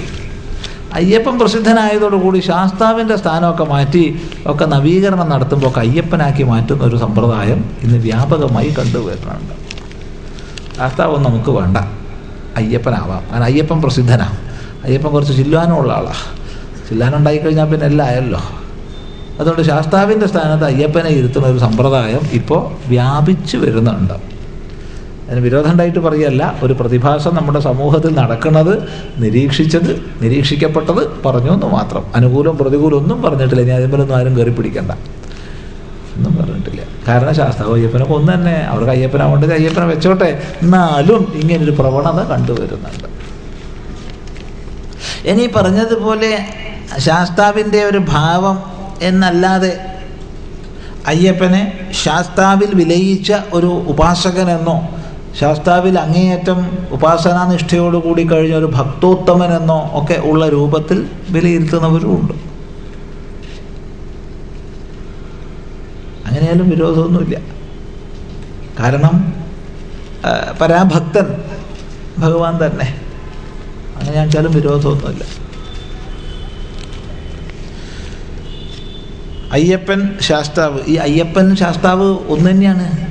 അയ്യപ്പൻ പ്രസിദ്ധനായതോടുകൂടി ശാസ്താവിന്റെ സ്ഥാനമൊക്കെ മാറ്റി ഒക്കെ നവീകരണം നടത്തുമ്പോൾ ഒക്കെ അയ്യപ്പനാക്കി മാറ്റുന്ന ഒരു സമ്പ്രദായം ഇന്ന് വ്യാപകമായി കണ്ടുവരുന്നുണ്ട് ശാസ്താവ് നമുക്ക് വേണ്ട. അയ്യപ്പനാവാം. കാരണം അയ്യപ്പൻ പ്രസിദ്ധനാവും അയ്യപ്പൻ കുറച്ച് ചില്ലാനുമുള്ള ആളാണ് ചില്ലാനുണ്ടായി കഴിഞ്ഞാൽ പിന്നെ എല്ലാം ആയല്ലോ. അതുകൊണ്ട് ശാസ്താവിന്റെ സ്ഥാനത്ത് അയ്യപ്പനെ ഇരുത്തുന്ന ഒരു സമ്പ്രദായം ഇപ്പോൾ വ്യാപിച്ചു വരുന്നുണ്ട്. അതിന് വിരോധം ഉണ്ടായിട്ട് പറയല്ല. ഒരു പ്രതിഭാസം നമ്മുടെ സമൂഹത്തിൽ നടക്കുന്നത് നിരീക്ഷിച്ചത് നിരീക്ഷിക്കപ്പെട്ടത് പറഞ്ഞു എന്ന് മാത്രം. അനുകൂലം പ്രതികൂലം ഒന്നും പറഞ്ഞിട്ടില്ല. ഇനി അതിന്മേലൊന്നും ആരും കയറി പിടിക്കണ്ട. ഒന്നും പറഞ്ഞിട്ടില്ല. കാരണം ശാസ്താവ് അയ്യപ്പനൊക്കെ ഒന്ന് തന്നെ. അവർക്ക് അയ്യപ്പനാവേണ്ടത് അയ്യപ്പനെ വെച്ചോട്ടെ. എന്നാലും ഇങ്ങനൊരു പ്രവണത കണ്ടുവരുന്നുണ്ട്. ഇനി പറഞ്ഞതുപോലെ ശാസ്താവിന്റെ ഒരു ഭാവം എന്നല്ലാതെ അയ്യപ്പനെ ശാസ്താവിൽ വിലയിച്ച ഒരു ഉപാസകനെന്നോ ശാസ്താവിൽ അങ്ങേയറ്റം ഉപാസനാനിഷ്ഠയോടുകൂടി കഴിഞ്ഞ ഒരു ഭക്തോത്തമനെന്നോ ഒക്കെ ഉള്ള രൂപത്തിൽ വിലയിരുത്തുന്നവരും ഉണ്ട് അങ്ങനെയാലും വിരോധമൊന്നുമില്ല. കാരണം പരാഭക്തൻ ഭഗവാൻ തന്നെ. അങ്ങനെ വെച്ചാലും വിരോധമൊന്നുമില്ല. അയ്യപ്പൻ ശാസ്താവ്. ഈ അയ്യപ്പൻ ശാസ്താവ് ഒന്ന് തന്നെയാണ്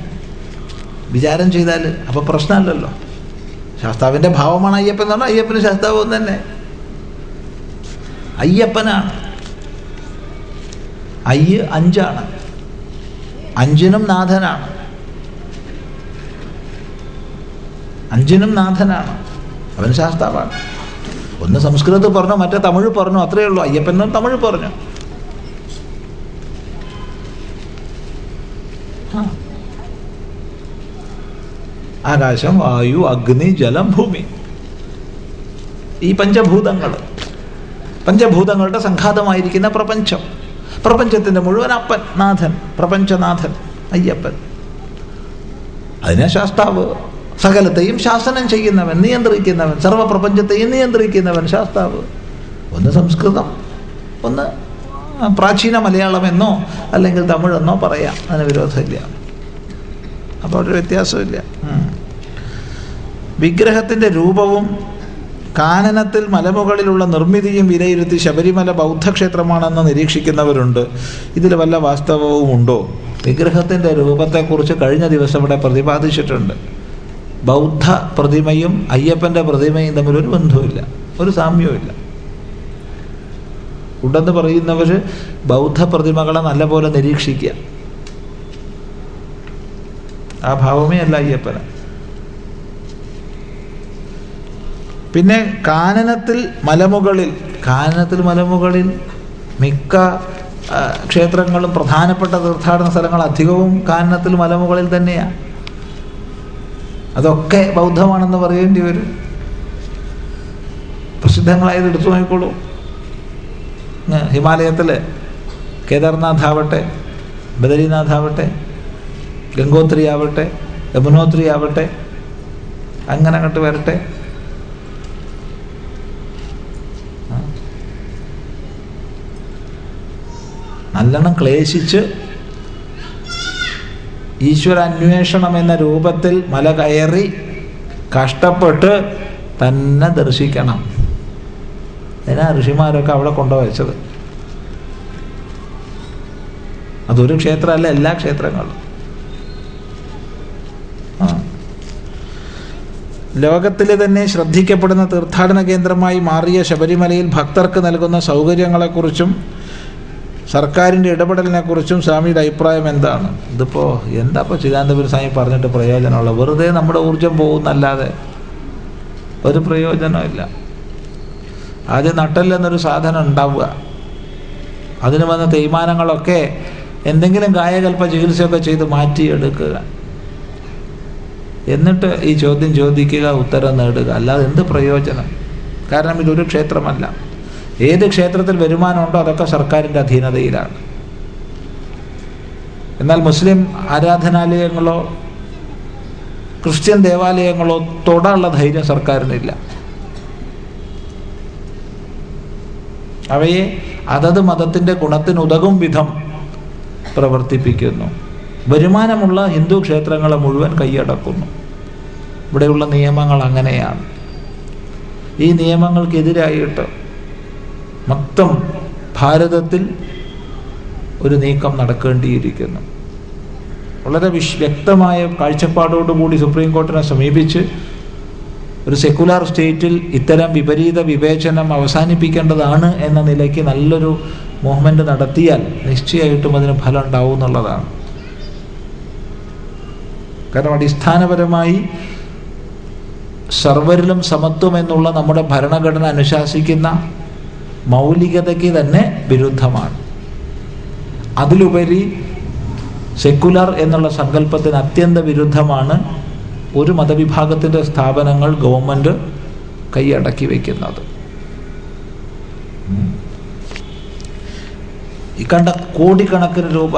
വിചാരം ചെയ്താൽ അപ്പോൾ പ്രശ്നമല്ലല്ലോ. ശാസ്താവിന്റെ ഭാവമാണ് അയ്യപ്പൻ എന്ന് പറഞ്ഞാൽ അയ്യപ്പന് ശാസ്താവ് തന്നെ. അയ്യപ്പനാണ്. അയ്യ് അഞ്ചാണ്. അഞ്ചിനും നാഥനാണ്. അഞ്ചിനും നാഥനാണ്. അവൻ ശാസ്താവാണ്. ഒന്ന് സംസ്കൃതത്തിൽ പറഞ്ഞു മറ്റേ തമിഴ് പറഞ്ഞു അത്രയേ ഉള്ളൂ. അയ്യപ്പൻ തമിഴ് പറഞ്ഞു. ആകാശം വായു അഗ്നി ജലം ഭൂമി. ഈ പഞ്ചഭൂതങ്ങൾ. പഞ്ചഭൂതങ്ങളുടെ സംഘാതമായിരിക്കുന്ന പ്രപഞ്ചം. പ്രപഞ്ചത്തിന്റെ മുഴുവൻ അപ്പൻ നാഥൻ പ്രപഞ്ചനാഥൻ അയ്യപ്പൻ. അതിനെ ശാസ്താവ് സകലത്തെയും ശാസനം ചെയ്യുന്നവൻ നിയന്ത്രിക്കുന്നവൻ സർവപ്രപഞ്ചത്തെയും നിയന്ത്രിക്കുന്നവൻ ശാസ്താവ്. ഒന്ന് സംസ്കൃതം ഒന്ന് പ്രാചീന മലയാളമെന്നോ അല്ലെങ്കിൽ തമിഴെന്നോ പറയാം. അതിന് വിരോധമില്ല. അപ്പോൾ ഒരു വ്യത്യാസമില്ല. വിഗ്രഹത്തിന്റെ രൂപവും കാനനത്തിൽ മലമുകളിലുള്ള നിർമ്മിതിയും വിലയിരുത്തി ശബരിമല ബൗദ്ധക്ഷേത്രമാണെന്ന് നിരീക്ഷിക്കുന്നവരുണ്ട്. ഇതിൽ വല്ല വാസ്തവവും ഉണ്ടോ? വിഗ്രഹത്തിന്റെ രൂപത്തെക്കുറിച്ച് കഴിഞ്ഞ ദിവസം ഇവിടെ പ്രതിപാദിച്ചിട്ടുണ്ട്. ബൗദ്ധ പ്രതിമയും അയ്യപ്പന്റെ പ്രതിമയും തമ്മിൽ ഒരു ബന്ധവുമില്ല. ഒരു സാമ്യവുമില്ല. ഉണ്ടെന്ന് പറയുന്നവർ ബൗദ്ധ പ്രതിമകളെ നല്ലപോലെ നിരീക്ഷിക്കുക. ആ ഭാവമേ അല്ല അയ്യപ്പന്. പിന്നെ കാനനത്തിൽ മലമുകളിൽ കാനനത്തിൽ മലമുകളിൽ മിക്ക ക്ഷേത്രങ്ങളും പ്രധാനപ്പെട്ട തീർത്ഥാടന സ്ഥലങ്ങൾ അധികവും കാനനത്തിൽ മലമുകളിൽ തന്നെയാണ് അതൊക്കെ ബൗദ്ധമാണെന്ന് പറയേണ്ടി വരും. പ്രസിദ്ധങ്ങളായത് എടുത്തു നോക്കിക്കോളൂ. ഹിമാലയത്തിൽ കേദാർനാഥ് ആവട്ടെ ബദരീനാഥ് ആവട്ടെ ഗംഗോത്രി ആവട്ടെ യമുനോത്രി ആവട്ടെ അങ്ങനെ അങ്ങോട്ട് വരട്ടെ. നല്ലോണം ക്ലേശിച്ച് ഈശ്വര അന്വേഷണം എന്ന രൂപത്തിൽ മല കയറി കഷ്ടപ്പെട്ട് തന്നെ ദർശിക്കണം. അതിനാ ഋഷിമാരൊക്കെ അവിടെ കൊണ്ടുവച്ചത്. അതൊരു ക്ഷേത്രമല്ല എല്ലാ ക്ഷേത്രങ്ങളും. ലോകത്തിലെ തന്നെ ശ്രദ്ധിക്കപ്പെടുന്ന തീർത്ഥാടന കേന്ദ്രമായി മാറിയ ശബരിമലയിൽ ഭക്തർക്ക് നൽകുന്ന സൗകര്യങ്ങളെക്കുറിച്ചും സർക്കാരിന്റെ ഇടപെടലിനെക്കുറിച്ചും സ്വാമിയുടെ അഭിപ്രായം എന്താണ്? ഇതിപ്പോൾ എന്താ ഇപ്പോൾ ചിദാനന്ദപുരം സ്വാമി പറഞ്ഞിട്ട് പ്രയോജനമുള്ള വെറുതെ നമ്മുടെ ഊർജം പോകുന്നല്ലാതെ ഒരു പ്രയോജനമില്ല ആദ്യം നട്ടല്ലെന്നൊരു സാധനം ഉണ്ടാവുക. അതിന് വന്ന തേയ്മാനങ്ങളൊക്കെ എന്തെങ്കിലും കായകൽപ്പ ചികിത്സയൊക്കെ ചെയ്ത് മാറ്റിയെടുക്കുക. എന്നിട്ട് ഈ ചോദ്യം ചോദിക്കുക ഉത്തരം നേടുക. അല്ലാതെ എന്ത് പ്രയോജനം? കാരണം ഇതൊരു ക്ഷേത്രമല്ല. ഏത് ക്ഷേത്രത്തിൽ വരുമാനമുണ്ടോ അതൊക്കെ സർക്കാരിന്റെ അധീനതയിലാണ്. എന്നാൽ മുസ്ലിം ആരാധനാലയങ്ങളോ ക്രിസ്ത്യൻ ദേവാലയങ്ങളോ തൊടാനുള്ള ധൈര്യം സർക്കാരിനില്ല. അവയെ അതത് മതത്തിന്റെ ഗുണത്തിനുതകും വിധം പ്രവർത്തിപ്പിക്കുന്നു. വരുമാനമുള്ള ഹിന്ദു ക്ഷേത്രങ്ങളെ മുഴുവൻ കൈയടക്കുന്നു. ഇവിടെയുള്ള നിയമങ്ങൾ അങ്ങനെയാണ്. ഈ നിയമങ്ങൾക്കെതിരായിട്ട് മൊത്തം ഭാരതത്തിൽ ഒരു നീക്കം നടക്കേണ്ടിയിരിക്കുന്നു. വളരെ വിശ് വ്യക്തമായ കാഴ്ചപ്പാടോടുകൂടി സുപ്രീം കോടതിനെ സമീപിച്ച് ഒരു സെക്കുലാർ സ്റ്റേറ്റിൽ ഇത്തരം വിപരീത വിവേചനം അവസാനിപ്പിക്കേണ്ടതാണ് എന്ന നിലയ്ക്ക് നല്ലൊരു മൂവ്മെന്റ് നടത്തിയാൽ നിശ്ചയമായിട്ടും അതിന് ഫലം ഉണ്ടാവും എന്നുള്ളതാണ്. കാരണം അടിസ്ഥാനപരമായി സർവരിലും സമത്വം എന്നുള്ള നമ്മുടെ ഭരണഘടന അനുശാസിക്കുന്ന മൗലികതയ്ക്ക് തന്നെ വിരുദ്ധമാണ്. അതിലുപരി സെക്കുലർ എന്നുള്ള സങ്കല്പത്തിന് അത്യന്ത വിരുദ്ധമാണ് ഒരു മതവിഭാഗത്തിന്റെ സ്ഥാപനങ്ങൾ ഗവൺമെന്റ് കൈയടക്കി വയ്ക്കുന്നത് ഈ കണ്ട കോടിക്കണക്കിന് രൂപ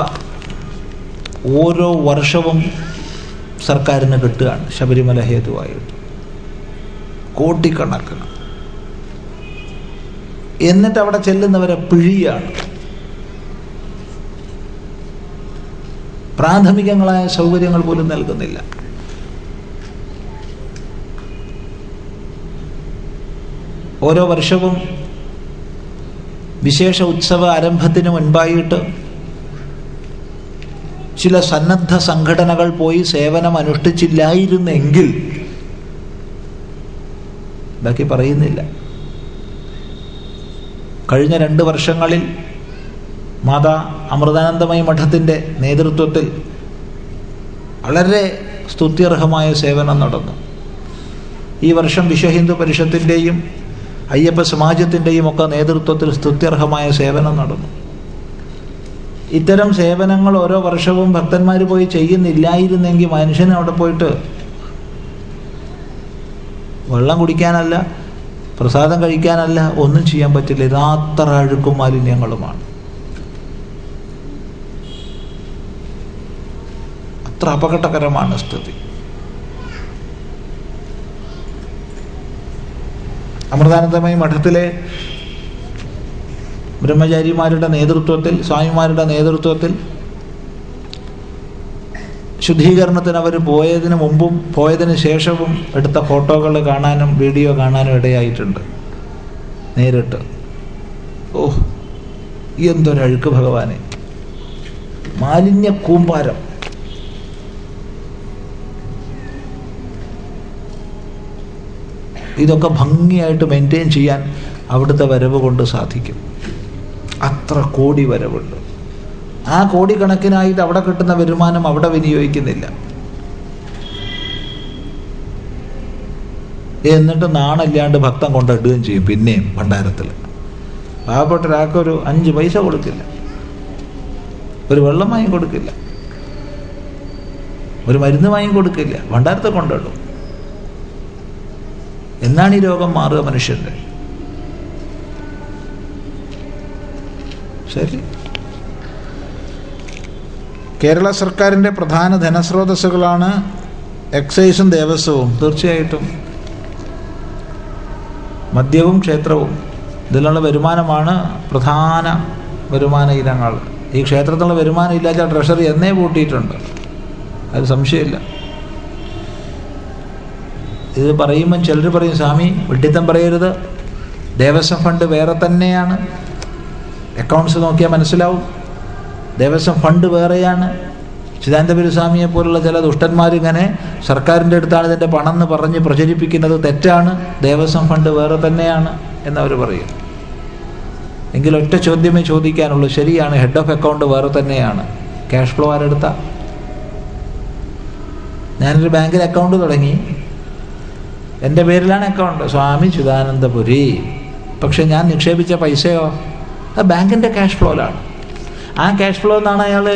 ഓരോ വർഷവും സർക്കാരിന് കിട്ടുകയാണ് ശബരിമല ഹേതുവായിട്ട്. കോടിക്കണക്കിന്. എന്നിട്ട് അവിടെ ചെല്ലുന്നവരെ പിഴിയാണ്. പ്രാഥമികങ്ങളായ സൗകര്യങ്ങൾ പോലും നൽകുന്നില്ല. ഓരോ വർഷവും വിശേഷ ഉത്സവ ആരംഭത്തിന് മുൻപായിട്ട് ചില സന്നദ്ധ സംഘടനകൾ പോയി സേവനം അനുഷ്ഠിച്ചില്ലായിരുന്നെങ്കിൽ ബാക്കി പറയുന്നില്ല. കഴിഞ്ഞ രണ്ട് വർഷങ്ങളിൽ മാതാ അമൃതാനന്ദമയി മഠത്തിന്റെ നേതൃത്വത്തിൽ വളരെ സ്തുത്യർഹമായ സേവനം നടന്നു. ഈ വർഷം വിശ്വ ഹിന്ദു പരിഷത്തിന്റെയും അയ്യപ്പ സമാജത്തിന്റെയും ഒക്കെ നേതൃത്വത്തിൽ സ്തുത്യർഹമായ സേവനം നടന്നു. ഇത്തരം സേവനങ്ങൾ ഓരോ വർഷവും ഭക്തന്മാർ പോയി ചെയ്യുന്നില്ലായിരുന്നെങ്കിൽ മനുഷ്യന് അവിടെ പോയിട്ട് വെള്ളം കുടിക്കാനല്ല പ്രസാദം കഴിക്കാനല്ല ഒന്നും ചെയ്യാൻ പറ്റില്ല. ഇതാത്ര അഴുക്കും മാലിന്യങ്ങളുമാണ്. അത്ര അപകടകരമാണ് സ്ഥിതി. അമൃതാനന്ദമയ മഠത്തിലെ ബ്രഹ്മചാരിമാരുടെ നേതൃത്വത്തിൽ സ്വാമിമാരുടെ നേതൃത്വത്തിൽ ശുദ്ധീകരണത്തിന് അവർ പോയതിന് മുമ്പും പോയതിന് ശേഷവും എടുത്ത ഫോട്ടോകൾ കാണാനും വീഡിയോ കാണാനും ഇടയായിട്ടുണ്ട്. നേരിട്ട്. ഓ എന്തൊരഴുക്ക് ഭഗവാനെ. മാലിന്യ കൂമ്പാരം. ഇതൊക്കെ ഭംഗിയായിട്ട് മെയിന്റെയിൻ ചെയ്യാൻ അവിടുത്തെ വരവ് കൊണ്ട് സാധിക്കും. അത്ര കോടി വരവുണ്ട്. ആ കോടിക്കണക്കിനായിട്ട് അവിടെ കിട്ടുന്ന വരുമാനം അവിടെ വിനിയോഗിക്കുന്നില്ല. എന്നിട്ട് നാണില്ലാണ്ട് ഭക്തം കൊണ്ടിടുകയും ചെയ്യും പിന്നെയും ഭണ്ഡാരത്തിൽ. പാവപ്പെട്ട ഒരാൾക്കൊരു അഞ്ച് പൈസ കൊടുക്കില്ല. ഒരു വെള്ളം വാങ്ങി കൊടുക്കില്ല. ഒരു മരുന്ന് വാങ്ങി കൊടുക്കില്ല. ഭണ്ഡാരത്തെ കൊണ്ടിടും. എന്നാണ് ഈ രോഗം മാറുക മനുഷ്യന്റെ? ശരി. കേരള സർക്കാരിന്റെ പ്രധാന ധനസ്രോതസ്സുകളാണ് എക്സൈസും ദേവസ്വവും. തീർച്ചയായിട്ടും. മദ്യവും ക്ഷേത്രവും. ഇതിലുള്ള വരുമാനമാണ് പ്രധാന വരുമാന ഇനങ്ങൾ. ഈ ക്ഷേത്രത്തിലുള്ള വരുമാനം ഇല്ലാത്ത ട്രഷറി എന്നേ പൂട്ടിയിട്ടുണ്ട്. അത് സംശയമില്ല. ഇത് പറയുമ്പം ചിലർ പറയും സ്വാമി വെട്ടിത്തം പറയരുത്. ദേവസ്വം ഫണ്ട് വേറെ തന്നെയാണ്. അക്കൗണ്ട്സ് നോക്കിയാൽ മനസ്സിലാവും. ദേവസ്വം ഫണ്ട് വേറെയാണ്. ചിദാനന്ദപുരി സ്വാമിയെ പോലുള്ള ചില ദുഷ്ടന്മാരിങ്ങനെ സർക്കാരിന്റെ അടുത്താണ് ഇതിന്റെ പണം എന്ന് പറഞ്ഞ് പ്രചരിപ്പിക്കുന്നത് തെറ്റാണ്. ദേവസ്വം ഫണ്ട് വേറെ തന്നെയാണ് എന്നവർ പറയും. എങ്കിൽ ഒറ്റ ചോദ്യമേ ചോദിക്കാനുള്ളൂ. ശരിയാണ് ഹെഡ് ഓഫ് അക്കൗണ്ട് വേറെ തന്നെയാണ്. ക്യാഷ് ഫ്ലോ ആരെടുത്ത? ഞാനൊരു ബാങ്കിൽ അക്കൗണ്ട് തുടങ്ങി. എന്റെ പേരിലാണ് അക്കൗണ്ട് സ്വാമി ചിദാനന്ദപുരി. പക്ഷെ ഞാൻ നിക്ഷേപിച്ച പൈസയോ? അത് ബാങ്കിന്റെ ക്യാഷ് ഫ്ലോയിലാണ് ആ ക്യാഷ് ഫ്ലോ എന്നാണ് അയാൾ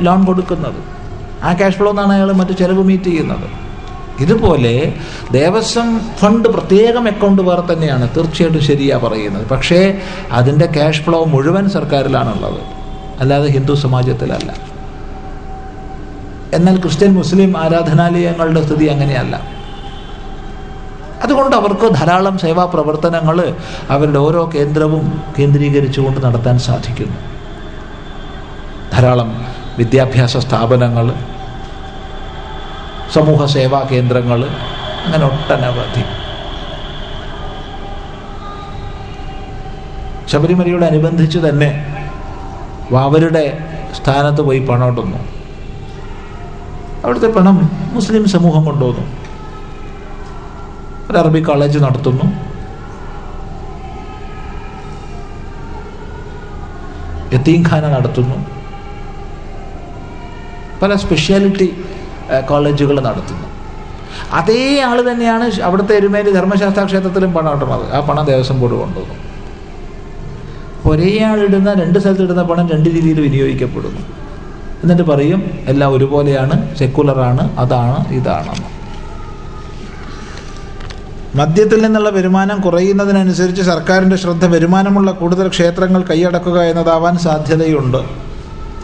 ലോൺ കൊടുക്കുന്നത്. ആ ക്യാഷ് ഫ്ലോ എന്നാണ് അയാൾ മറ്റു ചിലവ് മീറ്റ് ചെയ്യുന്നത്. ഇതുപോലെ ദേവസ്വം ഫണ്ട് പ്രത്യേകം അക്കൗണ്ട് വേറെ തന്നെയാണ്. തീർച്ചയായിട്ടും ശരിയാ പറയുന്നത്. പക്ഷേ അതിന്റെ ക്യാഷ് ഫ്ലോ മുഴുവൻ സർക്കാരിലാണുള്ളത്. അല്ലാതെ ഹിന്ദു സമാജത്തിലല്ല. എന്നാൽ ക്രിസ്ത്യൻ മുസ്ലിം ആരാധനാലയങ്ങളുടെ സ്ഥിതി അങ്ങനെയല്ല. അതുകൊണ്ട് അവർക്ക് ധാരാളം സേവാ പ്രവർത്തനങ്ങൾ അവരുടെ ഓരോ കേന്ദ്രവും കേന്ദ്രീകരിച്ചുകൊണ്ട് നടത്താൻ സാധിക്കുന്നു. ധാരാളം വിദ്യാഭ്യാസ സ്ഥാപനങ്ങൾ സമൂഹ സേവാ കേന്ദ്രങ്ങൾ അങ്ങനെ ഒട്ടനവധി. ശബരിമലയോടനുബന്ധിച്ച് തന്നെ അവരുടെ സ്ഥാനത്ത് പോയി പണം ഇടുന്നു. അവിടുത്തെ പണം മുസ്ലിം സമൂഹം കൊണ്ടുവന്നു. ഒരു അറബി കോളേജ് നടത്തുന്നു. യത്തീംഖാന നടത്തുന്നു. പല സ്പെഷ്യാലിറ്റി കോളേജുകൾ നടത്തുന്നു. അതേ ആൾ തന്നെയാണ് അവിടുത്തെ എരുമേലി ധർമ്മശാസ്ത്ര ക്ഷേത്രത്തിലും പണം ഇടുന്നത് ആ പണം ദേവസ്വം ബോർഡ് കൊണ്ടുവന്നു. ഒരേ ആളിടുന്ന രണ്ട് സ്ഥലത്തിടുന്ന പണം രണ്ട് രീതിയിൽ വിനിയോഗിക്കപ്പെടുന്നു. എന്നിട്ട് പറയും എല്ലാം ഒരുപോലെയാണ് സെക്കുലറാണ് അതാണ് ഇതാണെന്ന് മദ്യത്തിൽ നിന്നുള്ള വരുമാനം കുറയുന്നതിനനുസരിച്ച് സർക്കാരിന്റെ ശ്രദ്ധ വരുമാനമുള്ള കൂടുതൽ ക്ഷേത്രങ്ങൾ കൈയടക്കുക എന്നതാവാൻ സാധ്യതയുണ്ട്.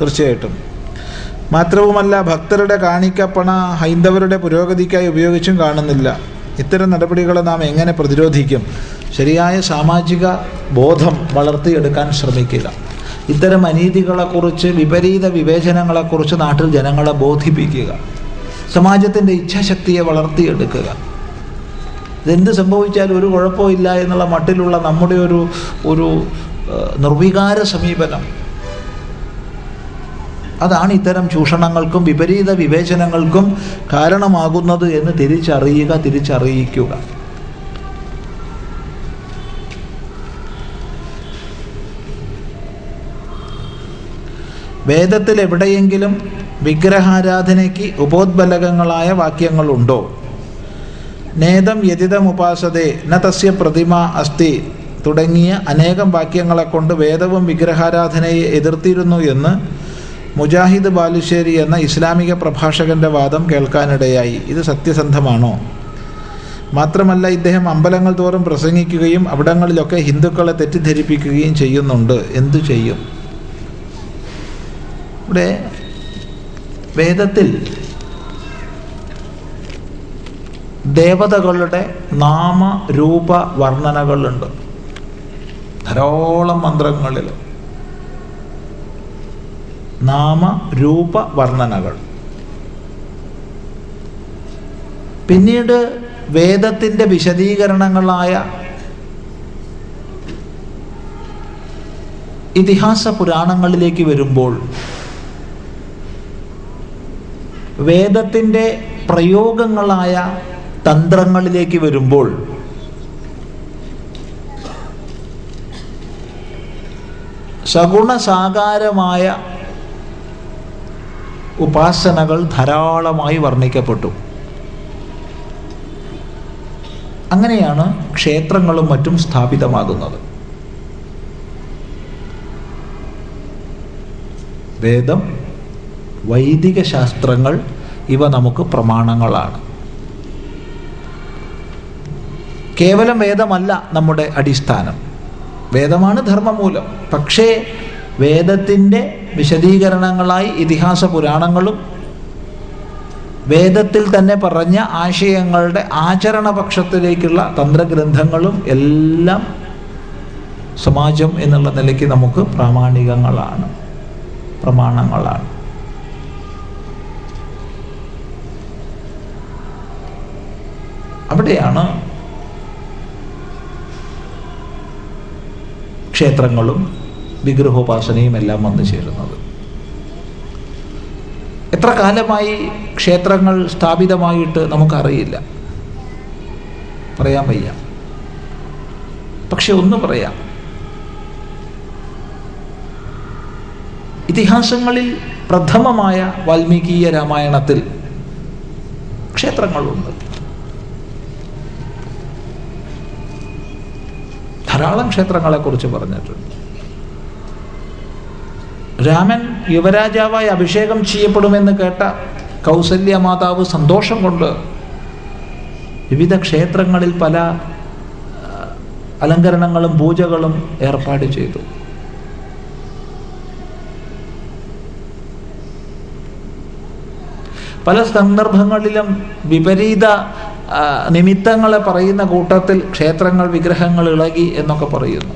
തീർച്ചയായിട്ടും. മാത്രവുമല്ല ഭക്തരുടെ കാണിക്കപ്പണ ഹൈന്ദവരുടെ പുരോഗതിക്കായി ഉപയോഗിച്ചും കാണുന്നില്ല. ഇത്തരം നടപടികളെ നാം എങ്ങനെ പ്രതിരോധിക്കും? ശരിയായ സാമാജിക ബോധം വളർത്തിയെടുക്കാൻ ശ്രമിക്കുക ഇത്തരം അനീതികളെക്കുറിച്ച് വിപരീത വിവേചനങ്ങളെക്കുറിച്ച് നാട്ടിൽ ജനങ്ങളെ ബോധിപ്പിക്കുക. സമാജത്തിന്റെ ഇച്ഛാശക്തിയെ വളർത്തിയെടുക്കുക. ഇതെന്ത് സംഭവിച്ചാലും ഒരു കുഴപ്പമില്ല എന്നുള്ള മട്ടിലുള്ള നമ്മുടെ ഒരു ഒരു നിർവികാര സമീപനം അതാണ് ഇത്തരം ചൂഷണങ്ങൾക്കും വിപരീത വിവേചനങ്ങൾക്കും കാരണമാകുന്നത് എന്ന് തിരിച്ചറിയുക തിരിച്ചറിയിക്കുക. വേദത്തിൽ എവിടെയെങ്കിലും വിഗ്രഹാരാധനയ്ക്ക് ഉപോദ്ബലകങ്ങളായ വാക്യങ്ങളുണ്ടോ? നേതം യതിതം ഉപാസതേ ന തസ്യ പ്രതിമ അസ്തി തുടങ്ങിയ അനേകം വാക്യങ്ങളെ കൊണ്ട് വേദവും വിഗ്രഹാരാധനയെ എതിർത്തിരുന്നു എന്ന് മുജാഹിദ് ബാലുശ്ശേരി എന്ന ഇസ്ലാമിക പ്രഭാഷകന്റെ വാദം കേൾക്കാനിടയായി. ഇത് സത്യസന്ധമാണോ? മാത്രമല്ല ഇദ്ദേഹം അമ്പലങ്ങൾ തോറും പ്രസംഗിക്കുകയും അവിടങ്ങളിലൊക്കെ ഹിന്ദുക്കളെ തെറ്റിദ്ധരിപ്പിക്കുകയും ചെയ്യുന്നുണ്ട്. എന്തു ചെയ്യും? ഇവിടെ വേദത്തിൽ ദേവതകളുടെ നാമരൂപ വർണനകളുണ്ട്. ധാരാളം മന്ത്രങ്ങളിൽ. നാമരൂപ വർണനകൾ പിന്നീട് വേദത്തിന്റെ വിശദീകരണങ്ങളായ ഇതിഹാസ പുരാണങ്ങളിലേക്ക് വരുമ്പോൾ വേദത്തിന്റെ പ്രയോഗങ്ങളായ തന്ത്രങ്ങളിലേക്ക് വരുമ്പോൾ സഗുണസാകാരമായ ഉപാസനകൾ ധാരാളമായി വർണിക്കപ്പെട്ടു. അങ്ങനെയാണ് ക്ഷേത്രങ്ങളും മറ്റും സ്ഥാപിതമാകുന്നത്. വേദം വൈദിക ശാസ്ത്രങ്ങൾ ഇവ നമുക്ക് പ്രമാണങ്ങളാണ്. കേവലം വേദമല്ല നമ്മുടെ അടിസ്ഥാനം. വേദമാണ് ധർമ്മമൂലം. പക്ഷേ വേദത്തിന്റെ വിശദീകരണങ്ങളായി ഇതിഹാസ പുരാണങ്ങളും വേദത്തിൽ തന്നെ പറഞ്ഞ ആശയങ്ങളുടെ ആചരണപക്ഷത്തിലേക്കുള്ള തന്ത്രഗ്രന്ഥങ്ങളും എല്ലാം സമാജം എന്നുള്ള നിലയ്ക്ക് നമുക്ക് പ്രാമാണികങ്ങളാണ് പ്രമാണങ്ങളാണ്. അവിടെയാണ് ക്ഷേത്രങ്ങളും വിഗ്രഹോപാസനയും എല്ലാം വന്നു ചേരുന്നത്. എത്ര കാലമായി ക്ഷേത്രങ്ങൾ സ്ഥാപിതമായിട്ട് നമുക്കറിയില്ല. പറയാൻ വയ്യ. പക്ഷെ ഒന്ന് പറയാം. ഇതിഹാസങ്ങളിൽ പ്രഥമമായ വാൽമീകീയ രാമായണത്തിൽ ക്ഷേത്രങ്ങളുണ്ട്. ധാരാളം ക്ഷേത്രങ്ങളെക്കുറിച്ച് പറഞ്ഞിട്ടുണ്ട്. രാമൻ യുവരാജാവായി അഭിഷേകം ചെയ്യപ്പെടുമെന്ന് കേട്ട കൗസല്യ മാതാവ് സന്തോഷം കൊണ്ട് വിവിധ ക്ഷേത്രങ്ങളിൽ പല അലങ്കരണങ്ങളും പൂജകളും ഏർപ്പാട് ചെയ്തു. പല സന്ദർഭങ്ങളിലും വിപരീത നിമിത്തങ്ങളെ പറയുന്ന കൂട്ടത്തിൽ ക്ഷേത്രങ്ങൾ വിഗ്രഹങ്ങൾ ഇളകി എന്നൊക്കെ പറയുന്നു.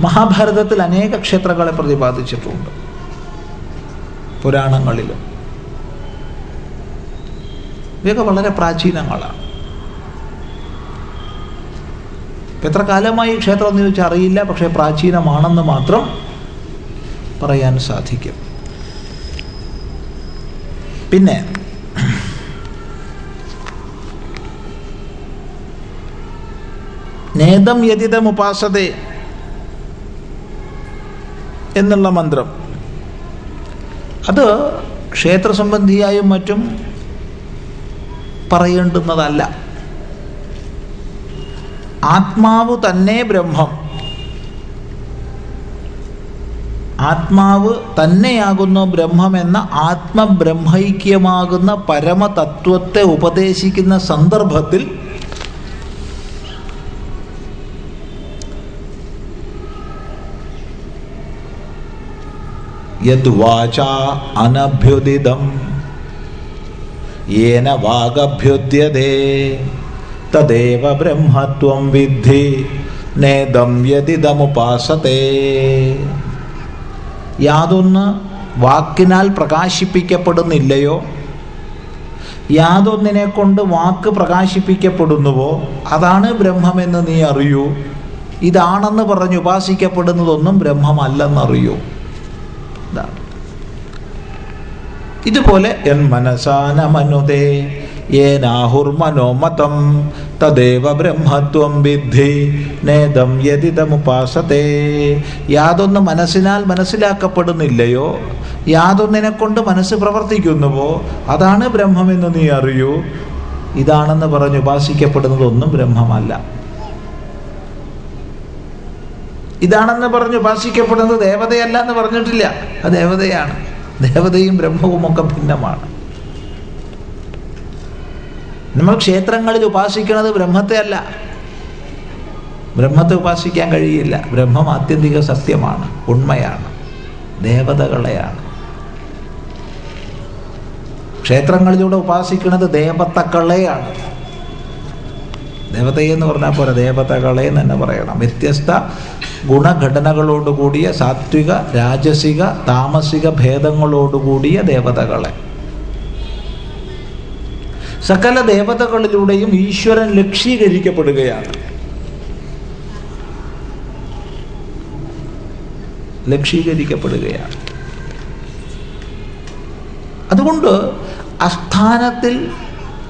മഹാഭാരതത്തിൽ അനേക ക്ഷേത്രങ്ങളെ പ്രതിപാദിച്ചിട്ടുണ്ട്. പുരാണങ്ങളിലും. ഇവയൊക്കെ വളരെ പ്രാചീനങ്ങളാണ്. എത്ര കാലമായി ക്ഷേത്രം എന്ന് ചോദിച്ചാൽ അറിയില്ല പക്ഷേ പ്രാചീനമാണെന്ന് മാത്രം പറയാൻ സാധിക്കും. പിന്നെ നേതം യതിതം ഉപാസതേ എന്നുള്ള മന്ത്രം. അത് ക്ഷേത്ര സംബന്ധിയായും മറ്റും പറയേണ്ടുന്നതല്ല. ആത്മാവ് തന്നെ ബ്രഹ്മം. ആത്മാവ് തന്നെയാകുന്നു ബ്രഹ്മമെന്ന ആത്മബ്രഹ്മൈക്യമാകുന്ന പരമതത്വത്തെ ഉപദേശിക്കുന്ന സന്ദർഭത്തിൽ യദ്വാച അനഭ്യുദിതം വാഗഭ്യുദ്യതേ തദേവ ബ്രഹ്മത്വം വിദ്ധി നേദം യതിദമുപാസത്തെ യാതൊന്ന് വാക്കിനാൽ പ്രകാശിപ്പിക്കപ്പെടുന്നില്ലയോ? യാതൊന്നിനെ കൊണ്ട് വാക്ക് പ്രകാശിപ്പിക്കപ്പെടുന്നുവോ? അതാണ് ബ്രഹ്മമെന്ന് നീ അറിയൂ. ഇതാണെന്ന് പറഞ്ഞ് ഉപാസിക്കപ്പെടുന്നതൊന്നും ബ്രഹ്മമല്ലെന്നറിയൂ ഇതാണ് ഇതുപോലെ എൻ മനസാന മനുതേ ഏനാഹുർമനോമതം തദേവ ബ്രഹ്മത്വം വിദ്ധി നേദം യതിതമുപാസത്തെ യാതൊന്ന് മനസ്സിനാൽ മനസ്സിലാക്കപ്പെടുന്നില്ലയോ? യാതൊന്നിനെ കൊണ്ട് മനസ്സ് പ്രവർത്തിക്കുന്നുവോ? അതാണ് ബ്രഹ്മമെന്ന് നീ അറിയൂ. ഇതാണെന്ന് പറഞ്ഞ് ഉപാസിക്കപ്പെടുന്നതൊന്നും ബ്രഹ്മമല്ല. ഇതാണെന്ന് പറഞ്ഞ് ഉപാസിക്കപ്പെടുന്നത് ദേവതയല്ല എന്ന് പറഞ്ഞിട്ടില്ല. അത് ദേവതയാണ്. ദേവതയും ബ്രഹ്മവും ഒക്കെ ഭിന്നമാണ്. നമ്മൾ ക്ഷേത്രങ്ങളിൽ ഉപാസിക്കുന്നത് ബ്രഹ്മത്തെ അല്ല. ബ്രഹ്മത്തെ ഉപാസിക്കാൻ കഴിയില്ല. ബ്രഹ്മം ആത്യന്തിക സത്യമാണ് ഉണ്മയാണ് ദേവതകളെയാണ്. ക്ഷേത്രങ്ങളിലൂടെ ഉപാസിക്കുന്നത് ദേവതകളെയാണ്. ദേവതയെ എന്ന് പറഞ്ഞാൽ പോരാ ദേവതകളെ തന്നെ പറയണം. വ്യത്യസ്ത ഗുണഘടനകളോടുകൂടിയ സാത്വിക രാജസിക താമസിക ഭേദങ്ങളോടുകൂടിയ ദേവതകളെ. സകല ദേവതകളിലൂടെയും ഈശ്വരൻ ലക്ഷീകരിക്കപ്പെടുകയാണ്. ലക്ഷീകരിക്കപ്പെടുകയാണ്. അതുകൊണ്ട് അസ്ഥാനത്തിൽ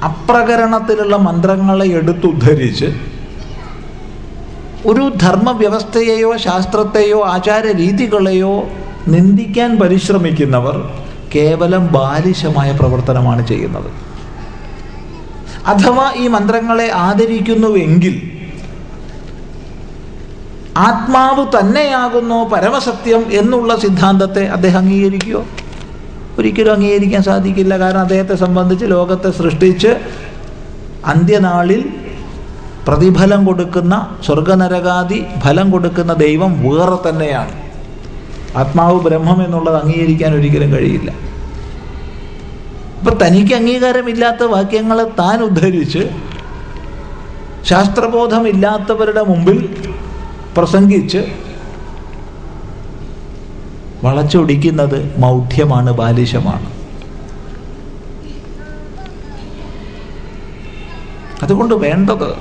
അപ്രകരണത്തിലുള്ള മന്ത്രങ്ങളെ എടുത്തുദ്ധരിച്ച് ഒരു ധർമ്മവ്യവസ്ഥയെയോ ശാസ്ത്രത്തെയോ ആചാര രീതികളെയോ നിന്ദിക്കാൻ പരിശ്രമിക്കുന്നവർ കേവലം ബാലിശമായ പ്രവർത്തനമാണ് ചെയ്യുന്നത്. അഥവാ ഈ മന്ത്രങ്ങളെ ആദരിക്കുന്നുവെങ്കിൽ ആത്മാവ് തന്നെയാകുന്നു പരമസത്യം എന്നുള്ള സിദ്ധാന്തത്തെ അദ്ദേഹം അംഗീകരിക്കുമോ ഒരിക്കലും അംഗീകരിക്കാൻ സാധിക്കില്ല. കാരണം അദ്ദേഹത്തെ സംബന്ധിച്ച് ലോകത്തെ സൃഷ്ടിച്ച് അന്ത്യനാളിൽ പ്രതിഫലം കൊടുക്കുന്ന സ്വർഗനരകാദി ഫലം കൊടുക്കുന്ന ദൈവം വേറെ തന്നെയാണ്. ആത്മാവ് ബ്രഹ്മം എന്നുള്ളത് അംഗീകരിക്കാൻ ഒരിക്കലും കഴിയില്ല. അപ്പം തനിക്ക് അംഗീകാരമില്ലാത്ത വാക്യങ്ങളെ താൻ ഉദ്ധരിച്ച് ശാസ്ത്രബോധമില്ലാത്തവരുടെ മുമ്പിൽ പ്രസംഗിച്ച് വളച്ചൊടിക്കുന്നത് മൗഢ്യമാണ് ബാലിശമാണ്. അതുകൊണ്ട് വേണ്ടത്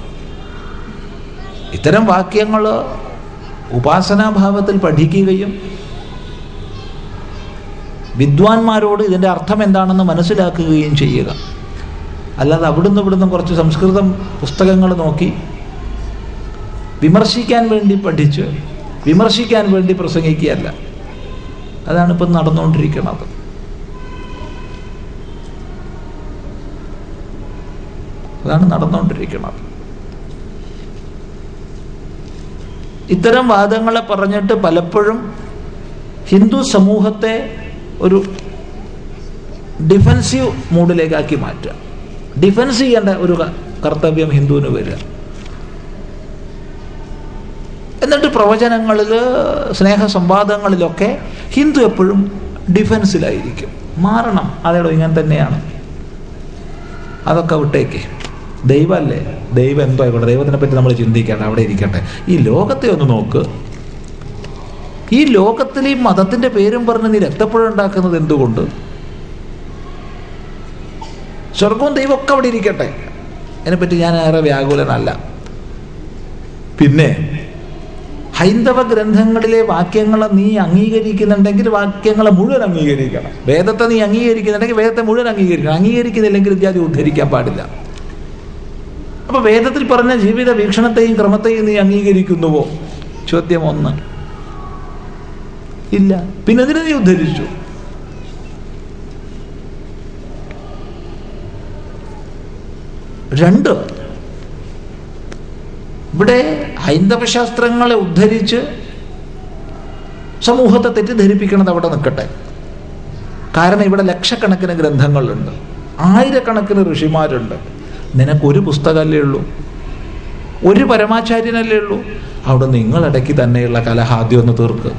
ഇത്തരം വാക്യങ്ങൾ ഉപാസനാഭാവത്തിൽ പഠിക്കുകയും വിദ്വാൻമാരോട് ഇതിന്റെ അർത്ഥം എന്താണെന്ന് മനസ്സിലാക്കുകയും ചെയ്യുക. അല്ലാതെ അവിടുന്ന് ഇവിടുന്ന് കുറച്ച് സംസ്കൃതം പുസ്തകങ്ങൾ നോക്കി വിമർശിക്കാൻ വേണ്ടി പഠിച്ച് വിമർശിക്കാൻ വേണ്ടി പ്രസംഗിക്കുകയല്ല. അതാണ് ഇപ്പം നടന്നുകൊണ്ടിരിക്കുന്നത്. അതാണ് നടന്നുകൊണ്ടിരിക്കുന്നത്. ഇത്തരം വാദങ്ങളെ പറഞ്ഞിട്ട് പലപ്പോഴും ഹിന്ദു സമൂഹത്തെ ഒരു ഡിഫൻസീവ് മൂഡിലേക്കാക്കി മാറ്റുക. ഡിഫൻസ് ചെയ്യേണ്ട ഒരു കർത്തവ്യം ഹിന്ദുവിന് വരിക. എന്നിട്ട് പ്രവചനങ്ങളിൽ സ്നേഹ സംവാദങ്ങളിലൊക്കെ ഹിന്ദു എപ്പോഴും ഡിഫൻസിലായിരിക്കും. മാറണം. അതേടോ ഇങ്ങനെ തന്നെയാണ്. അതൊക്കെ വിട്ടേക്ക്. ദൈവമല്ലേ? ദൈവം എന്തോ ആയിക്കോട്ടെ. ദൈവത്തിനെ പറ്റി നമ്മൾ ചിന്തിക്കേണ്ട അവിടെ ഇരിക്കട്ടെ. ഈ ലോകത്തെ ഒന്ന് നോക്ക്. ഈ ലോകത്തിൽ ഈ മതത്തിന്റെ പേരും പറഞ്ഞ് നീ രക്തപ്പുഴ ഉണ്ടാക്കുന്നത് എന്തുകൊണ്ട്? സ്വർഗവും ദൈവമൊക്കെ അവിടെ ഇരിക്കട്ടെ. അതിനെപ്പറ്റി ഞാൻ ഏറെ വ്യാകുലനല്ല. പിന്നെ ഹൈന്ദവ ഗ്രന്ഥങ്ങളിലെ വാക്യങ്ങളെ നീ അംഗീകരിക്കുന്നുണ്ടെങ്കിൽ വാക്യങ്ങളെ മുഴുവൻ അംഗീകരിക്കണം. വേദത്തെ നീ അംഗീകരിക്കുന്നുണ്ടെങ്കിൽ വേദത്തെ മുഴുവൻ അംഗീകരിക്കണം. അംഗീകരിക്കുന്നില്ലെങ്കിൽ ഇത്യാദി ഉദ്ധരിക്കാൻ പാടില്ല. അപ്പൊ വേദത്തിൽ പറഞ്ഞ ജീവിത വീക്ഷണത്തെയും ക്രമത്തെയും നീ അംഗീകരിക്കുന്നുവോ? ചോദ്യം ഒന്ന്. ഇല്ല. പിന്നെ അതിനെ നീ ഉദ്ധരിച്ചു? രണ്ട്. ഇവിടെ ഹൈന്ദവ ശാസ്ത്രങ്ങളെ ഉദ്ധരിച്ച് സമൂഹത്തെ തെറ്റിദ്ധരിപ്പിക്കണത് അവിടെ നിൽക്കട്ടെ. കാരണം ഇവിടെ ലക്ഷക്കണക്കിന് ഗ്രന്ഥങ്ങളുണ്ട്. ആയിരക്കണക്കിന് ഋഷിമാരുണ്ട്. നിനക്കൊരു പുസ്തകമല്ലേ ഉള്ളൂ? ഒരു പരമാചാര്യനല്ലേ ഉള്ളൂ? അവിടെ നിങ്ങളിടയ്ക്ക് തന്നെയുള്ള കലഹ ആദ്യം ഒന്ന് തീർക്ക്.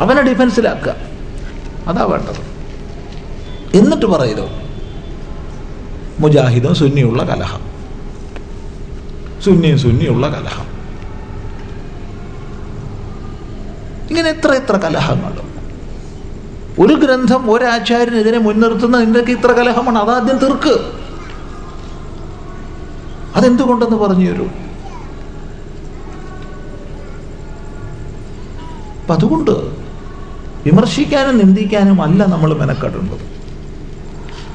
അവനെ ഡിഫൻസിലാക്കുക അതാ വേണ്ടത്. എന്നിട്ട് പറയുന്നു മുജാഹിദും സുന്നിയുള്ള കലഹം. സുന്നിയും സുന്നിയുള്ള കലഹം. ഇങ്ങനെ എത്ര എത്ര കലഹങ്ങൾ ഒരു ഗ്രന്ഥം ഒരാചാര്യൻ ഇതിനെ മുൻനിർത്തുന്ന നിന്റെയൊക്കെ ഇത്ര കലഹമാണ്. അതാദ്യം തീർക്ക്. അതെന്തുകൊണ്ടെന്ന് പറഞ്ഞു തരൂ? അപ്പം അതുകൊണ്ട് വിമർശിക്കാനും നിന്ദിക്കാനും അല്ല നമ്മൾ മെനക്കെടേണ്ടത്.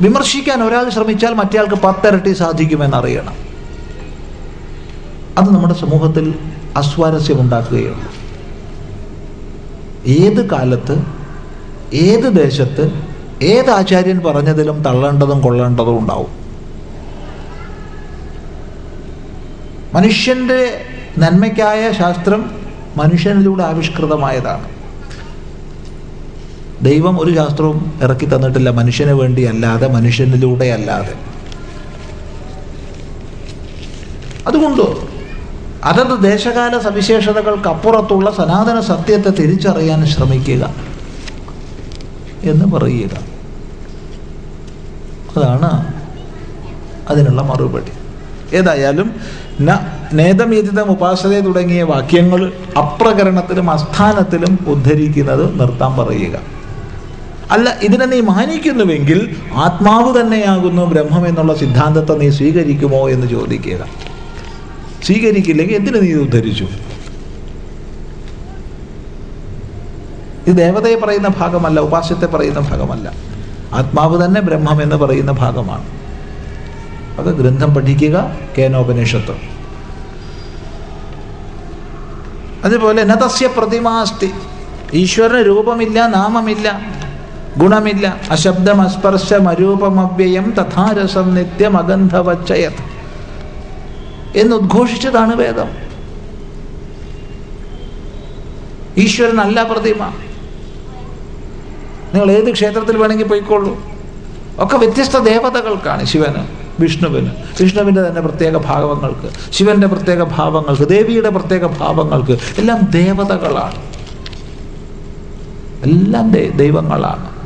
വിമർശിക്കാൻ ഒരാൾ ശ്രമിച്ചാൽ മറ്റേയാൾക്ക് പത്തിരട്ടി സാധിക്കുമെന്നറിയണം. അത് നമ്മുടെ സമൂഹത്തിൽ അസ്വാരസ്യമുണ്ടാക്കുകയാണ്. ഏത് കാലത്ത് ഏത് ദേശത്ത് ഏത് ആചാര്യൻ പറഞ്ഞതിലും തള്ളേണ്ടതും കൊള്ളേണ്ടതും ഉണ്ടാവും. മനുഷ്യന്റെ നന്മയ്ക്കായ ശാസ്ത്രം മനുഷ്യനിലൂടെ ആവിഷ്കൃതമായതാണ്. ദൈവം ഒരു ശാസ്ത്രവും ഇറക്കി തന്നിട്ടില്ല. മനുഷ്യന് വേണ്ടി അല്ലാതെ മനുഷ്യനിലൂടെ അല്ലാതെ അതുകൊണ്ട്? അതത് ദേശകാല സവിശേഷതകൾക്കപ്പുറത്തുള്ള സനാതന സത്യത്തെ തിരിച്ചറിയാൻ ശ്രമിക്കുക എന്ന് പറയുക. അതാണ് അതിനുള്ള മറുപടി. ഏതായാലും ന നേതമീതിതം ഉപാസത തുടങ്ങിയ വാക്യങ്ങൾ അപ്രകരണത്തിലും അസ്ഥാനത്തിലും ഉദ്ധരിക്കുന്നത് നിർത്താൻ പറയുക. അല്ല ഇതിനെ നീ മാനിക്കുന്നുവെങ്കിൽ ആത്മാവ് തന്നെയാകുന്നു ബ്രഹ്മം എന്നുള്ള സിദ്ധാന്തത്തെ നീ സ്വീകരിക്കുമോ എന്ന് ചോദിക്കുക. സ്വീകരിക്കില്ലെങ്കിൽ എന്തിനു നീ ഉദ്ധരിച്ചു? ഇത് ദേവതയെ പറയുന്ന ഭാഗമല്ല ഉപാസ്യത്തെ പറയുന്ന ഭാഗമല്ല. ആത്മാവ് തന്നെ ബ്രഹ്മം എന്ന് പറയുന്ന ഭാഗമാണ്. അത് ഗ്രന്ഥം പഠിക്കുക കേനോപനിഷത്ത്. അതുപോലെ നതസ്യ പ്രതിമാസ്തി. ഈശ്വരന് രൂപമില്ല നാമമില്ല. ഗുണമില്ല. അശബ്ദം അരൂപമവ്യയം തഥാരസം നിത്യം അഗന്ധവച്ചയത്. എന്ന് ഉദ്ഘോഷിച്ചതാണ് വേദം. ഈശ്വരനല്ല പ്രതിമ. നിങ്ങൾ ഏത് ക്ഷേത്രത്തിൽ വേണമെങ്കിൽ പോയിക്കൊള്ളൂ ഒക്കെ വ്യത്യസ്ത ദേവതകൾക്കാണ് ശിവന് വിഷ്ണുവിന്. വിഷ്ണുവിന്റെ തന്നെ പ്രത്യേക ഭാവങ്ങൾക്ക് ശിവന്റെ പ്രത്യേക ഭാവങ്ങൾക്ക് ദേവിയുടെ പ്രത്യേക ഭാവങ്ങൾക്ക് എല്ലാം ദേവതകളാണ്. എല്ലാം ദൈവങ്ങളാണ്.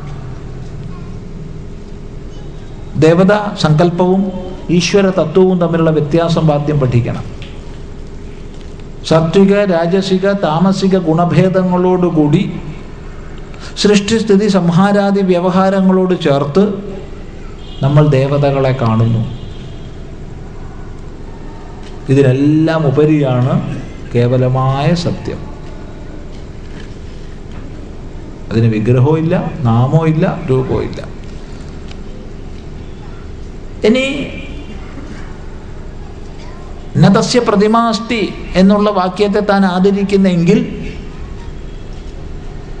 ദേവത സങ്കല്പവും ഈശ്വര തത്വവും തമ്മിലുള്ള വ്യത്യാസം ആദ്യം പഠിക്കണം. സത്വിക രാജസിക താമസിക ഗുണഭേദങ്ങളോടുകൂടി സൃഷ്ടിസ്ഥിതി സംഹാരാദി വ്യവഹാരങ്ങളോട് ചേർത്ത് നമ്മൾ ദേവതകളെ കാണുന്നു. ഇതിനെല്ലാം ഉപരിയാണ് കേവലമായ സത്യം. അതിന് വിഗ്രഹവും ഇല്ല നാമവും ഇല്ല രൂപവും ഇല്ല ഇനി നതസ്യ പ്രതിമാസ്തി എന്നുള്ള വാക്യത്തെ താൻ ആദരിക്കുന്നെങ്കിൽ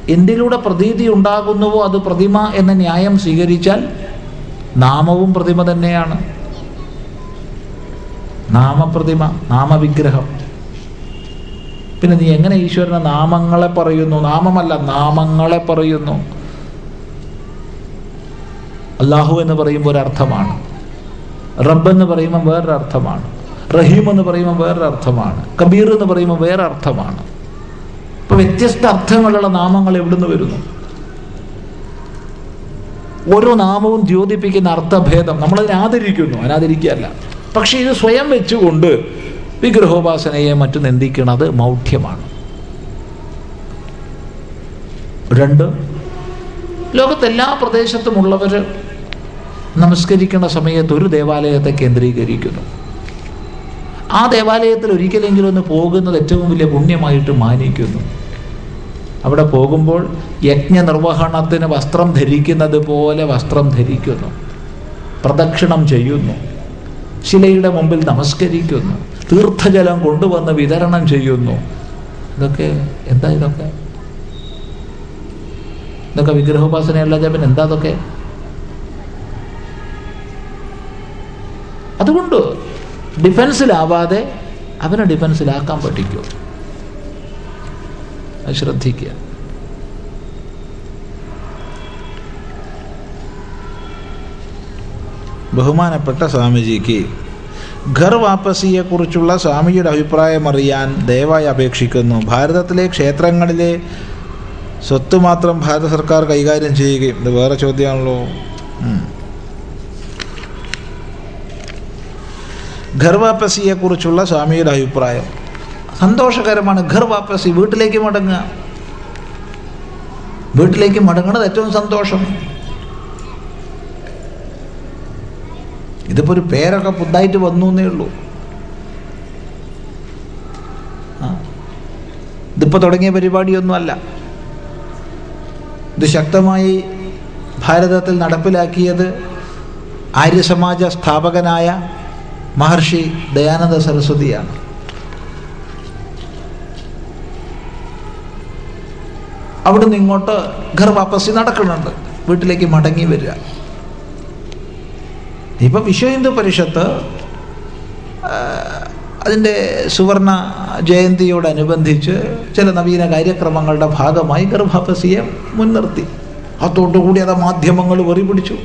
എന്തിലൂടെ പ്രതീതി ഉണ്ടാകുന്നുവോ അത് പ്രതിമ എന്ന ന്യായം സ്വീകരിച്ചാൽ നാമവും പ്രതിമ തന്നെയാണ്. നാമപ്രതിമ നാമവിഗ്രഹം. പിന്നെ നീ എങ്ങനെ ഈശ്വരനെ നാമങ്ങളെ പറയുന്നു? നാമമല്ല നാമങ്ങളെ പറയുന്നു. അള്ളാഹു എന്ന് പറയുമ്പോൾ ഒരർത്ഥമാണ്. റബ്ബ് എന്ന് പറയുമ്പോൾ വേറൊരു അർത്ഥമാണ് റഹീം എന്ന് പറയുമ്പോൾ വേറൊരു അർത്ഥമാണ് കബീർ എന്ന് പറയുമ്പോൾ വേറെ അർത്ഥമാണ് ഇപ്പൊ വ്യത്യസ്ത അർത്ഥങ്ങളുള്ള നാമങ്ങൾ എവിടുന്ന് വരുന്നു? ഓരോ നാമവും ദ്യോതിപ്പിക്കുന്ന അർത്ഥഭേദം നമ്മളതിനെ ആദരിക്കുന്നു. അനാദരിക്കുകയല്ല. പക്ഷെ ഇത് സ്വയം വെച്ചുകൊണ്ട് വിഗ്രഹോപാസനയെ മറ്റു നിന്ദിക്കുന്നത് മൗഢ്യമാണ്. രണ്ട് ലോകത്തെല്ലാ പ്രദേശത്തുമുള്ളവർ നമസ്കരിക്കുന്ന സമയത്ത് ഒരു ദേവാലയത്തെ കേന്ദ്രീകരിക്കുന്നു. ആ ദേവാലയത്തിൽ ഒരിക്കലെങ്കിലും ഒന്ന് പോകുന്നത് ഏറ്റവും വലിയ പുണ്യമായിട്ട് മാനിക്കുന്നു. അവിടെ പോകുമ്പോൾ യജ്ഞനിർവഹണത്തിന് വസ്ത്രം ധരിക്കുന്നത് പോലെ വസ്ത്രം ധരിക്കുന്നു. പ്രദക്ഷിണം ചെയ്യുന്നു. ശിലയുടെ മുമ്പിൽ നമസ്കരിക്കുന്നു. തീർത്ഥജലം കൊണ്ടുവന്ന് വിതരണം ചെയ്യുന്നു. ഇതൊക്കെ എന്താ ഇതൊക്കെ? ഇതൊക്കെ വിഗ്രഹോപാസനയല്ല ജപൻ എന്താ അതൊക്കെ അതുകൊണ്ട് ഡിഫൻസിലാവാതെ അവനെ ഡിഫൻസിലാക്കാൻ പഠിക്കൂ. അത് ശ്രദ്ധിക്കുക. ബഹുമാനപ്പെട്ട സ്വാമിജിക്ക് ഘർ വാപ്പസിയെക്കുറിച്ചുള്ള സ്വാമിയുടെ അഭിപ്രായം അറിയാൻ ദയവായി അപേക്ഷിക്കുന്നു. ഭാരതത്തിലെ ക്ഷേത്രങ്ങളിലെ സ്വത്ത് മാത്രം ഭാരത സർക്കാർ കൈകാര്യം ചെയ്യുകയും ഇത് വേറെ ചോദ്യമാണല്ലോ. ഉം. ഘർ സ്വാമിയുടെ അഭിപ്രായം. സന്തോഷകരമാണ് ഘർ വാപ്പസി വീട്ടിലേക്ക് മടങ്ങുക. വീട്ടിലേക്ക് മടങ്ങുന്നത് ഏറ്റവും സന്തോഷം. ഇതിപ്പോൾ ഒരു പേരൊക്കെ പുതുതായിട്ട് വന്നു എന്നേ ഉള്ളൂ. ഇതിപ്പോ തുടങ്ങിയ പരിപാടിയൊന്നുമല്ല ഇത് ശക്തമായി ഭാരതത്തിൽ നടപ്പിലാക്കിയത് ആര്യസമാജ സ്ഥാപകനായ മഹർഷി ദയാനന്ദ സരസ്വതിയാണ്. അവിടുന്ന് ഇങ്ങോട്ട് ഘർ വാപ്പസി നടക്കുന്നുണ്ട്. വീട്ടിലേക്ക് മടങ്ങി വരിക. ഇപ്പൊ വിശ്വ ഹിന്ദു പരിഷത്ത് അതിന്റെ സുവർണ ജയന്തിയോടനുബന്ധിച്ച് ചില നവീന കാര്യക്രമങ്ങളുടെ ഭാഗമായി ഗർഭാപസിയെ മുൻനിർത്തി. അതോടുകൂടി അത് മാധ്യമങ്ങൾ വെറി പിടിച്ചു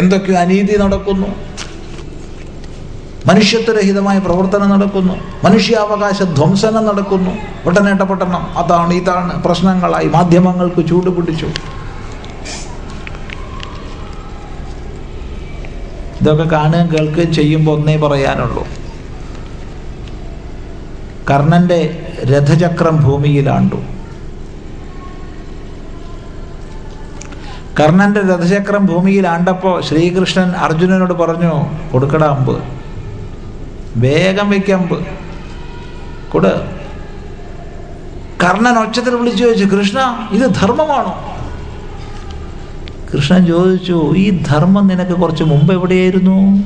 എന്തൊക്കെയോ അനീതി നടക്കുന്നു. മനുഷ്യത്വരഹിതമായ പ്രവർത്തനം നടക്കുന്നു. മനുഷ്യാവകാശ ധ്വംസനം നടക്കുന്നു. ഒട്ടനേട്ട പട്ടണം അതാണ് ഇതാണ് പ്രശ്നങ്ങളായി മാധ്യമങ്ങൾക്ക് ചൂടുപിടിച്ചു. ഇതൊക്കെ കാണുകയും കേൾക്കുകയും ചെയ്യുമ്പോൾ ഒന്നേ പറയാനുള്ളൂ. കർണന്റെ രഥചക്രം ഭൂമിയിലാണ്ടു. കർണന്റെ രഥചക്രം ഭൂമിയിൽ ആണ്ടപ്പോൾ ശ്രീകൃഷ്ണൻ അർജുനനോട് പറഞ്ഞു കൊടുക്കട അമ്പ്. വേഗം വെക്കാൻ കൊട്. കർണൻ ഒച്ചത്തിൽ വിളിച്ചു ചോദിച്ചു കൃഷ്ണ ഇത് ധർമ്മമാണോ? കൃഷ്ണൻ ചോദിച്ചു ഈ ധർമ്മം നിനക്ക് കുറച്ച് മുമ്പ് എവിടെയായിരുന്നു?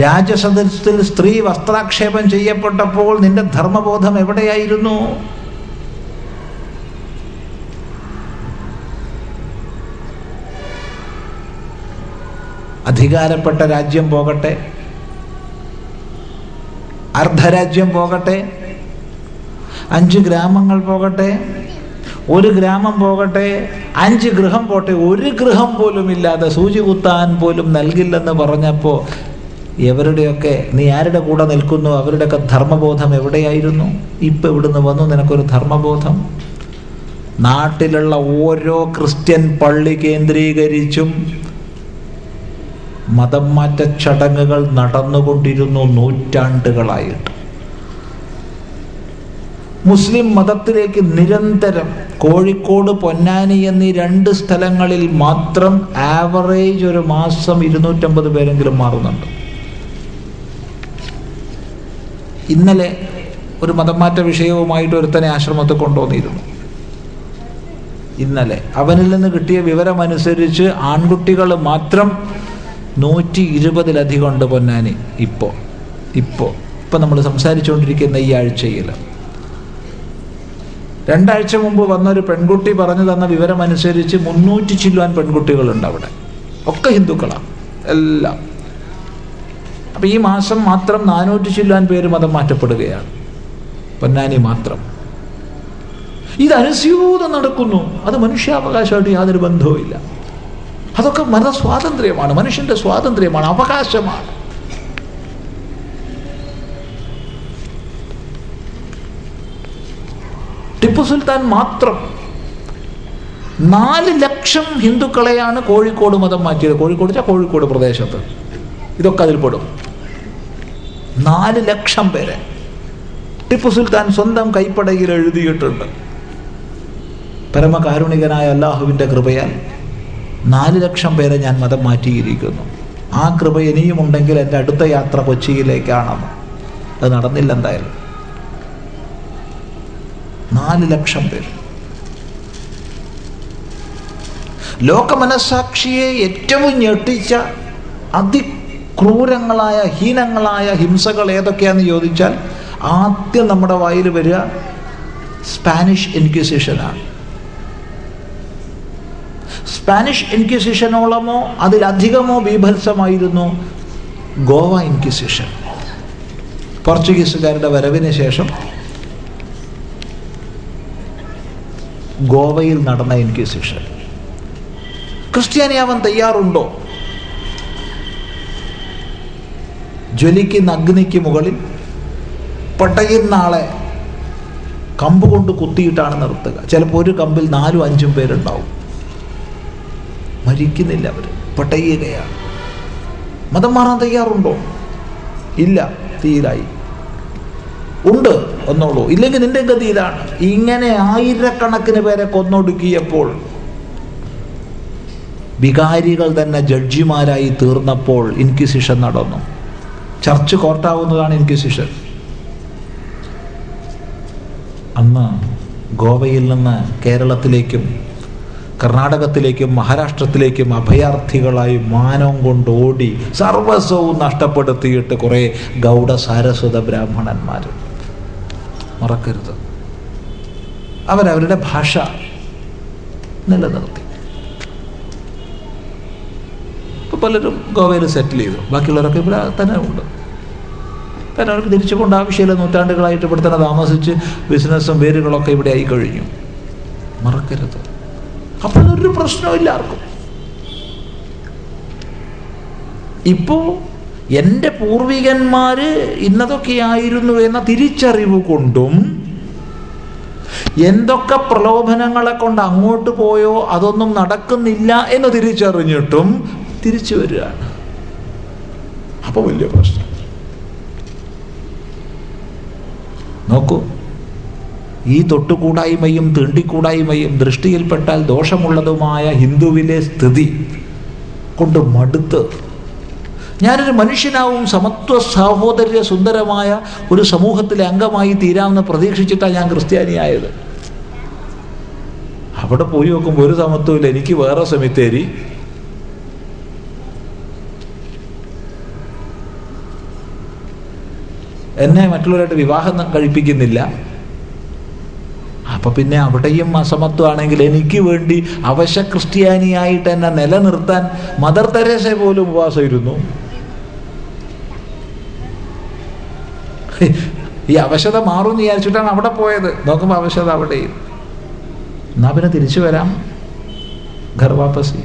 രാജസദസ്യത്തിൽ സ്ത്രീ വസ്ത്രാക്ഷേപം ചെയ്യപ്പെട്ടപ്പോൾ നിന്റെ ധർമ്മബോധം എവിടെയായിരുന്നു? അധികാരപ്പെട്ട രാജ്യം പോകട്ടെ? അർദ്ധരാജ്യം പോകട്ടെ? അഞ്ച് ഗ്രാമങ്ങൾ പോകട്ടെ? ഒരു ഗ്രാമം പോകട്ടെ? അഞ്ച് ഗൃഹം പോട്ടെ? ഒരു ഗൃഹം പോലും ഇല്ലാതെ സൂചി കുത്താൻ പോലും നൽകില്ലെന്ന് പറഞ്ഞപ്പോൾ എവരുടെയൊക്കെ നീ ആരുടെ കൂടെ നിൽക്കുന്നു? അവരുടെയൊക്കെ ധർമ്മബോധം എവിടെയായിരുന്നു? ഇപ്പം ഇവിടുന്ന് വന്നു നിനക്കൊരു ധർമ്മബോധം? നാട്ടിലുള്ള ഓരോ ക്രിസ്ത്യൻ പള്ളി കേന്ദ്രീകരിച്ചും മതം മാറ്റ ചടങ്ങുകൾ നടന്നുകൊണ്ടിരുന്നു നൂറ്റാണ്ടുകളായിട്ട്. മുസ്ലിം മതത്തിലേക്ക് നിരന്തരം കോഴിക്കോട് പൊന്നാനി എന്നീ രണ്ട് സ്ഥലങ്ങളിൽ മാത്രം ആവറേജ് ഒരു മാസം ഇരുന്നൂറ്റമ്പത് പേരെങ്കിലും മാറുന്നുണ്ട്. ഇന്നലെ ഒരു മതമാറ്റ വിഷയവുമായിട്ട് ഒരുത്തനെ ആശ്രമത്തിൽ കൊണ്ടുവന്നിരുന്നു. ഇന്നലെ അവനിൽ നിന്ന് കിട്ടിയ വിവരമനുസരിച്ച് ആൺകുട്ടികൾ മാത്രം നൂറ്റി ഇരുപതിലധികം ഉണ്ട് പൊന്നാനി. ഇപ്പോൾ ഇപ്പോൾ ഇപ്പം നമ്മൾ സംസാരിച്ചുകൊണ്ടിരിക്കുന്ന ഈ ആഴ്ചയിൽ. രണ്ടാഴ്ച മുമ്പ് വന്നൊരു പെൺകുട്ടി പറഞ്ഞു തന്ന വിവരമനുസരിച്ച് മുന്നൂറ്റി ചില്ലുവാൻ പെൺകുട്ടികളുണ്ട് അവിടെ. ഒക്കെ ഹിന്ദുക്കളാണ് എല്ലാം. അപ്പം ഈ മാസം മാത്രം നാനൂറ്റി ചില്ലുവാൻ പേര് മതം മാറ്റപ്പെടുകയാണ്. പൊന്നാനി മാത്രം. ഇത് അനുസ്യൂതം നടക്കുന്നു. അത് മനുഷ്യാവകാശമായിട്ട് യാതൊരു ബന്ധവുമില്ല. അതൊക്കെ മത സ്വാതന്ത്ര്യമാണ് മനുഷ്യന്റെ സ്വാതന്ത്ര്യമാണ് അവകാശമാണ്. ടിപ്പു സുൽത്താൻ മാത്രം നാല് ലക്ഷം ഹിന്ദുക്കളെയാണ് കോഴിക്കോട് മതം മാറ്റിയത്. കോഴിക്കോട് വെച്ചാൽ കോഴിക്കോട് പ്രദേശത്ത്. ഇതൊക്കെ അതിൽ പെടും. നാല് ലക്ഷം പേരെ ടിപ്പു സുൽത്താൻ സ്വന്തം കൈപ്പടയിൽ എഴുതിയിട്ടുണ്ട്. പരമകാരുണികനായ അള്ളാഹുവിന്റെ കൃപയാൽ നാല് ലക്ഷം പേരെ ഞാൻ മതം മാറ്റിയിരിക്കുന്നു. ആ കൃപ ഇനിയും ഉണ്ടെങ്കിൽ എന്റെ അടുത്ത യാത്ര കൊച്ചിയിലേക്കാണെന്ന് അത് നടന്നില്ല എന്തായാലും. നാല് ലക്ഷം പേർ. ലോകമനസാക്ഷിയെ ഏറ്റവും ഞെട്ടിച്ച അതിക്രൂരങ്ങളായ ഹീനങ്ങളായ ഹിംസകൾ ഏതൊക്കെയാണെന്ന് ചോദിച്ചാൽ ആദ്യം നമ്മുടെ വായിൽ വരിക സ്പാനിഷ് ഇൻക്വിസിഷനാണ്. സ്പാനിഷ് ഇൻക്വിസിഷനോളമോ അതിലധികമോ ബീഭത്സമായിരുന്നു ഗോവ ഇൻക്വിസിഷൻ. പോർച്ചുഗീസുകാരുടെ വരവിന് ശേഷം ഗോവയിൽ നടന്ന ഇൻക്വിസിഷൻ. ക്രിസ്ത്യാനിയാവാൻ തയ്യാറുണ്ടോ? ജ്വലിക്കുന്ന അഗ്നിക്ക് മുകളിൽ പട്ടയുന്ന ആളെ കമ്പ് കൊണ്ട് കുത്തിയിട്ടാണ് നിർത്തുക. ചിലപ്പോൾ ഒരു കമ്പിൽ നാലും അഞ്ചും പേരുണ്ടാവും. മരിക്കുന്നില്ല അവർ പട്ടയുകയാണ്. മതം മാറാൻ തയ്യാറുണ്ടോ? ഇല്ല തീരായി. ഉണ്ട് എന്നുള്ളൂ ഇല്ലെങ്കിൽ നിന്റെ ഗതിയിലാണ്. ഇങ്ങനെ ആയിരക്കണക്കിന് പേരെ കൊന്നൊടുക്കിയപ്പോൾ വികാരികൾ തന്നെ ജഡ്ജിമാരായി തീർന്നപ്പോൾ ഇൻക്വിസിഷൻ നടന്നു. ചർച്ച് കോർട്ടാവുന്നതാണ് ഇൻക്വിസിഷൻ. അന്ന് ഗോവയിൽ നിന്ന് കേരളത്തിലേക്കും കർണാടകത്തിലേക്കും മഹാരാഷ്ട്രത്തിലേക്കും അഭയാർത്ഥികളായി മാനം കൊണ്ട് ഓടി സർവസ്വവും നഷ്ടപ്പെടുത്തിയിട്ട് കുറേ ഗൗഡ സാരസ്വത ബ്രാഹ്മണന്മാർ മറക്കരുത്. അവരവരുടെ ഭാഷ നിലനിർത്തി. ഇപ്പം പലരും ഗോവയിൽ സെറ്റിൽ ചെയ്തു. ബാക്കിയുള്ളവരൊക്കെ ഇവിടെ തന്നെ ഉണ്ട്. കാരണം അവർക്ക് തിരിച്ചു കൊണ്ട് ആവശ്യമില്ല. നൂറ്റാണ്ടുകളായിട്ട് ഇവിടെ തന്നെ താമസിച്ച് ബിസിനസ്സും വേരുകളൊക്കെ ഇവിടെ ആയി കഴിഞ്ഞു. മറക്കരുത്. അപ്പോൾ ഒരു പ്രശ്നമില്ല ആർക്കും. ഇപ്പോ എന്റെ പൂർവികന്മാര് ഇന്നതൊക്കെയായിരുന്നു എന്ന തിരിച്ചറിവ് കൊണ്ടും എന്തൊക്കെ പ്രലോഭനങ്ങളെ കൊണ്ട് അങ്ങോട്ട് പോയോ അതൊന്നും നടക്കുന്നില്ല എന്ന് തിരിച്ചറിഞ്ഞിട്ടും തിരിച്ചു വരികയാണ്. അപ്പോൾ വലിയ പ്രശ്നം. നോക്കൂ. ഈ തൊട്ടുകൂടായ്മയും തീണ്ടിക്കൂടായ്മയും ദൃഷ്ടിയിൽപ്പെട്ടാൽ ദോഷമുള്ളതുമായ ഹിന്ദുവിലെ സ്ഥിതി കൊണ്ട് മടുത്ത്. ഞാനൊരു മനുഷ്യനാവും സമത്വ സാഹോദര്യ സുന്ദരമായ ഒരു സമൂഹത്തിലെ അംഗമായി തീരാമെന്ന് പ്രതീക്ഷിച്ചിട്ടാണ് ഞാൻ ക്രിസ്ത്യാനിയായത്. അവിടെ പോയി നോക്കുമ്പോൾ ഒരു സമത്വമില്ല എനിക്ക് വേറെ സെമിത്തേരി. എന്നെ മറ്റുള്ളവരായിട്ട് വിവാഹം കഴിപ്പിക്കുന്നില്ല. അപ്പൊ പിന്നെ അവിടെയും അസമത്വമാണെങ്കിൽ എനിക്ക് വേണ്ടി അവശ ക്രിസ്ത്യാനിയായിട്ട് എന്നെ നിലനിർത്താൻ മദർ തെരേസ പോലും ഉപവാസം ഈ അവശത മാറും വിചാരിച്ചിട്ടാണ് അവിടെ പോയത്. നോക്കുമ്പോൾ അവശത അവിടെയും. എന്നാ പിന്നെ തിരിച്ചു വരാം. ഘർവാപ്പസി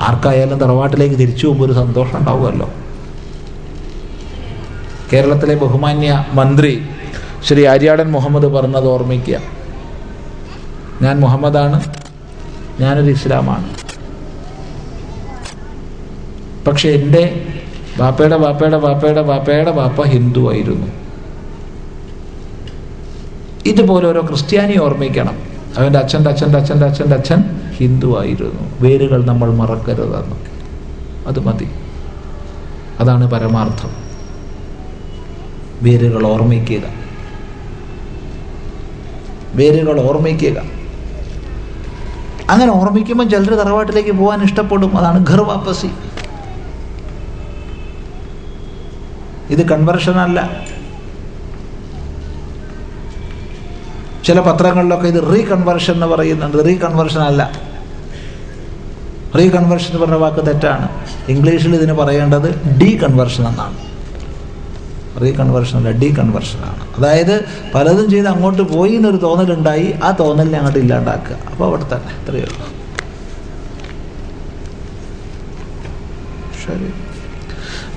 ആർക്കായാലും തറവാട്ടിലേക്ക് തിരിച്ചു പോകുമ്പോൾ ഒരു സന്തോഷം ഉണ്ടാവുമല്ലോ. കേരളത്തിലെ ബഹുമാന്യ മന്ത്രി ശ്രീ ആര്യാടൻ മുഹമ്മദ് പറഞ്ഞത് ഓർമ്മിക്കുക. ഞാൻ മുഹമ്മദാണ് ഞാനൊരു ഇസ്ലാമാണ്. പക്ഷെ എന്റെ ബാപ്പയുടെ ബാപ്പയുടെ ബാപ്പയുടെ ബാപ്പയുടെ ബാപ്പ ഹിന്ദു ആയിരുന്നു. ഇതുപോലെ ഓരോ ക്രിസ്ത്യാനി ഓർമ്മിക്കണം. അവന്റെ അച്ഛന്റെ അച്ഛന്റെ അച്ഛന്റെ അച്ഛന്റെ അച്ഛൻ ഹിന്ദു ആയിരുന്നു. വേരുകൾ നമ്മൾ മറക്കരുതെന്ന്. അത് മതി. അതാണ് പരമാർത്ഥം. വേരുകൾ ഓർമ്മിക്കുക. വേരുകൾ ഓർമ്മിക്കുക. അങ്ങനെ ഓർമ്മിക്കുമ്പോൾ ചിലർ തറവാട്ടിലേക്ക് പോകാൻ ഇഷ്ടപ്പെടും. അതാണ് ഘർ വാപ്പസി. ഇത് കൺവർഷൻ അല്ല. ചില പത്രങ്ങളിലൊക്കെ ഇത് റീകൺവർഷൻ എന്ന് പറയുന്നുണ്ട്. റീകൺവർഷൻ അല്ല. റീകൺവർഷൻ പറഞ്ഞ വാക്ക് തെറ്റാണ്. ഇംഗ്ലീഷിൽ ഇതിന് പറയേണ്ടത് ഡീ കൺവെർഷൻ എന്നാണ്. റീകൺവർഷൻ അല്ല ഡീ കൺവേർഷനാണ് അതായത് പലതും ചെയ്ത് അങ്ങോട്ട് പോയി എന്നൊരു തോന്നലുണ്ടായി ആ തോന്നലിനെ അങ്ങോട്ട് ഇല്ലാണ്ടാക്കുക. അപ്പോൾ അവിടെ തന്നെ ഇത്രയേ ഉള്ളൂ. ശരി.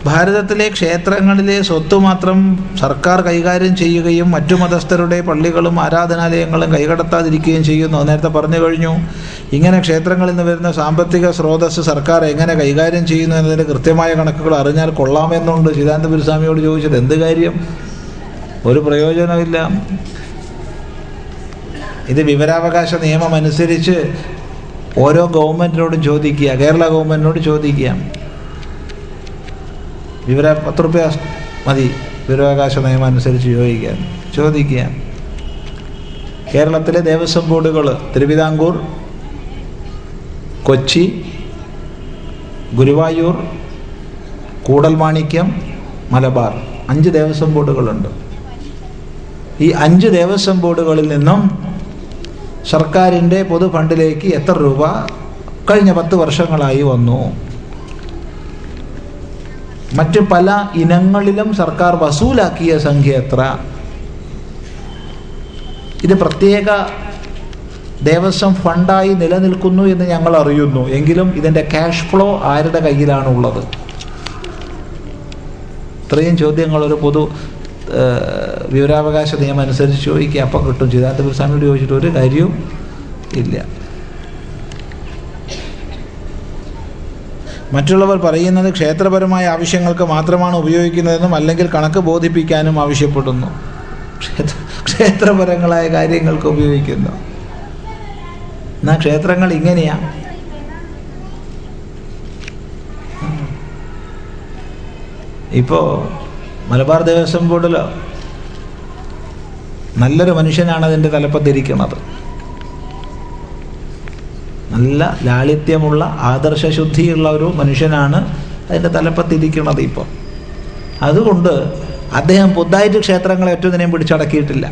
ഭാരതത്തിലെ ക്ഷേത്രങ്ങളിലെ സ്വത്ത് മാത്രം സർക്കാർ കൈകാര്യം ചെയ്യുകയും മറ്റു മതസ്ഥരുടെ പള്ളികളും ആരാധനാലയങ്ങളും കൈകടത്താതിരിക്കുകയും ചെയ്യുന്നു. നേരത്തെ പറഞ്ഞു കഴിഞ്ഞു ഇങ്ങനെ ക്ഷേത്രങ്ങളിൽ നിന്ന് വരുന്ന സാമ്പത്തിക സ്രോതസ് സർക്കാർ എങ്ങനെ കൈകാര്യം ചെയ്യുന്നു എന്നതിന്റെ കൃത്യമായ കണക്കുകൾ അറിഞ്ഞാൽ കൊള്ളാമെന്നുണ്ട് ചിദാനന്ദപുരസ്വാമിയോട് ചോദിച്ചത് എന്ത് കാര്യം? ഒരു പ്രയോജനമില്ല ഇത് വിവരാവകാശ നിയമം അനുസരിച്ച് ഓരോ ഗവൺമെന്റിനോടും ചോദിക്കുക കേരള ഗവൺമെന്റിനോട് ചോദിക്കുക. വിവര പത്ത് റുപ്യ മതി. വിവരാവകാശ നിയമം അനുസരിച്ച് ചോദിക്കാൻ ചോദിക്കുക കേരളത്തിലെ ദേവസ്വം ബോർഡുകൾ തിരുവിതാംകൂർ കൊച്ചി ഗുരുവായൂർ കൂടൽമാണിക്യം മലബാർ അഞ്ച് ദേവസ്വം ബോർഡുകളുണ്ട്. ഈ അഞ്ച് ദേവസ്വം ബോർഡുകളിൽ നിന്നും സർക്കാരിന്റെ പൊതുഫണ്ടിലേക്ക് എത്ര രൂപ കഴിഞ്ഞ പത്ത് വർഷങ്ങളായി വന്നു? മറ്റ് പല ഇനങ്ങളിലും സർക്കാർ വസൂലാക്കിയ സംഖ്യ എത്ര? ഇത് പ്രത്യേക ദേവസ്വം ഫണ്ടായി നിലനിൽക്കുന്നു എന്ന് ഞങ്ങൾ അറിയുന്നു. എങ്കിലും ഇതിന്റെ ക്യാഷ് ഫ്ലോ ആരുടെ കയ്യിലാണ് ഉള്ളത് ഇത്രയും ചോദ്യങ്ങൾ ഒരു പൊതു വിവരാവകാശ നിയമം അനുസരിച്ച് ചോദിക്കുക അപ്പം കിട്ടും. സ്വാമിയോട് ചോദിച്ചിട്ട് ഒരു കാര്യവും ഇല്ല. മറ്റുള്ളവർ പറയുന്നത് ക്ഷേത്രപരമായ ആവശ്യങ്ങൾക്ക് മാത്രമാണ് ഉപയോഗിക്കുന്നതെന്നും അല്ലെങ്കിൽ കണക്ക് ബോധിപ്പിക്കാനും ആവശ്യപ്പെടുന്നു. ക്ഷേത്ര ക്ഷേത്രപരങ്ങളായ കാര്യങ്ങൾക്ക് ഉപയോഗിക്കുന്നു. എന്നാൽ ക്ഷേത്രങ്ങൾ ഇങ്ങനെയാ? ഇപ്പോ മലബാർ ദേവസ്വം ബോർഡിലോ? നല്ലൊരു മനുഷ്യനാണ് അതിന്റെ തലപ്പത്തിരിക്കുന്നത്. നല്ല ലാളിത്യമുള്ള ആദർശശുദ്ധിയുള്ള ഒരു മനുഷ്യനാണ് അതിന്റെ തലപ്പത്തിരിക്കുന്നത് ഇപ്പോൾ അതുകൊണ്ട് അദ്ദേഹം പുതുതായിട്ട് ക്ഷേത്രങ്ങളെ ഒറ്റതിനെയും പിടിച്ചടക്കിയിട്ടില്ല.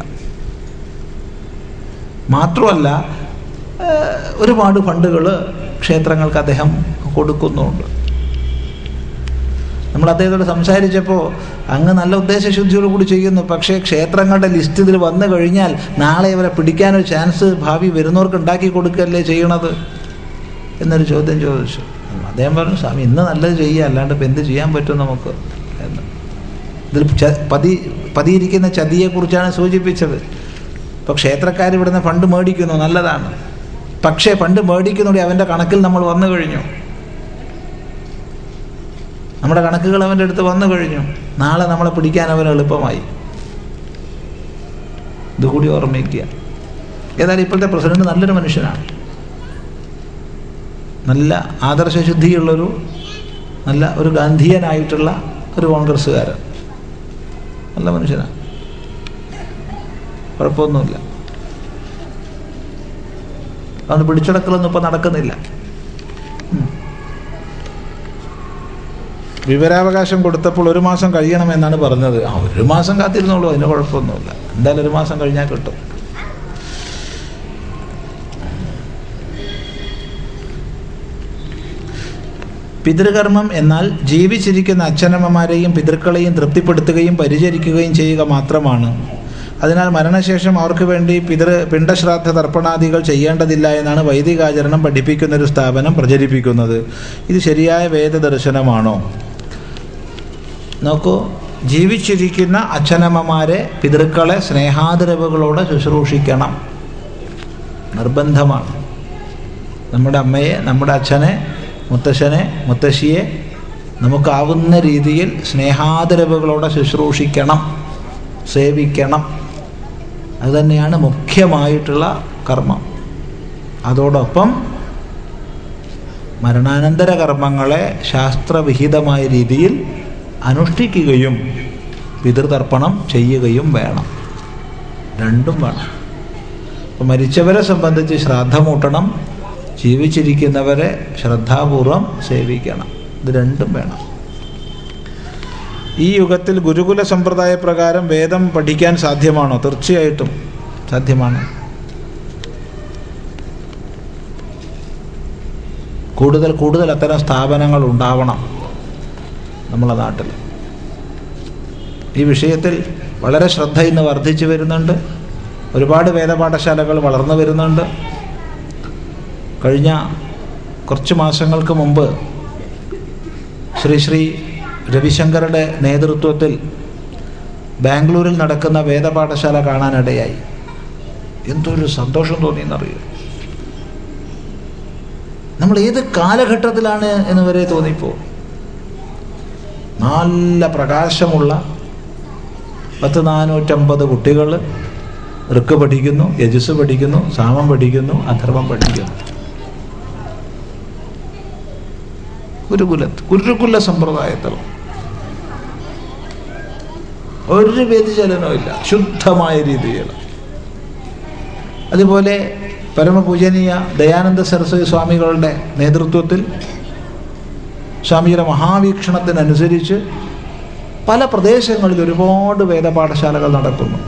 മാത്രമല്ല ഒരുപാട് ഫണ്ടുകൾ ക്ഷേത്രങ്ങൾക്ക് അദ്ദേഹം കൊടുക്കുന്നുണ്ട്. നമ്മൾ അദ്ദേഹത്തോട് സംസാരിച്ചപ്പോൾ അങ്ങ് നല്ല ഉദ്ദേശശുദ്ധിയോട് കൂടി ചെയ്യുന്നു. പക്ഷേ ക്ഷേത്രങ്ങളുടെ ലിസ്റ്റ് ഇതിൽ വന്നു കഴിഞ്ഞാൽ നാളെ ഇവരെ പിടിക്കാനൊരു ചാൻസ് ഭാവി വരുന്നവർക്ക് ഉണ്ടാക്കി കൊടുക്കുകയല്ലേ ചെയ്യണത്? എന്നൊരു ചോദ്യം ചോദിച്ചു. അദ്ദേഹം പറഞ്ഞു സ്വാമി ഇന്ന് നല്ലത് ചെയ്യുക അല്ലാണ്ട് ഇപ്പം എന്ത് ചെയ്യാൻ പറ്റും നമുക്ക്? എന്ന്. ഇതിൽ പതി പതിയിരിക്കുന്ന ചതിയെക്കുറിച്ചാണ് സൂചിപ്പിച്ചത്. ഇപ്പോൾ ക്ഷേത്രക്കാർ ഇവിടുന്ന് ഫണ്ട് മേടിക്കുന്നു നല്ലതാണ്. പക്ഷേ ഫണ്ട് മേടിക്കുന്നതോടെ അവന്റെ കണക്കിൽ നമ്മൾ വന്നു കഴിഞ്ഞു. നമ്മുടെ കണക്കുകൾ അവന്റെ അടുത്ത് വന്നു കഴിഞ്ഞു. നാളെ നമ്മളെ പിടിക്കാൻ അവന് എളുപ്പമായി. ഇതുകൂടി ഓർമ്മിക്കുക. ഏതായാലും ഇപ്പോഴത്തെ പ്രസിഡന്റ് നല്ലൊരു മനുഷ്യനാണ്. നല്ല ആദർശശുദ്ധിയുള്ളൊരു നല്ല ഒരു ഗാന്ധിയനായിട്ടുള്ള ഒരു കോൺഗ്രസ്സുകാരൻ. നല്ല മനുഷ്യനാണ്. കുഴപ്പമൊന്നുമില്ല. അതൊന്ന് പിടിച്ചടക്കലൊന്നും ഇപ്പം നടക്കുന്നില്ല. വിവരാവകാശം കൊടുത്തപ്പോൾ ഒരു മാസം കഴിയണമെന്നാണ് പറഞ്ഞത്. ആ ഒരു മാസം കാത്തിരുന്നുള്ളൂ അതിന് കുഴപ്പമൊന്നുമില്ല. എന്തായാലും ഒരു മാസം കഴിഞ്ഞാൽ കിട്ടും. പിതൃകർമ്മം എന്നാൽ ജീവിച്ചിരിക്കുന്ന അച്ഛനമ്മമാരെയും പിതൃക്കളെയും തൃപ്തിപ്പെടുത്തുകയും പരിചരിക്കുകയും ചെയ്യുക മാത്രമാണ്. അതിനാൽ മരണശേഷം അവർക്ക് വേണ്ടി പിതൃ പിണ്ടശ്രാദ്ധ തർപ്പണാദികൾ ചെയ്യേണ്ടതില്ല എന്നാണ് വൈദികാചരണം പഠിപ്പിക്കുന്ന ഒരു സ്ഥാപനം പ്രചരിപ്പിക്കുന്നത്. ഇത് ശരിയായ വേദദർശനമാണോ? നോക്കൂ ജീവിച്ചിരിക്കുന്ന അച്ഛനമ്മമാരെ പിതൃക്കളെ സ്നേഹാദരവുകളോടെ ശുശ്രൂഷിക്കണം. നിർബന്ധമാണ്. നമ്മുടെ അമ്മയെ നമ്മുടെ അച്ഛനെ മുത്തശ്ശനെ മുത്തശ്ശിയെ നമുക്കാവുന്ന രീതിയിൽ സ്നേഹാദരവുകളോടെ ശുശ്രൂഷിക്കണം സേവിക്കണം. അതുതന്നെയാണ് മുഖ്യമായിട്ടുള്ള കർമ്മം. അതോടൊപ്പം മരണാനന്തര കർമ്മങ്ങളെ ശാസ്ത്രവിഹിതമായ രീതിയിൽ അനുഷ്ഠിക്കുകയും പിതൃതർപ്പണം ചെയ്യുകയും വേണം. രണ്ടും വേണം. അപ്പം മരിച്ചവരെ സംബന്ധിച്ച് ശ്രാദ്ധമൂട്ടണം ജീവിച്ചിരിക്കുന്നവരെ ശ്രദ്ധാപൂർവം സേവിക്കണം. ഇത് രണ്ടും വേണം. ഈ യുഗത്തിൽ ഗുരുകുല സമ്പ്രദായ പ്രകാരം വേദം പഠിക്കാൻ സാധ്യമാണോ? തീർച്ചയായിട്ടും സാധ്യമാണ്. കൂടുതൽ കൂടുതൽ അത്തരം സ്ഥാപനങ്ങൾ ഉണ്ടാവണം. നമ്മളെ നാട്ടിൽ. ഈ വിഷയത്തിൽ വളരെ ശ്രദ്ധ ഇന്ന് വർദ്ധിച്ചു വരുന്നുണ്ട്. ഒരുപാട് വേദപാഠശാലകൾ വളർന്നു വരുന്നുണ്ട്. കഴിഞ്ഞ കുറച്ച് മാസങ്ങൾക്ക് മുമ്പ് ശ്രീ ശ്രീ രവിശങ്കറുടെ നേതൃത്വത്തിൽ ബാംഗ്ലൂരിൽ നടക്കുന്ന വേദപാഠശാല കാണാനിടയായി. എന്തൊരു സന്തോഷം തോന്നിയെന്നറിയോ? നമ്മൾ ഏത് കാലഘട്ടത്തിലാണ് എന്ന് വരെ തോന്നിപ്പോ? നല്ല പ്രകാശമുള്ള പത്ത് നാനൂറ്റമ്പത് കുട്ടികൾ ഋക്ക് പഠിക്കുന്നു യജസ് പഠിക്കുന്നു സാമം പഠിക്കുന്നു അധർമ്മം പഠിക്കുന്നു. ഗുരുകുല ഗുരുകുല സമ്പ്രദായത്തിൽ. ഒരു വ്യതിചലനവും ഇല്ല ശുദ്ധമായ രീതിയിൽ. അതുപോലെ പരമപൂജനീയ ദയാനന്ദ സരസ്വതി സ്വാമികളുടെ നേതൃത്വത്തിൽ സ്വാമിയുടെ മഹാവീക്ഷണത്തിനനുസരിച്ച് പല പ്രദേശങ്ങളിൽ ഒരുപാട് വേദപാഠശാലകൾ നടക്കുന്നു.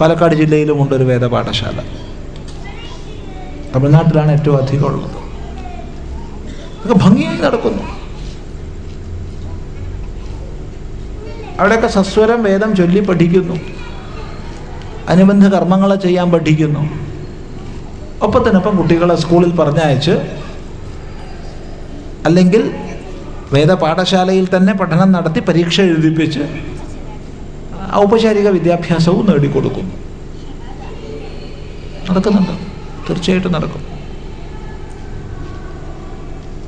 പാലക്കാട് ജില്ലയിലും ഉണ്ട് ഒരു വേദപാഠശാല. തമിഴ്നാട്ടിലാണ് ഏറ്റവും അധികം ഉള്ളത്. ഒക്കെ ഭംഗിയായി നടക്കുന്നു. അവിടെയൊക്കെ സസ്വരം വേദം ചൊല്ലി പഠിക്കുന്നു. അനുബന്ധ കർമ്മങ്ങളെ ചെയ്യാൻ പഠിക്കുന്നു. ഒപ്പത്തിനൊപ്പം കുട്ടികളെ സ്കൂളിൽ പറഞ്ഞയച്ച് അല്ലെങ്കിൽ വേദപാഠശാലയിൽ തന്നെ പഠനം നടത്തി പരീക്ഷ എഴുതിപ്പിച്ച് ഔപചാരിക വിദ്യാഭ്യാസവും നേടിക്കൊടുക്കുന്നു നടക്കുന്നുണ്ട്. തീർച്ചയായിട്ടും നടക്കും.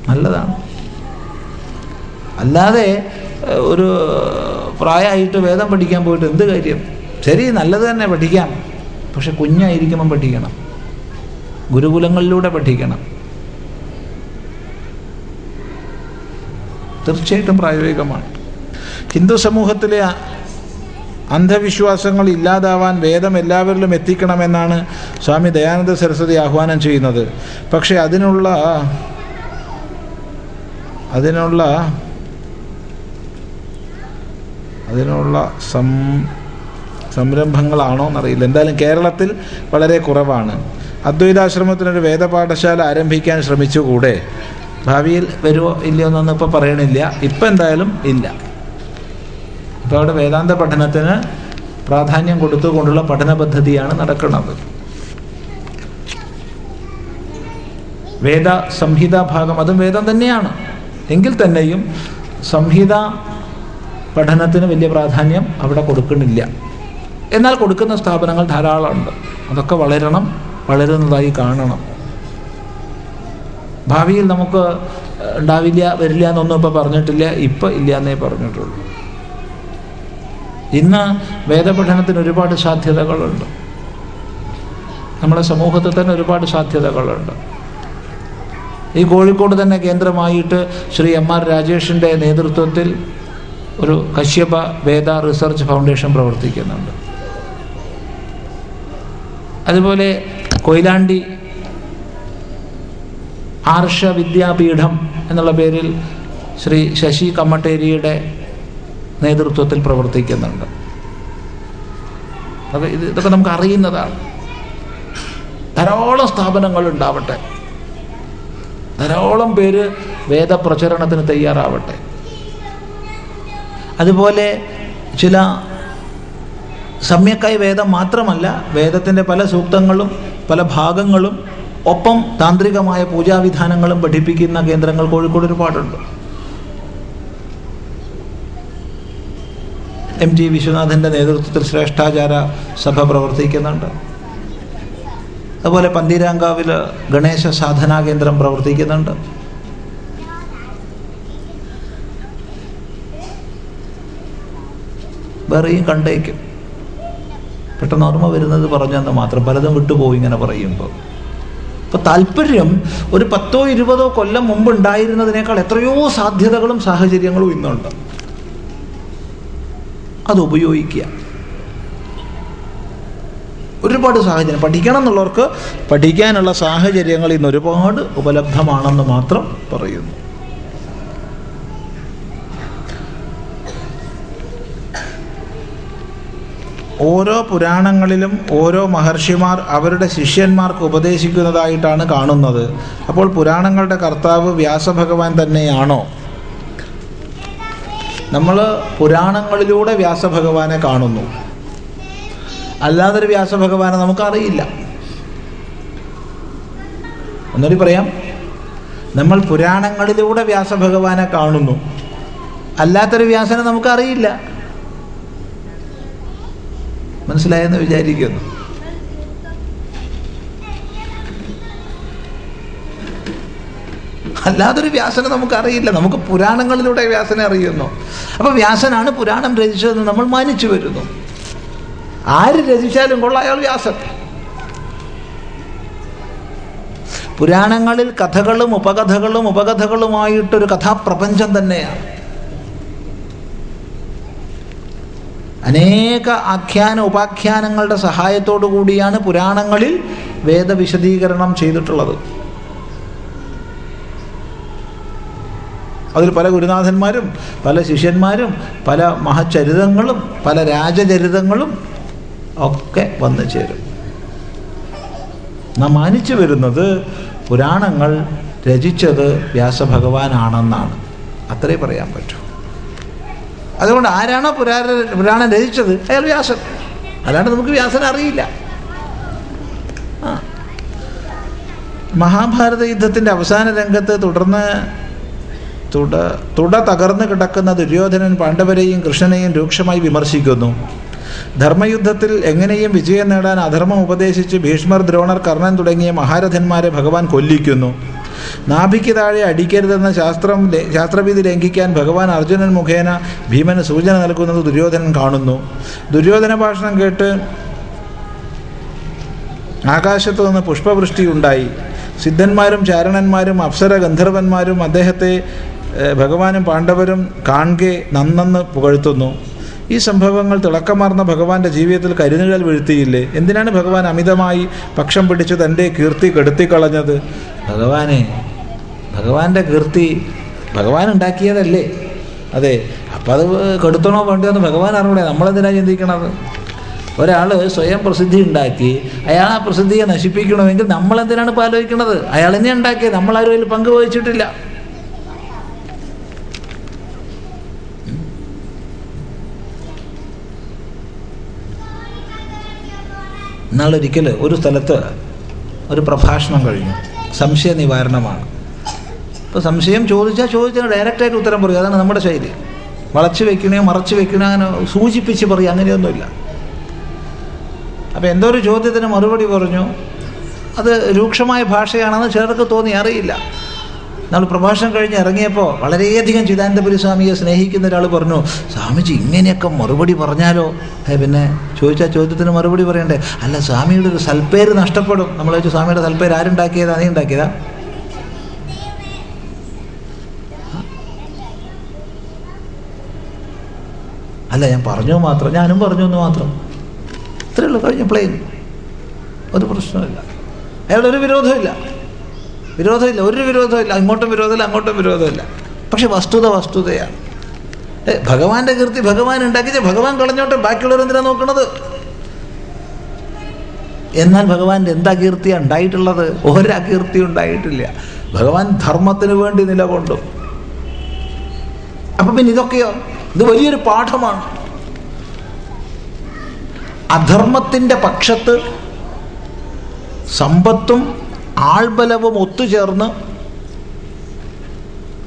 നല്ലതാണ്. അല്ലാതെ ഒരു പ്രായമായിട്ട് വേദം പഠിക്കാൻ പോയിട്ട് എന്ത് കാര്യം? ശരി നല്ലത് തന്നെ പഠിക്കാം. പക്ഷെ കുഞ്ഞായിരിക്കുമ്പം പഠിക്കണം. ഗുരുകുലങ്ങളിലൂടെ പഠിക്കണം. തീർച്ചയായിട്ടും പ്രായോഗികമാണ്. ഹിന്ദു സമൂഹത്തിലെ അന്ധവിശ്വാസങ്ങൾ ഇല്ലാതാവാൻ വേദം എല്ലാവരിലും എത്തിക്കണമെന്നാണ് സ്വാമി ദയാനന്ദ സരസ്വതി ആഹ്വാനം ചെയ്യുന്നത്. പക്ഷേ അതിനുള്ള അതിനുള്ള അതിനുള്ള സം സംരംഭങ്ങളാണോ എന്നറിയില്ല. എന്തായാലും കേരളത്തിൽ വളരെ കുറവാണ്. അദ്വൈതാശ്രമത്തിനൊരു വേദപാഠശാല ആരംഭിക്കാൻ ശ്രമിച്ചുകൂടെ? ഭാവിയിൽ വരുമോ ഇല്ലയോ എന്നൊന്നും ഇപ്പോൾ പറയണില്ല. ഇപ്പം എന്തായാലും ഇല്ല. ഇപ്പോൾ അവിടെ വേദാന്ത പഠനത്തിന് പ്രാധാന്യം കൊടുത്തുകൊണ്ടുള്ള പഠന പദ്ധതിയാണ് നടക്കുന്നത്. വേദ സംഹിത ഭാഗം അതും വേദം തന്നെയാണ്. എങ്കിൽ തന്നെയും സംഹിത പഠനത്തിന് വലിയ പ്രാധാന്യം അവിടെ കൊടുക്കുന്നില്ല. എന്നാൽ കൊടുക്കുന്ന സ്ഥാപനങ്ങൾ ധാരാളമുണ്ട്. അതൊക്കെ വളരണം വളരുന്നതായി കാണണം. ഭാവിയിൽ നമുക്ക് ഉണ്ടാവില്ല വരില്ല എന്നൊന്നും ഇപ്പോൾ പറഞ്ഞിട്ടില്ല. ഇപ്പം ഇല്ല എന്നേ പറഞ്ഞിട്ടുള്ളൂ. ഇന്ന് വേദപഠനത്തിന് ഒരുപാട് സാധ്യതകളുണ്ട്. നമ്മുടെ സമൂഹത്തിൽ തന്നെ ഒരുപാട് സാധ്യതകളുണ്ട്. ഈ കോഴിക്കോട് തന്നെ കേന്ദ്രമായിട്ട് ശ്രീ എം ആർ രാജേഷിന്റെ നേതൃത്വത്തിൽ ഒരു കശ്യപ വേദ റിസർച്ച് ഫൗണ്ടേഷൻ പ്രവർത്തിക്കുന്നുണ്ട്. അതുപോലെ കൊയിലാണ്ടി ആർഷ വിദ്യാപീഠം എന്നുള്ള പേരിൽ ശ്രീ ശശി കമ്മട്ടേരിയുടെ നേതൃത്വത്തിൽ പ്രവർത്തിക്കുന്നുണ്ട്. അതൊക്കെ ഇത് ഇതൊക്കെ നമുക്ക് അറിയുന്നതാണ്. ധാരാളം സ്ഥാപനങ്ങൾ ഉണ്ടാവട്ടെ. ധാരാളം പേര് വേദപ്രചരണത്തിന് തയ്യാറാവട്ടെ. അതുപോലെ ചില സമ്യക്കായി വേദം മാത്രമല്ല വേദത്തിന്റെ പല സൂക്തങ്ങളും പല ഭാഗങ്ങളും ഒപ്പം താന്ത്രികമായ പൂജാവിധാനങ്ങളും പഠിപ്പിക്കുന്ന കേന്ദ്രങ്ങൾ കോഴിക്കോട് ഒരുപാടുണ്ട്. എം ടി വിശ്വനാഥന്റെ നേതൃത്വത്തിൽ ശ്രേഷ്ഠാചാര സഭ പ്രവർത്തിക്കുന്നുണ്ട്. അതുപോലെ പന്തീരാങ്കാവിൽ ഗണേശ സാധനാ കേന്ദ്രം പ്രവർത്തിക്കുന്നുണ്ട്. വേറെയും കണ്ടേക്കും. പെട്ടെന്ന് ഓർമ്മ വരുന്നത് പറഞ്ഞെന്ന് മാത്രം പലതും വിട്ടുപോയി ഇങ്ങനെ പറയുമ്പോൾ. അപ്പോൾ താല്പര്യം ഒരു പത്തോ ഇരുപതോ കൊല്ലം മുമ്പ് ഉണ്ടായിരുന്നതിനേക്കാൾ എത്രയോ സാധ്യതകളും സാഹചര്യങ്ങളും ഇന്നുണ്ട്. അത് ഉപയോഗിക്കുക. ഒരുപാട് സാഹചര്യം. പഠിക്കണം എന്നുള്ളവർക്ക് പഠിക്കാനുള്ള സാഹചര്യങ്ങൾ ഇന്ന് ഒരുപാട് ഉപലബ്ധമാണെന്ന് മാത്രം പറയുന്നു. ഓരോ പുരാണങ്ങളിലും ഓരോ മഹർഷിമാർ അവരുടെ ശിഷ്യന്മാർക്ക് ഉപദേശിക്കുന്നതായിട്ടാണ് കാണുന്നത്. അപ്പോൾ പുരാണങ്ങളുടെ കർത്താവ് വ്യാസഭഗവാൻ തന്നെയാണോ? നമ്മൾ പുരാണങ്ങളിലൂടെ വ്യാസഭഗവാനെ കാണുന്നു. അല്ലാതൊരു വ്യാസഭഗവാനെ നമുക്കറിയില്ല. ഒന്നുകൂടി പറയാം. നമ്മൾ പുരാണങ്ങളിലൂടെ വ്യാസഭഗവാനെ കാണുന്നു. അല്ലാത്തൊരു വ്യാസനെ നമുക്കറിയില്ല. മനസ്സിലായെന്ന് വിചാരിക്കുന്നു. അല്ലാതൊരു വ്യാസനെ നമുക്കറിയില്ല. നമുക്ക് പുരാണങ്ങളിലൂടെ വ്യാസനെ അറിയുന്നു. അപ്പോൾ വ്യാസനാണ് പുരാണം രചിച്ചതെന്ന് നമ്മൾ മാനിച്ചു വരുന്നു. ആര് രചിച്ചാലും കൊള്ള വ്യാസൻ. പുരാണങ്ങളിൽ കഥകളും ഉപകഥകളും ഉപകഥകളുമായിട്ടൊരു കഥാപ്രപഞ്ചം തന്നെയാണ്. അനേക ആഖ്യാന ഉപാഖ്യാനങ്ങളുടെ സഹായത്തോടു കൂടിയാണ് പുരാണങ്ങളിൽ വേദവിശദീകരണം ചെയ്തിട്ടുള്ളത്. അതിൽ പല ഗുരുനാഥന്മാരും പല ശിഷ്യന്മാരും പല മഹചരിതങ്ങളും പല രാജചരിതങ്ങളും ഒക്കെ വന്നു ചേരും. നാം മാനിച്ചു വരുന്നത് പുരാണങ്ങൾ രചിച്ചത് വ്യാസഭഗവാനാണെന്നാണ്. അത്രേ പറയാൻ പറ്റൂ. അതുകൊണ്ട് ആരാണോ പുരാണ പുരാണം രചിച്ചത് അയാൾ വ്യാസൻ. അല്ലാണ്ട് നമുക്ക് വ്യാസനെ അറിയില്ല. ആ. മഹാഭാരത യുദ്ധത്തിന്റെ അവസാന രംഗത്ത് തുടർന്ന് തുട തുട തകർന്നു കിടക്കുന്ന ദുര്യോധനൻ പാണ്ഡവരെയും കൃഷ്ണനെയും രൂക്ഷമായി വിമർശിക്കുന്നു. ധർമ്മയുദ്ധത്തിൽ എങ്ങനെയും വിജയം നേടാൻ അധർമ്മം ഉപദേശിച്ച് ഭീഷ്മർ ദ്രോണർ കർണൻ തുടങ്ങിയ മഹാരഥന്മാരെ ഭഗവാൻ കൊല്ലിക്കുന്നു. നാഭിക്ക് താഴെ അടിക്കരുതെന്ന ശാസ്ത്രം ശാസ്ത്രവിധി ലംഘിക്കാൻ ഭഗവാൻ അർജുനൻ മുഖേന ഭീമന് സൂചന നൽകുന്നത് ദുര്യോധനൻ കാണുന്നു. ദുര്യോധന ഭാഷണം കേട്ട് ആകാശത്തു നിന്ന് പുഷ്പവൃഷ്ടി ഉണ്ടായി. സിദ്ധന്മാരും ചാരണന്മാരും അപ്സര ഗന്ധർവന്മാരും അദ്ദേഹത്തെ ഭഗവാനും പാണ്ഡവരും കാണുകെ നന്നെന്ന് പുകഴ്ത്തുന്നു. ഈ സംഭവങ്ങൾ തിളക്കമാർന്ന ഭഗവാന്റെ ജീവിതത്തിൽ കരുനിഴൽ വീഴ്ത്തിയില്ലേ? എന്തിനാണ് ഭഗവാൻ അമിതമായി പക്ഷം പിടിച്ച് തന്റെ കീർത്തി കെടുത്തിക്കളഞ്ഞത്? ഭഗവാനെ ഭഗവാന്റെ കീർത്തി ഭഗവാൻ ഉണ്ടാക്കിയതല്ലേ? അതെ അപ്പം അത് കെടുത്തണോ വേണ്ടതെന്ന് ഭഗവാൻ അറിവിടെ നമ്മളെന്തിനാ ചിന്തിക്കണത്? ഒരാൾ സ്വയം പ്രസിദ്ധി ഉണ്ടാക്കി അയാൾ ആ പ്രസിദ്ധിയെ നശിപ്പിക്കണമെങ്കിൽ നമ്മളെന്തിനാണ് ഇപ്പോൾ ആലോചിക്കുന്നത് അയാൾ തന്നെ ഉണ്ടാക്കിയത് നമ്മളാരും അതിൽ പങ്കുവഹിച്ചിട്ടില്ല എന്നാളൊരിക്കൽ ഒരു സ്ഥലത്ത് ഒരു പ്രഭാഷണം കഴിഞ്ഞു. സംശയ നിവാരണമാണ്. ഇപ്പോൾ സംശയം ചോദിച്ചാൽ ചോദിച്ചാൽ ഡയറക്റ്റായിട്ട് ഉത്തരം പറയും. അതാണ് നമ്മുടെ ശൈലി. വളച്ചു വെക്കണേ മറച്ചു വെക്കണേ അങ്ങനെ സൂചിപ്പിച്ച് പറയും. അങ്ങനെയൊന്നുമില്ല. അപ്പോൾ എന്തോ ഒരു ചോദ്യത്തിന് മറുപടി പറഞ്ഞു. അത് രൂക്ഷമായ ഭാഷയാണെന്ന് ചിലർക്ക് തോന്നി. അറിയില്ല. നമ്മൾ പ്രഭാഷണം കഴിഞ്ഞ് ഇറങ്ങിയപ്പോൾ വളരെയധികം ചിദാനന്ദപുരി സ്വാമിയെ സ്നേഹിക്കുന്ന ഒരാൾ പറഞ്ഞു സ്വാമിജി ഇങ്ങനെയൊക്കെ മറുപടി പറഞ്ഞാലോ? പിന്നെ ചോദിച്ചാൽ ചോദ്യത്തിന് മറുപടി പറയണ്ടേ? അല്ല സ്വാമിയുടെ ഒരു സൽപ്പേര് നഷ്ടപ്പെടും. നമ്മൾ ചോദിച്ചു സ്വാമിയുടെ സൽപ്പേര് ആരുണ്ടാക്കിയതാ? നീ ഉണ്ടാക്കിയതാ? അല്ല ഞാൻ പറഞ്ഞു മാത്രം ഞാനും പറഞ്ഞു എന്ന് മാത്രം. ഇത്രയുള്ളൂ കഴിഞ്ഞ പ്ലെയിൻ ഒരു പ്രശ്നമില്ല അയാളൊരു വിരോധമില്ല വിരോധമില്ല. ഒരു വിരോധമില്ല. ഇങ്ങോട്ടും വിരോധമില്ല അങ്ങോട്ടും വിരോധമില്ല. പക്ഷെ വസ്തുത വസ്തുതയാണ്. ഭഗവാന്റെ കീർത്തി ഭഗവാൻ ഉണ്ടാക്കിച്ച് ഭഗവാൻ കളഞ്ഞോട്ടെ ബാക്കിയുള്ളവർ എന്തിനാ നോക്കണത്? എന്നാൽ ഭഗവാന്റെ എന്താ കീർത്തിയാണ് ഉണ്ടായിട്ടുള്ളത്? ഒരാ കീർത്തി ഉണ്ടായിട്ടില്ല. ഭഗവാൻ ധർമ്മത്തിന് വേണ്ടി നിലകൊണ്ടു. അപ്പൊ പിന്നെ ഇതൊക്കെയോ? ഇത് വലിയൊരു പാഠമാണ്. അധർമ്മത്തിന്റെ പക്ഷത്ത് സമ്പത്തും ആൾബലവും ഒത്തുചേർന്ന്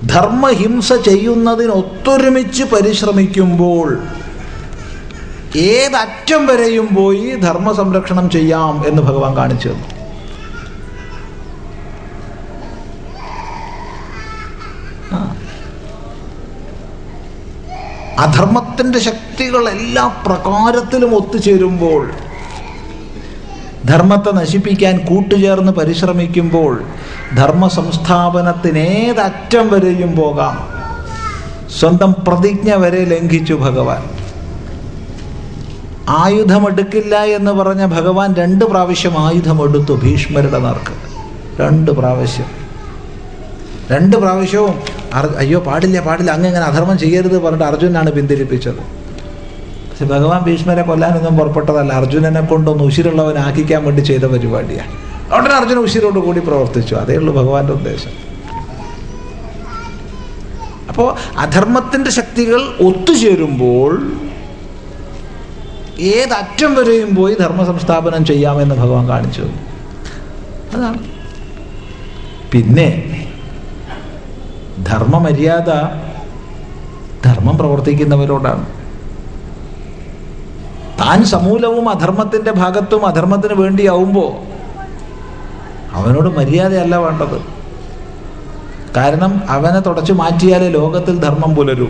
ധർമ്മഹിംസ ചെയ്യുന്നതിനൊത്തൊരുമിച്ച് പരിശ്രമിക്കുമ്പോൾ ഏതറ്റം വരെയും പോയി ധർമ്മ സംരക്ഷണം ചെയ്യാം എന്ന് ഭഗവാൻ കാണിച്ചു തന്നു. അധർമ്മത്തിന്റെ ശക്തികൾ എല്ലാ പ്രകാരത്തിലും ഒത്തുചേരുമ്പോൾ ധർമ്മത്തെ നശിപ്പിക്കാൻ കൂട്ടുചേർന്ന് പരിശ്രമിക്കുമ്പോൾ ധർമ്മ സംസ്ഥാപനത്തിനേതറ്റം വരെയും പോകാം. സ്വന്തം പ്രതിജ്ഞ വരെ ലംഘിച്ചു ഭഗവാൻ. ആയുധമെടുക്കില്ല എന്ന് പറഞ്ഞ ഭഗവാൻ രണ്ട് പ്രാവശ്യം ആയുധമെടുത്തു ഭീഷ്മരുടെ നേർക്ക് രണ്ട് പ്രാവശ്യം. രണ്ട് പ്രാവശ്യവും അയ്യോ പാടില്ല പാടില്ല അങ്ങനെ അധർമ്മം ചെയ്യരുത് പറഞ്ഞിട്ട് അർജുനാണ് പിന്തിരിപ്പിച്ചത്. പക്ഷെ ഭഗവാൻ ഭീഷ്മരെ കൊല്ലാനൊന്നും പുറപ്പെട്ടതല്ല. അർജുനനെ കൊണ്ടൊന്ന് ഉശിരുള്ളവനാക്കിക്കാൻ വേണ്ടി ചെയ്ത പരിപാടിയാണ്. ഉടനെ അർജുന ഉശിരോട് കൂടി പ്രവർത്തിച്ചു. അതേ ഉള്ളൂ ഭഗവാന്റെ ഉദ്ദേശം. അപ്പോൾ അധർമ്മത്തിന്റെ ശക്തികൾ ഒത്തുചേരുമ്പോൾ ഏതറ്റം വരെയും പോയി ധർമ്മ സംസ്ഥാപനം ചെയ്യാമെന്ന് ഭഗവാൻ കാണിച്ചു. അതാണ്. പിന്നെ ധർമ്മമര്യാദ ധർമ്മം പ്രവർത്തിക്കുന്നവരോടാണ്. താൻ സമൂലവും അധർമ്മത്തിന്റെ ഭാഗത്തും അധർമ്മത്തിന് വേണ്ടിയാവുമ്പോൾ അവനോട് മര്യാദയല്ല വേണ്ടത്. കാരണം അവനെ തുടച്ചു മാറ്റിയാലേ ലോകത്തിൽ ധർമ്മം പുലരൂ.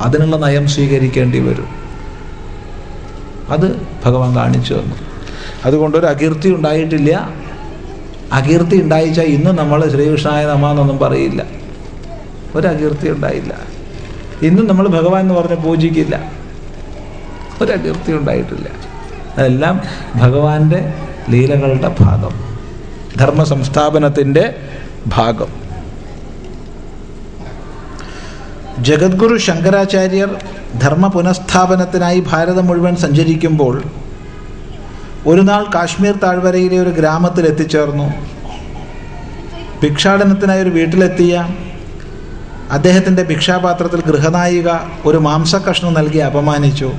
അതിനുള്ള നയം സ്വീകരിക്കേണ്ടി വരും. അത് ഭഗവാൻ കാണിച്ചു തന്നു. അതുകൊണ്ട് ഒരു അകീർത്തി ഉണ്ടായിട്ടില്ല. അകീർത്തി ഉണ്ടായിച്ചാൽ ഇന്നും നമ്മൾ ശ്രീകൃഷ്ണായ നമ എന്നൊന്നും പറയില്ല. ഒരു അകീർത്തി ഉണ്ടായില്ല. ഇന്നും നമ്മൾ ഭഗവാൻ എന്ന് പറഞ്ഞ് പൂജിക്കില്ല. ഒരു അകീർത്തി ഉണ്ടായിട്ടില്ല അതെല്ലാം ഭഗവാന്റെ ലീലകളുടെ ഭാഗം. ധർമ്മ സംസ്ഥാപനത്തിന്റെ ഭാഗം. ജഗദ്ഗുരു ശങ്കരാചാര്യർ ധർമ്മ പുനഃസ്ഥാപനത്തിനായി ഭാരതം മുഴുവൻ സഞ്ചരിക്കുമ്പോൾ ഒരു നാൾ കാശ്മീർ താഴ്വരയിലെ ഒരു ഗ്രാമത്തിൽ എത്തിച്ചേർന്നു. ഭിക്ഷാടനത്തിനായി ഒരു വീട്ടിലെത്തിയ അദ്ദേഹത്തിന്റെ ഭിക്ഷാപാത്രത്തിൽ ഗൃഹനായിക ഒരു മാംസക്കഷ്ണം നൽകി അപമാനിച്ചു.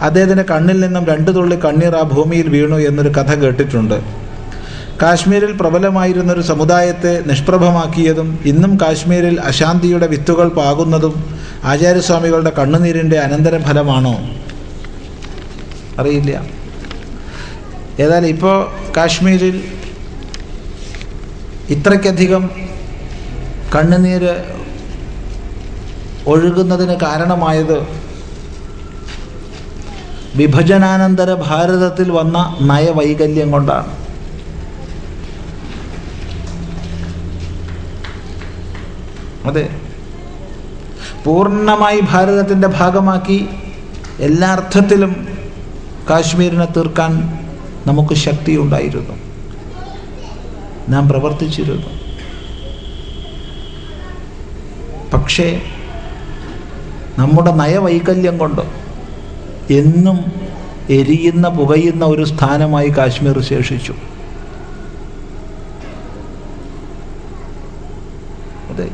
അദ്ദേഹത്തിന്റെ കണ്ണിൽ നിന്നും രണ്ടു തുള്ളി കണ്ണീർ ആ ഭൂമിയിൽ വീണു എന്നൊരു കഥ കേട്ടിട്ടുണ്ട്. കാശ്മീരിൽ പ്രബലമായിരുന്നൊരു സമുദായത്തെ നിഷ്പ്രഭമാക്കിയതും ഇന്നും കാശ്മീരിൽ അശാന്തിയുടെ വിത്തുകൾ പാകുന്നതും ആചാര്യസ്വാമികളുടെ കണ്ണുനീരിന്റെ അനന്തരഫലമാണോ? അറിയില്ല. ഏതായാലും ഇപ്പോൾ കാശ്മീരിൽ ഇത്രയ്ക്കധികം കണ്ണുനീര് ഒഴുകുന്നതിന് കാരണമായത് വിഭജനാനന്തര ഭാരതത്തിൽ വന്ന നയവൈകല്യം കൊണ്ടാണ്. അതെ. പൂർണമായി ഭാരതത്തിന്റെ ഭാഗമാക്കി എല്ലാ അർത്ഥത്തിലും കാശ്മീരിനെ തീർക്കാൻ നമുക്ക് ശക്തിയുണ്ടായിരുന്നു. നാം പ്രവർത്തിച്ചിരുന്നു. പക്ഷേ നമ്മുടെ നയവൈകല്യം കൊണ്ട് എന്നും എരിയുന്ന പുകയുന്ന ഒരു സ്ഥാനമായി കാശ്മീർ ശേഷിച്ചു. അതെ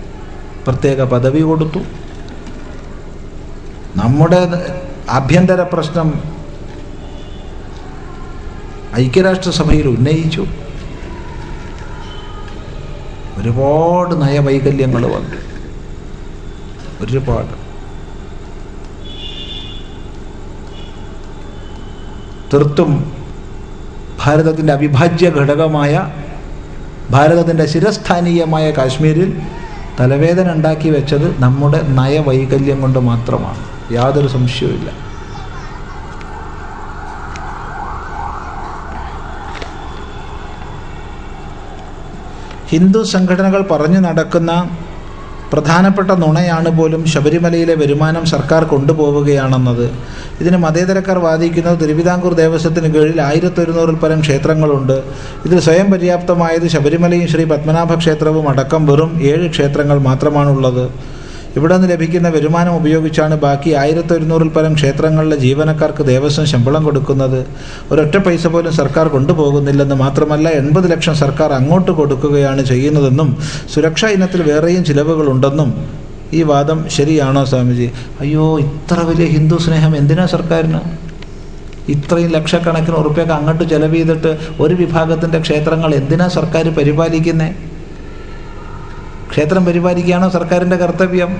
പ്രത്യേക പദവി കൊടുത്തു. നമ്മുടെ ആഭ്യന്തര പ്രശ്നം ഐക്യരാഷ്ട്രസഭയിൽ ഉന്നയിച്ചു. ഒരുപാട് നയവൈകല്യങ്ങൾ വന്നു. ഒരുപാട്. തീർത്തും ഭാരതത്തിന്റെ അവിഭാജ്യ ഘടകമായ ഭാരതത്തിന്റെ ശിരസ്ഥാനീയമായ കാശ്മീരിൽ തലവേദന ഉണ്ടാക്കി വെച്ചത് നമ്മുടെ നയവൈകല്യം കൊണ്ട് മാത്രമാണ്. യാതൊരു സംശയവുമില്ല. ഹിന്ദു സംഘടനകൾ പറഞ്ഞു നടക്കുന്ന പ്രധാനപ്പെട്ട നുണയാണ് പോലും ശബരിമലയിലെ വരുമാനം സർക്കാർ കൊണ്ടുപോവുകയാണെന്നത്. ഇതിന് മതേതരക്കാർ വാദിക്കുന്നത് തിരുവിതാംകൂർ ദേവസ്വത്തിന് കീഴിൽ ആയിരത്തൊരുന്നൂറിൽ പരം ക്ഷേത്രങ്ങളുണ്ട്. ഇതിൽ സ്വയം പര്യാപ്തമായത് ശബരിമലയും ശ്രീ പത്മനാഭ ക്ഷേത്രവും അടക്കം വെറും ഏഴ് ക്ഷേത്രങ്ങൾ മാത്രമാണുള്ളത്. ഇവിടെ നിന്ന് ലഭിക്കുന്ന വരുമാനം ഉപയോഗിച്ചാണ് ബാക്കി ആയിരത്തി ഒരുന്നൂറിൽ പരം ക്ഷേത്രങ്ങളിലെ ജീവനക്കാർക്ക് ദേവസ്വം ശമ്പളം കൊടുക്കുന്നത്. ഒരൊറ്റ പൈസ പോലും സർക്കാർ കൊണ്ടുപോകുന്നില്ലെന്ന് മാത്രമല്ല എൺപത് ലക്ഷം സർക്കാർ അങ്ങോട്ട് കൊടുക്കുകയാണ് ചെയ്യുന്നതെന്നും സുരക്ഷാ ഇനത്തിൽ വേറെയും ചിലവുകളുണ്ടെന്നും ഈ വാദം ശരിയാണോ സ്വാമിജി? അയ്യോ ഇത്ര വലിയ ഹിന്ദു സ്നേഹം എന്തിനാ സർക്കാരിന്? ഇത്രയും ലക്ഷക്കണക്കിന് ഉറുപ്പ്യൊക്കെ അങ്ങോട്ട് ചെലവ് ചെയ്തിട്ട് ഒരു വിഭാഗത്തിന്റെ ക്ഷേത്രങ്ങൾ എന്തിനാ സർക്കാർ പരിപാലിക്കുന്നത് ക്ഷേത്രം പരിപാലിക്കുകയാണോ സർക്കാരിന്റെ കർത്തവ്യം?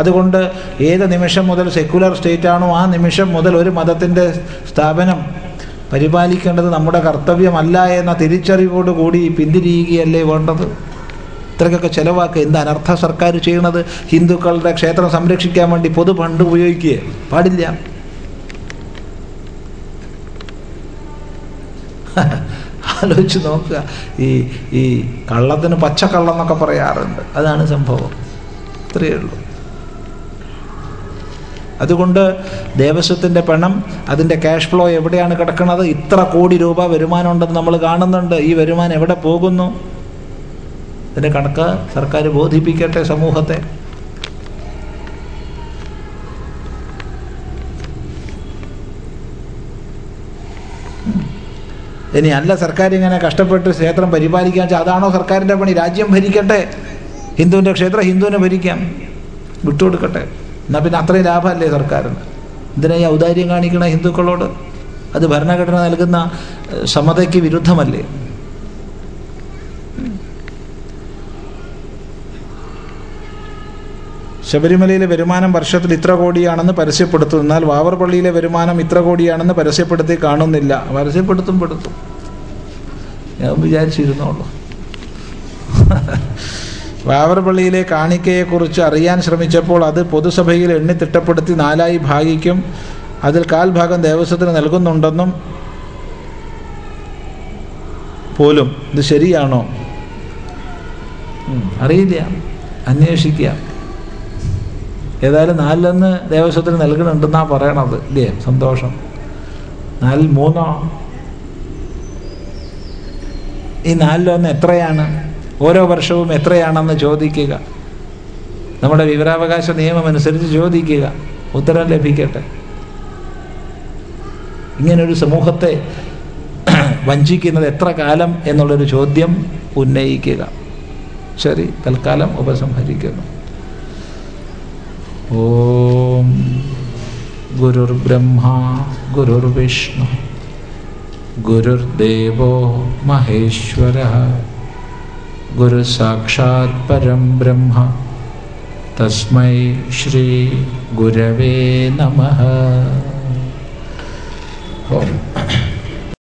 അതുകൊണ്ട് ഏത് നിമിഷം മുതൽ സെക്യുലർ സ്റ്റേറ്റ് ആണോ ആ നിമിഷം മുതൽ ഒരു മതത്തിന്റെ സ്ഥാപനം പരിപാലിക്കേണ്ടത് നമ്മുടെ കർത്തവ്യമല്ല എന്ന തിരിച്ചറിവോട് കൂടി പിന്തിരിയുകയല്ലേ വേണ്ടത്? ഇത്രയ്ക്കൊക്കെ ചിലവാക്കുക എന്ത് അനർത്ഥ സർക്കാർ ചെയ്യുന്നത് ഹിന്ദുക്കളുടെ ക്ഷേത്രം സംരക്ഷിക്കാൻ വേണ്ടി പൊതു ഫണ്ട് ഉപയോഗിക്കുക പാടില്ല. ആലോചിച്ച് നോക്കുക. ഈ ഈ കള്ളത്തിന് പച്ചക്കള്ളം എന്നൊക്കെ പറയാറുണ്ട്. അതാണ് സംഭവം. ഇത്രയേ ഉള്ളൂ. അതുകൊണ്ട് ദേവസ്വത്തിന്റെ പണം അതിന്റെ ക്യാഷ് ഫ്ലോ എവിടെയാണ് കിടക്കുന്നത്? ഇത്ര കോടി രൂപ വരുമാനം ഉണ്ടെന്ന് നമ്മൾ കാണുന്നുണ്ട്. ഈ വരുമാനം എവിടെ പോകുന്നു? അതിന്റെ കണക്ക് സർക്കാർ ബോധിപ്പിക്കട്ടെ സമൂഹത്തെ. ഇനി അല്ല സർക്കാർ ഇങ്ങനെ കഷ്ടപ്പെട്ട് ക്ഷേത്രം പരിപാലിക്കാൻ വെച്ചാൽ അതാണോ സർക്കാരിന്റെ പണി? രാജ്യം ഭരിക്കട്ടെ. ഹിന്ദുവിന്റെ ക്ഷേത്രം ഹിന്ദുവിനെ ഭരിക്കാം. വിട്ടുകൊടുക്കട്ടെ. എന്നാൽ പിന്നെ അത്രയും ലാഭമല്ലേ സർക്കാരിന്? എന്തിനാ ഈ ഔദാര്യം കാണിക്കണ ഹിന്ദുക്കളോട്? അത് ഭരണഘടന നൽകുന്ന സമതയ്ക്ക് വിരുദ്ധമല്ലേ? ശബരിമലയിലെ വരുമാനം വർഷത്തിൽ ഇത്ര കോടിയാണെന്ന് പരസ്യപ്പെടുത്തും എന്നാൽ വാവർ പള്ളിയിലെ വരുമാനം ഇത്ര കോടിയാണെന്ന് പരസ്യപ്പെടുത്തി കാണുന്നില്ല. പരസ്യപ്പെടുത്തും പെടുത്തും. ഞാൻ വിചാരിച്ചിരുന്നോളൂ. വാവർപള്ളിയിലെ കാണിക്കയെക്കുറിച്ച് അറിയാൻ ശ്രമിച്ചപ്പോൾ അത് പൊതുസഭയിൽ എണ്ണി തിട്ടപ്പെടുത്തി നാലായി ഭാഗിക്കും. അതിൽ കാൽഭാഗം ദേവസ്വത്തിന് നൽകുന്നുണ്ടെന്നും പോലും. ഇത് ശരിയാണോ? അറിയില്ല. അന്വേഷിക്കുക ഏതായാലും നാലിലൊന്ന് ദേവസ്വത്തിന് നൽകുന്നുണ്ടെന്നാണ് പറയണത്. ഇല്ലേ? സന്തോഷം. നാലിൽ മൂന്നോ? ഈ നാലിലൊന്ന് എത്രയാണ്? ഓരോ വർഷവും എത്രയാണെന്ന് ചോദിക്കുക. നമ്മുടെ വിവരാവകാശ നിയമം അനുസരിച്ച് ചോദിക്കുക. ഉത്തരം ലഭിക്കട്ടെ. ഇങ്ങനൊരു സമൂഹത്തെ വഞ്ചിക്കുന്നത് എത്ര കാലം എന്നുള്ളൊരു ചോദ്യം ഉന്നയിക്കുക. ശരി തൽക്കാലം ഉപസംഹരിക്കുന്നു. ഓം ഗുരുർബ്രഹ്മ ഗുരുർവിഷ്ണു ഗുരുർദേവോ മഹേശ്വര ഗുരു സാക്ഷാത് പരം ബ്രഹ്മ തസ്മൈ ശ്രീ ഗുരവേ നമ ഓം